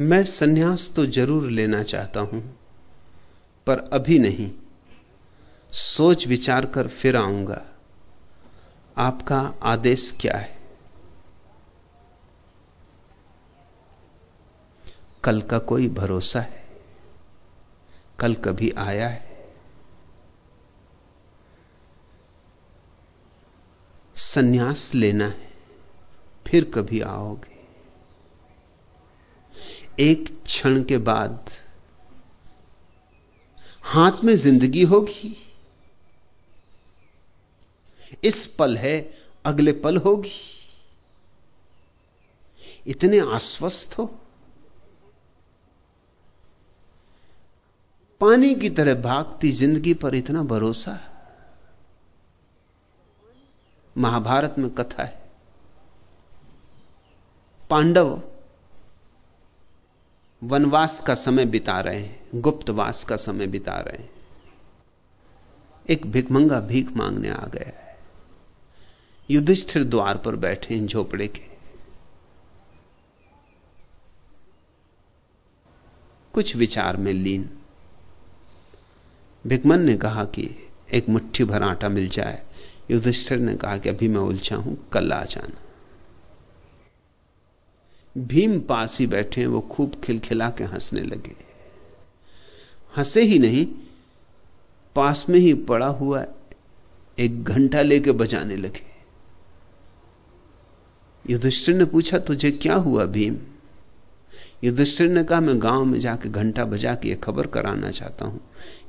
मैं सन्यास तो ज़रूर लेना चाहता हूँ, पर अभी नहीं। सोच विचार कर फिर आऊँगा। आपका आदेश क्या है? कल का कोई भरोसा है? कल कभी आया है? सन्यास लेना है, फिर कभी आओगे? एक क्षण के बाद हाथ में ज़िंदगी होगी। इस पल है, अगले पल होगी। इतने आश्वस्त हो। पानी की तरह भागती ज़िंदगी पर इतना भरोसा। महाभारत में कथा है, पांडव वनवास का समय बिता रहे हैं, गुप्तवास का समय बिता रहे हैं। एक भिकमंगा भीख मांगने आ गया है। युधिष्ठिर द्वार पर बैठे हैं झोपड़े के। कुछ विचार में लीन। भिकमन ने कहा कि एक मुट्ठी भर आटा मिल जाए। युधिष्ठिर ने कहा कि अभी मैं उलझा हूँ, कल आ जाना। भीम पास ही बैठे हैं, वो खूब खिलखिला के हंसने लगे। हंसे ही नहीं, पास में ही पड़ा हुआ एक घंटा लेके बजाने लगे। युधिष्ठिर ने पूछा, तुझे क्या हुआ भीम? युधिष्ठिर ने कहा, मैं गाँव में जाके घंटा बजा के खबर कराना चाहता हूँ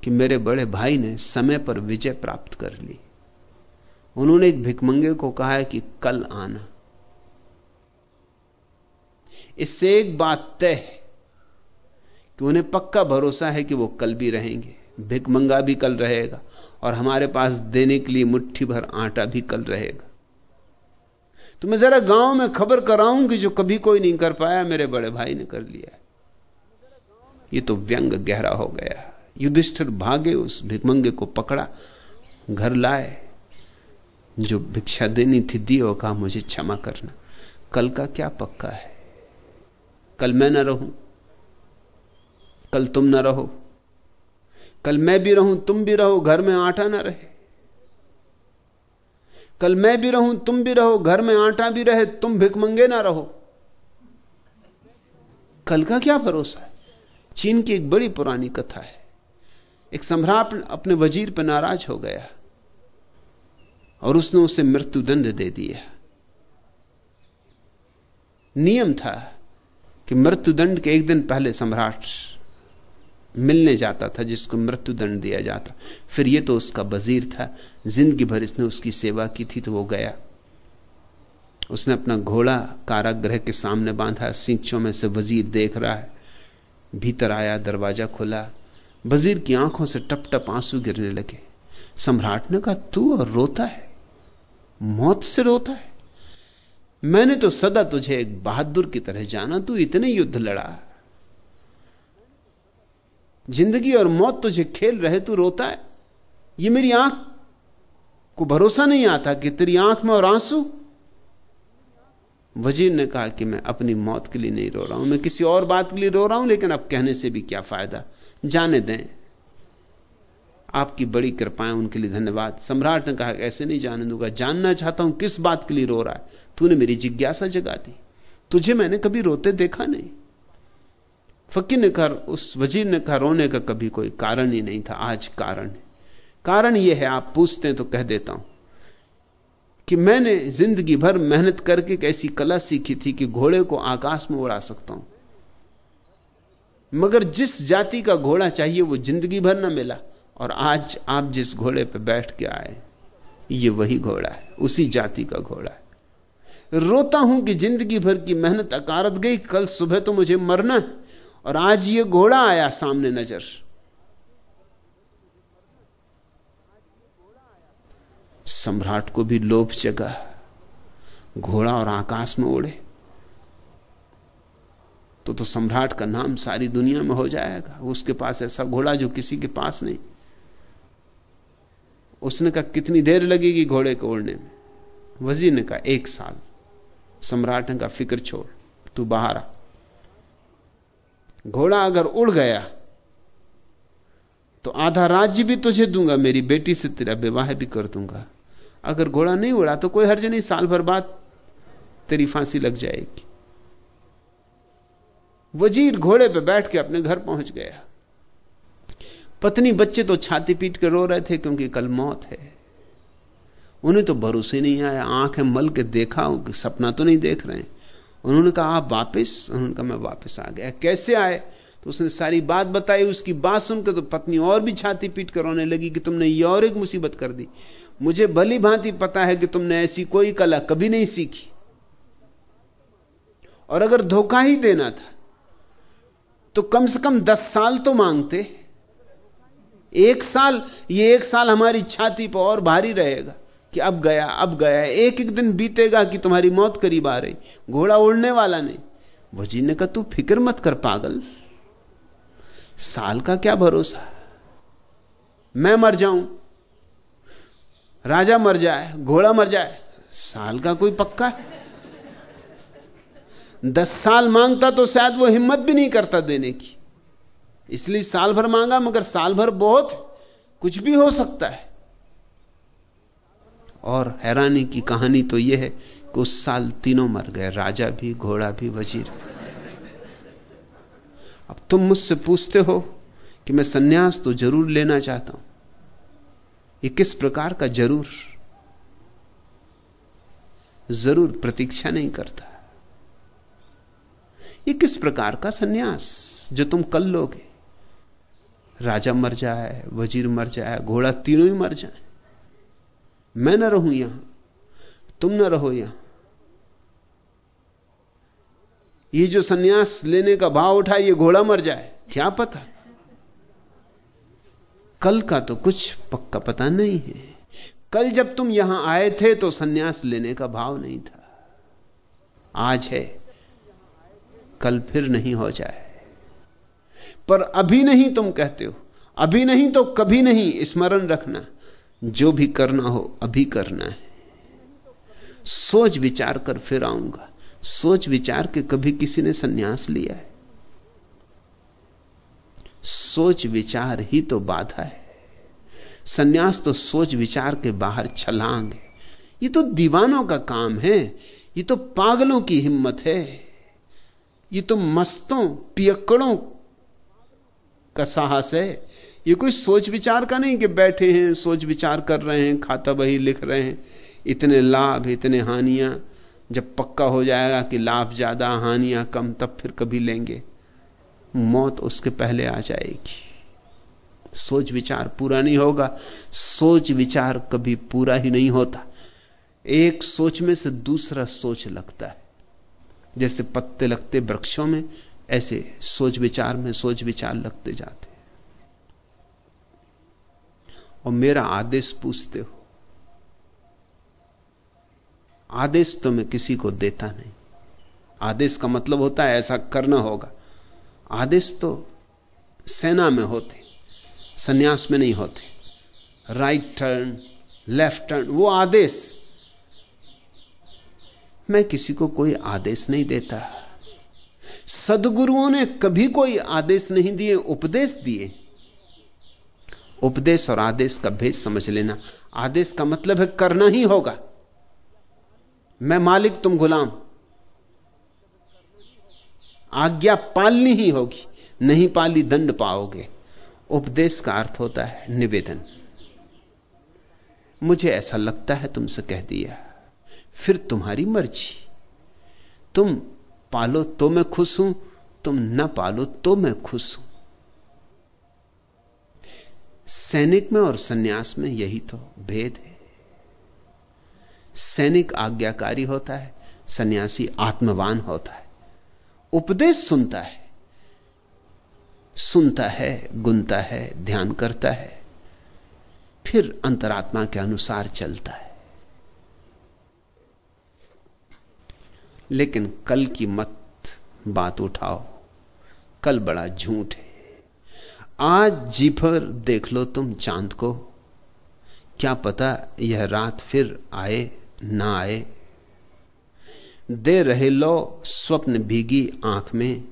कि मेरे बड़े भाई ने समय पर विजय प्राप्त कर ली। उन्होंने एक भिकमंगे को कहा है कि कल आना। इससे एक बात तय है कि उन्हें पक्का भरोसा है कि वो कल भी रहेंगे। भिकमंगा भी कल रहेगा और हमारे पास देने के लिए मुट्ठी भर आटा भी कल रहेगा। तो मैं जरा गाँव में खबर कराऊं कि जो कभी कोई नहीं कर पाया, मेरे बड़े भाई ने कर लिया। ये तो व्यंग गहरा हो गया। युधिष्ठिर भागे उस भिकमंगे को पकड़ा, घर लाए। जो भिक्षा देनी थी, दी और कहा, मुझे क्षमा करना। कल का क्या पक्का है? कल मैं न रहूँ, कल तुम न रहो, कल मैं भी रहूँ, तुम भी रहो, घर में आटा ना रहे। कल मैं भी रहूँ, तुम भी रहो, घर में आटा भी रहे, तुम भिकमंगे ना रहो। कल का क्या भरोसा है? चीन की एक बड़ी पुरानी कथा है। एक सम्राट अपने वज़ीर पर नाराज़ हो गया और उसने उसे मृत्युदंड दे दिया। नियम था कि मृत्युदंड के एक दिन पहले सम्राट मिलने जाता था, जिसको मृत्युदंड दिया जाता। फिर यह तो उसका वज़ीर था, ज़िंदगी भर इसने उसकी सेवा की थी तो वो गया। उसने अपना घोड़ा कारागृह के सामने बांधा, सिंचों में से वज़ीर देख रहा है। भीतर आया, दरवाज़ा खुला। वज़ीर की आँखों से टप टप आँसू गिरने लगे। सम्राट ने कहा, तू और रोता है? मौत से रोता है? मैंने तो सदा तुझे एक बहादुर की तरह जाना, तू इतने युद्ध लड़ा। ज़िंदगी और मौत तुझे खेल रहे, तू रोता है। ये मेरी आँख को भरोसा नहीं आता कि तेरी आँख में और आँसू। वज़ीर ने कहा कि मैं अपनी मौत के लिए नहीं रो रहा हूँ, मैं किसी और बात के लिए रो रहा हूँ, लेकिन अब कहने से भी क्या फ़ायदा? जाने दें। आपकी बड़ी कृपाएँ, उनके लिए धन्यवाद। सम्राट ने कहा, ऐसे नहीं जाने दूँगा। जानना चाहता हूँ किस बात के लिए रो रहा है। तूने मेरी जिज्ञासा जगा दी। तुझे मैंने कभी रोते देखा नहीं। फकीर ने कहा, उस वज़ीर ने कहा, रोने का कभी कोई कारण ही नहीं था। आज कारण है। कारण यह है, आप पूछते हैं तो कह देता हूँ कि मैंने ज़िंदगी भर मेहनत करके एक ऐसी कला सीखी थी कि घोड़े को आकाश में उड़ा सकता हूँ। मगर जिस जाति का घोड़ा चाहिए, वो ज़िंदगी भर ना मिला। और आज आप जिस घोड़े पर बैठ के आए, ये वही घोड़ा है, उसी जाति का घोड़ा है। रोता हूँ कि ज़िंदगी भर की मेहनत अकारत गई, कल सुबह तो मुझे मरना है, और आज ये घोड़ा आया सामने नज़र। सम्राट को भी लोभ जगा, घोड़ा और आकाश में उड़े। तो तो सम्राट का नाम सारी दुनिया में हो जाएगा, उसके पास ऐसा घोड़ा जो किसी के पास नहीं। उसने कहा, कितनी देर लगेगी घोड़े को उड़ने में? वज़ीर ने कहा, एक साल। सम्राट ने कहा, फ़िक्र छोड़, तू बाहर आ। घोड़ा अगर उड़ गया तो आधा राज्य भी तुझे दूँगा, मेरी बेटी से तेरा विवाह भी कर दूँगा। अगर घोड़ा नहीं उड़ा तो कोई हर्ज नहीं, साल भर बाद तेरी फांसी लग जाएगी। वज़ीर घोड़े पर बैठ के अपने घर पहुँच गया। पत्नी बच्चे तो छाती पीट कर रो रहे थे क्योंकि कल मौत है। उन्हें तो भरोसे नहीं आया। आँखें मल के देखा सपना तो नहीं देख रहे उन्होंने कहा, आप वापस? उन्होंने कहा, मैं वापस आ गया। कैसे आए? तो उसने सारी बात बताई। उसकी बात सुनकर तो पत्नी और भी छाती पीट कर रोने लगी कि तुमने ये और एक मुसीबत कर दी। मुझे भली भांति पता है कि तुमने ऐसी कोई कला कभी नहीं सीखी। और अगर धोखा ही देना था तो कम से कम दस साल तो मांगते। एक साल, ये एक साल हमारी छाती पर और भारी रहेगा कि अब गया अब गया एक एक दिन बीतेगा कि तुम्हारी मौत करीब आ रही। घोड़ा उड़ने वाला नहीं। वो ने कहा, तू फ़िक्र मत कर पागल। साल का क्या भरोसा मैं मर जाऊँ। राजा मर जाए, घोड़ा मर जाए, साल का कोई पक्का है? दस साल माँगता तो शायद वो हिम्मत भी नहीं करता देने की। इसलिए साल भर मांगा, मगर साल भर बहुत कुछ भी हो सकता है। और हैरानी की कहानी तो यह है कि उस साल तीनों मर गए, राजा भी, घोड़ा भी, वज़ीर अब तुम मुझसे पूछते हो कि मैं सन्यास तो ज़रूर लेना चाहता हूँ। ये किस प्रकार का ज़रूर? ज़रूर प्रतीक्षा नहीं करता। ये किस प्रकार का सन्यास जो तुम कल लोगे? राजा मर जाए, वज़ीर मर जाए, घोड़ा तीनों ही मर जाए। मैं ना रहूँ यहाँ, तुम न रहो यहाँ। ये जो सन्यास लेने का भाव उठा, ये घोड़ा मर जाए, क्या पता? कल का तो कुछ पक्का पता नहीं है। कल जब तुम यहाँ आए थे तो सन्यास लेने का भाव नहीं था। आज है, कल फिर नहीं हो जाए। पर अभी नहीं तुम कहते हो। अभी नहीं तो कभी नहीं स्मरण रखना। जो भी करना हो, अभी करना है। सोच विचार कर फिर आऊँगा। सोच विचार के कभी किसी ने सन्यास लिया है। सोच विचार ही तो बाधा है। सन्यास तो सोच विचार के बाहर छलांग है। ये तो दीवानों का काम है। ये तो पागलों की हिम्मत है। ये तो मस्तों, पियक्कड़ों का साहस है। ये कोई सोच विचार का नहीं कि बैठे हैं, सोच विचार कर रहे हैं, खाता बही लिख रहे हैं। इतने लाभ, इतने हानियाँ, जब पक्का हो जाएगा कि लाभ ज़्यादा, हानियाँ कम, तब फिर कभी लेंगे। मौत उसके पहले आ जाएगी। सोच विचार पूरा नहीं होगा। सोच विचार कभी पूरा ही नहीं होता। एक सोच में से दूसरा सोच लगता है। जैसे पत्ते लगते वृक्षों में ऐसे सोच विचार में सोच विचार लगते जाते और मेरा आदेश पूछते हो। आदेश तो मैं किसी को देता नहीं। आदेश का मतलब होता है ऐसा करना होगा। आदेश तो सेना में होते, सन्यास में नहीं होते। राइट टर्न लेफ़्ट टर्न वो आदेश। मैं किसी को कोई आदेश नहीं देता। सदगुरुओं ने कभी कोई आदेश नहीं दिए, उपदेश दिए। उपदेश और आदेश का भेद समझ लेना। आदेश का मतलब है करना ही होगा। मैं मालिक, तुम गुलाम। आज्ञा पालनी ही होगी, नहीं पाली दंड पाओगे। उपदेश का अर्थ होता है निवेदन। मुझे ऐसा लगता है तुमसे कह दिया। फिर तुम्हारी मर्ज़ी। तुम पालो तो मैं खुश हूँ, तुम न पालो तो मैं खुश हूँ। सैनिक में और सन्यास में यही तो भेद है। सैनिक आज्ञाकारी होता है, सन्यासी आत्मवान होता है। उपदेश सुनता है सुनता है, गुनता है, ध्यान करता है, फिर अंतरात्मा के अनुसार चलता है। लेकिन कल की मत बात उठाओ। कल बड़ा झूठ है। आज जी भर देख लो तुम चाँद को। क्या पता यह रात फिर आए, ना आए। दे रहे लो, स्वप्न भीगी आँख में।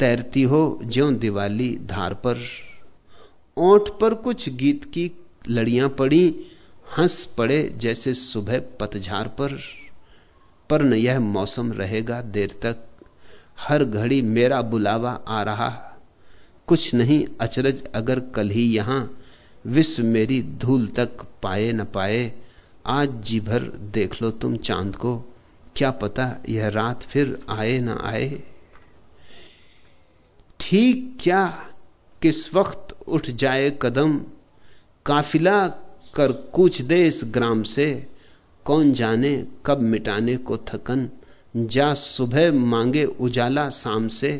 तैरती हो ज्यो दिवाली धार पर। ओठ पर कुछ गीत की लड़ियाँ पड़ी, हंस पड़े जैसे सुबह पतझार पर। पर न यह मौसम रहेगा, देर तक हर घड़ी मेरा बुलावा आ रहा। कुछ नहीं, अचरज अगर कल ही यहाँ विश्व मेरी धूल तक पाए न पाए, आज जी भर देख लो तुम चाँद को। क्या पता यह रात फिर आए न आए। ठीक क्या, किस वक्त उठ जाए कदम? काफिला कर कूच दे इस ग्राम से। कौन जाने, कब मिटाने को थकन। जा सुबह मांगे उजाला शाम से।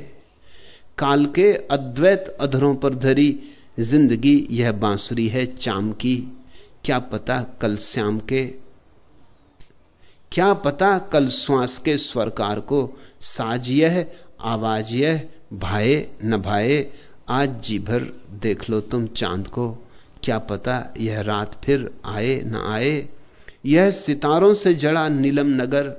काल के अद्वैत अधरों पर धरी, ज़िंदगी यह बांसुरी है चाम की। क्या पता कल श्याम के, क्या पता कल श्वास के स्वरकार को। साज यह, आवाज़ यह, भाए न भाए, आज जी भर देख लो तुम चाँद को। क्या पता यह रात फिर आए न आए। यह सितारों से जड़ा नीलम नगर,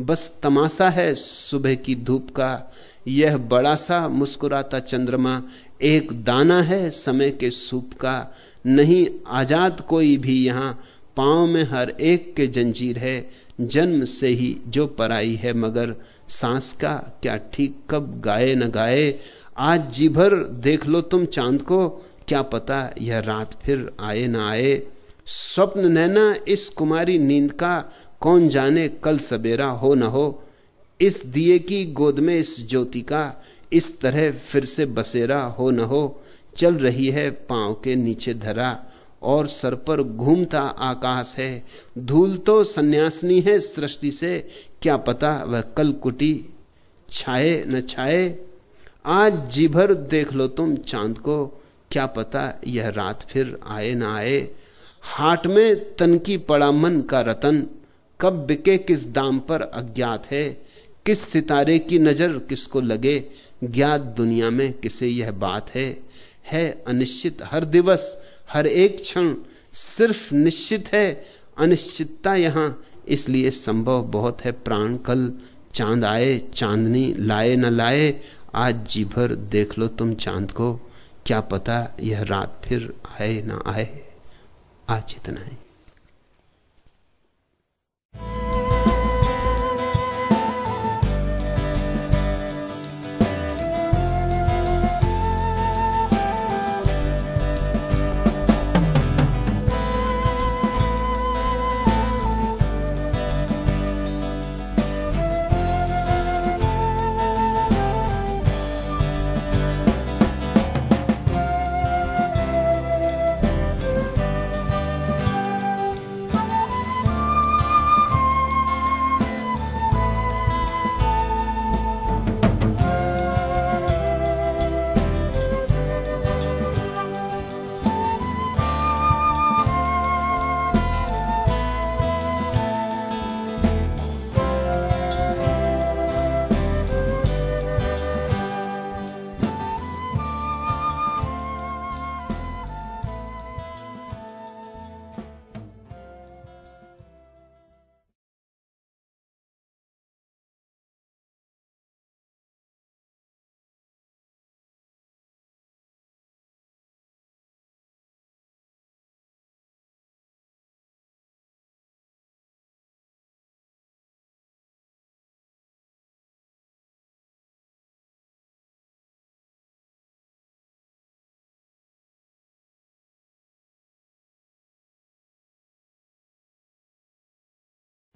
बस तमाशा है सुबह की धूप का। यह बड़ा सा मुस्कुराता चंद्रमा, एक दाना है समय के सूप का। नहीं, आज़ाद कोई भी यहाँ, पाँव में हर एक के जंजीर है, जन्म से ही जो पराई है मगर, सांस का क्या ठीक कब गाए न गाए। आज जी भर देख लो तुम चाँद को, क्या पता यह रात फिर आए न आए। स्वप्न नैना, इस कुमारी नींद का कौन जाने कल सवेरा हो न हो। इस दिए की गोद में इस ज्योति का, इस तरह फिर से बसेरा हो न हो। चल रही है पाँव के नीचे धरा, और सर पर घूमता आकाश है। धूल तो सन्यासनी है सृष्टि से, क्या पता वह कल कुटी छाए न छाए। आज जी भर देख लो तुम चाँद को, क्या पता यह रात फिर आए ना आए। हाट में तन की पड़ा मन का रतन, कब बिके किस दाम पर अज्ञात है, किस सितारे की नज़र किसको लगे, ज्ञात दुनिया में किसे यह बात है। है अनिश्चित हर दिवस, हर एक क्षण, सिर्फ़ निश्चित है, अनिश्चितता यहाँ, इसलिए संभव बहुत है प्राण कल, चाँद आए, चांदनी लाए न लाए, आज जी भर देख लो तुम चाँद को, क्या पता यह रात फिर आए ना आए। आज इतना ही।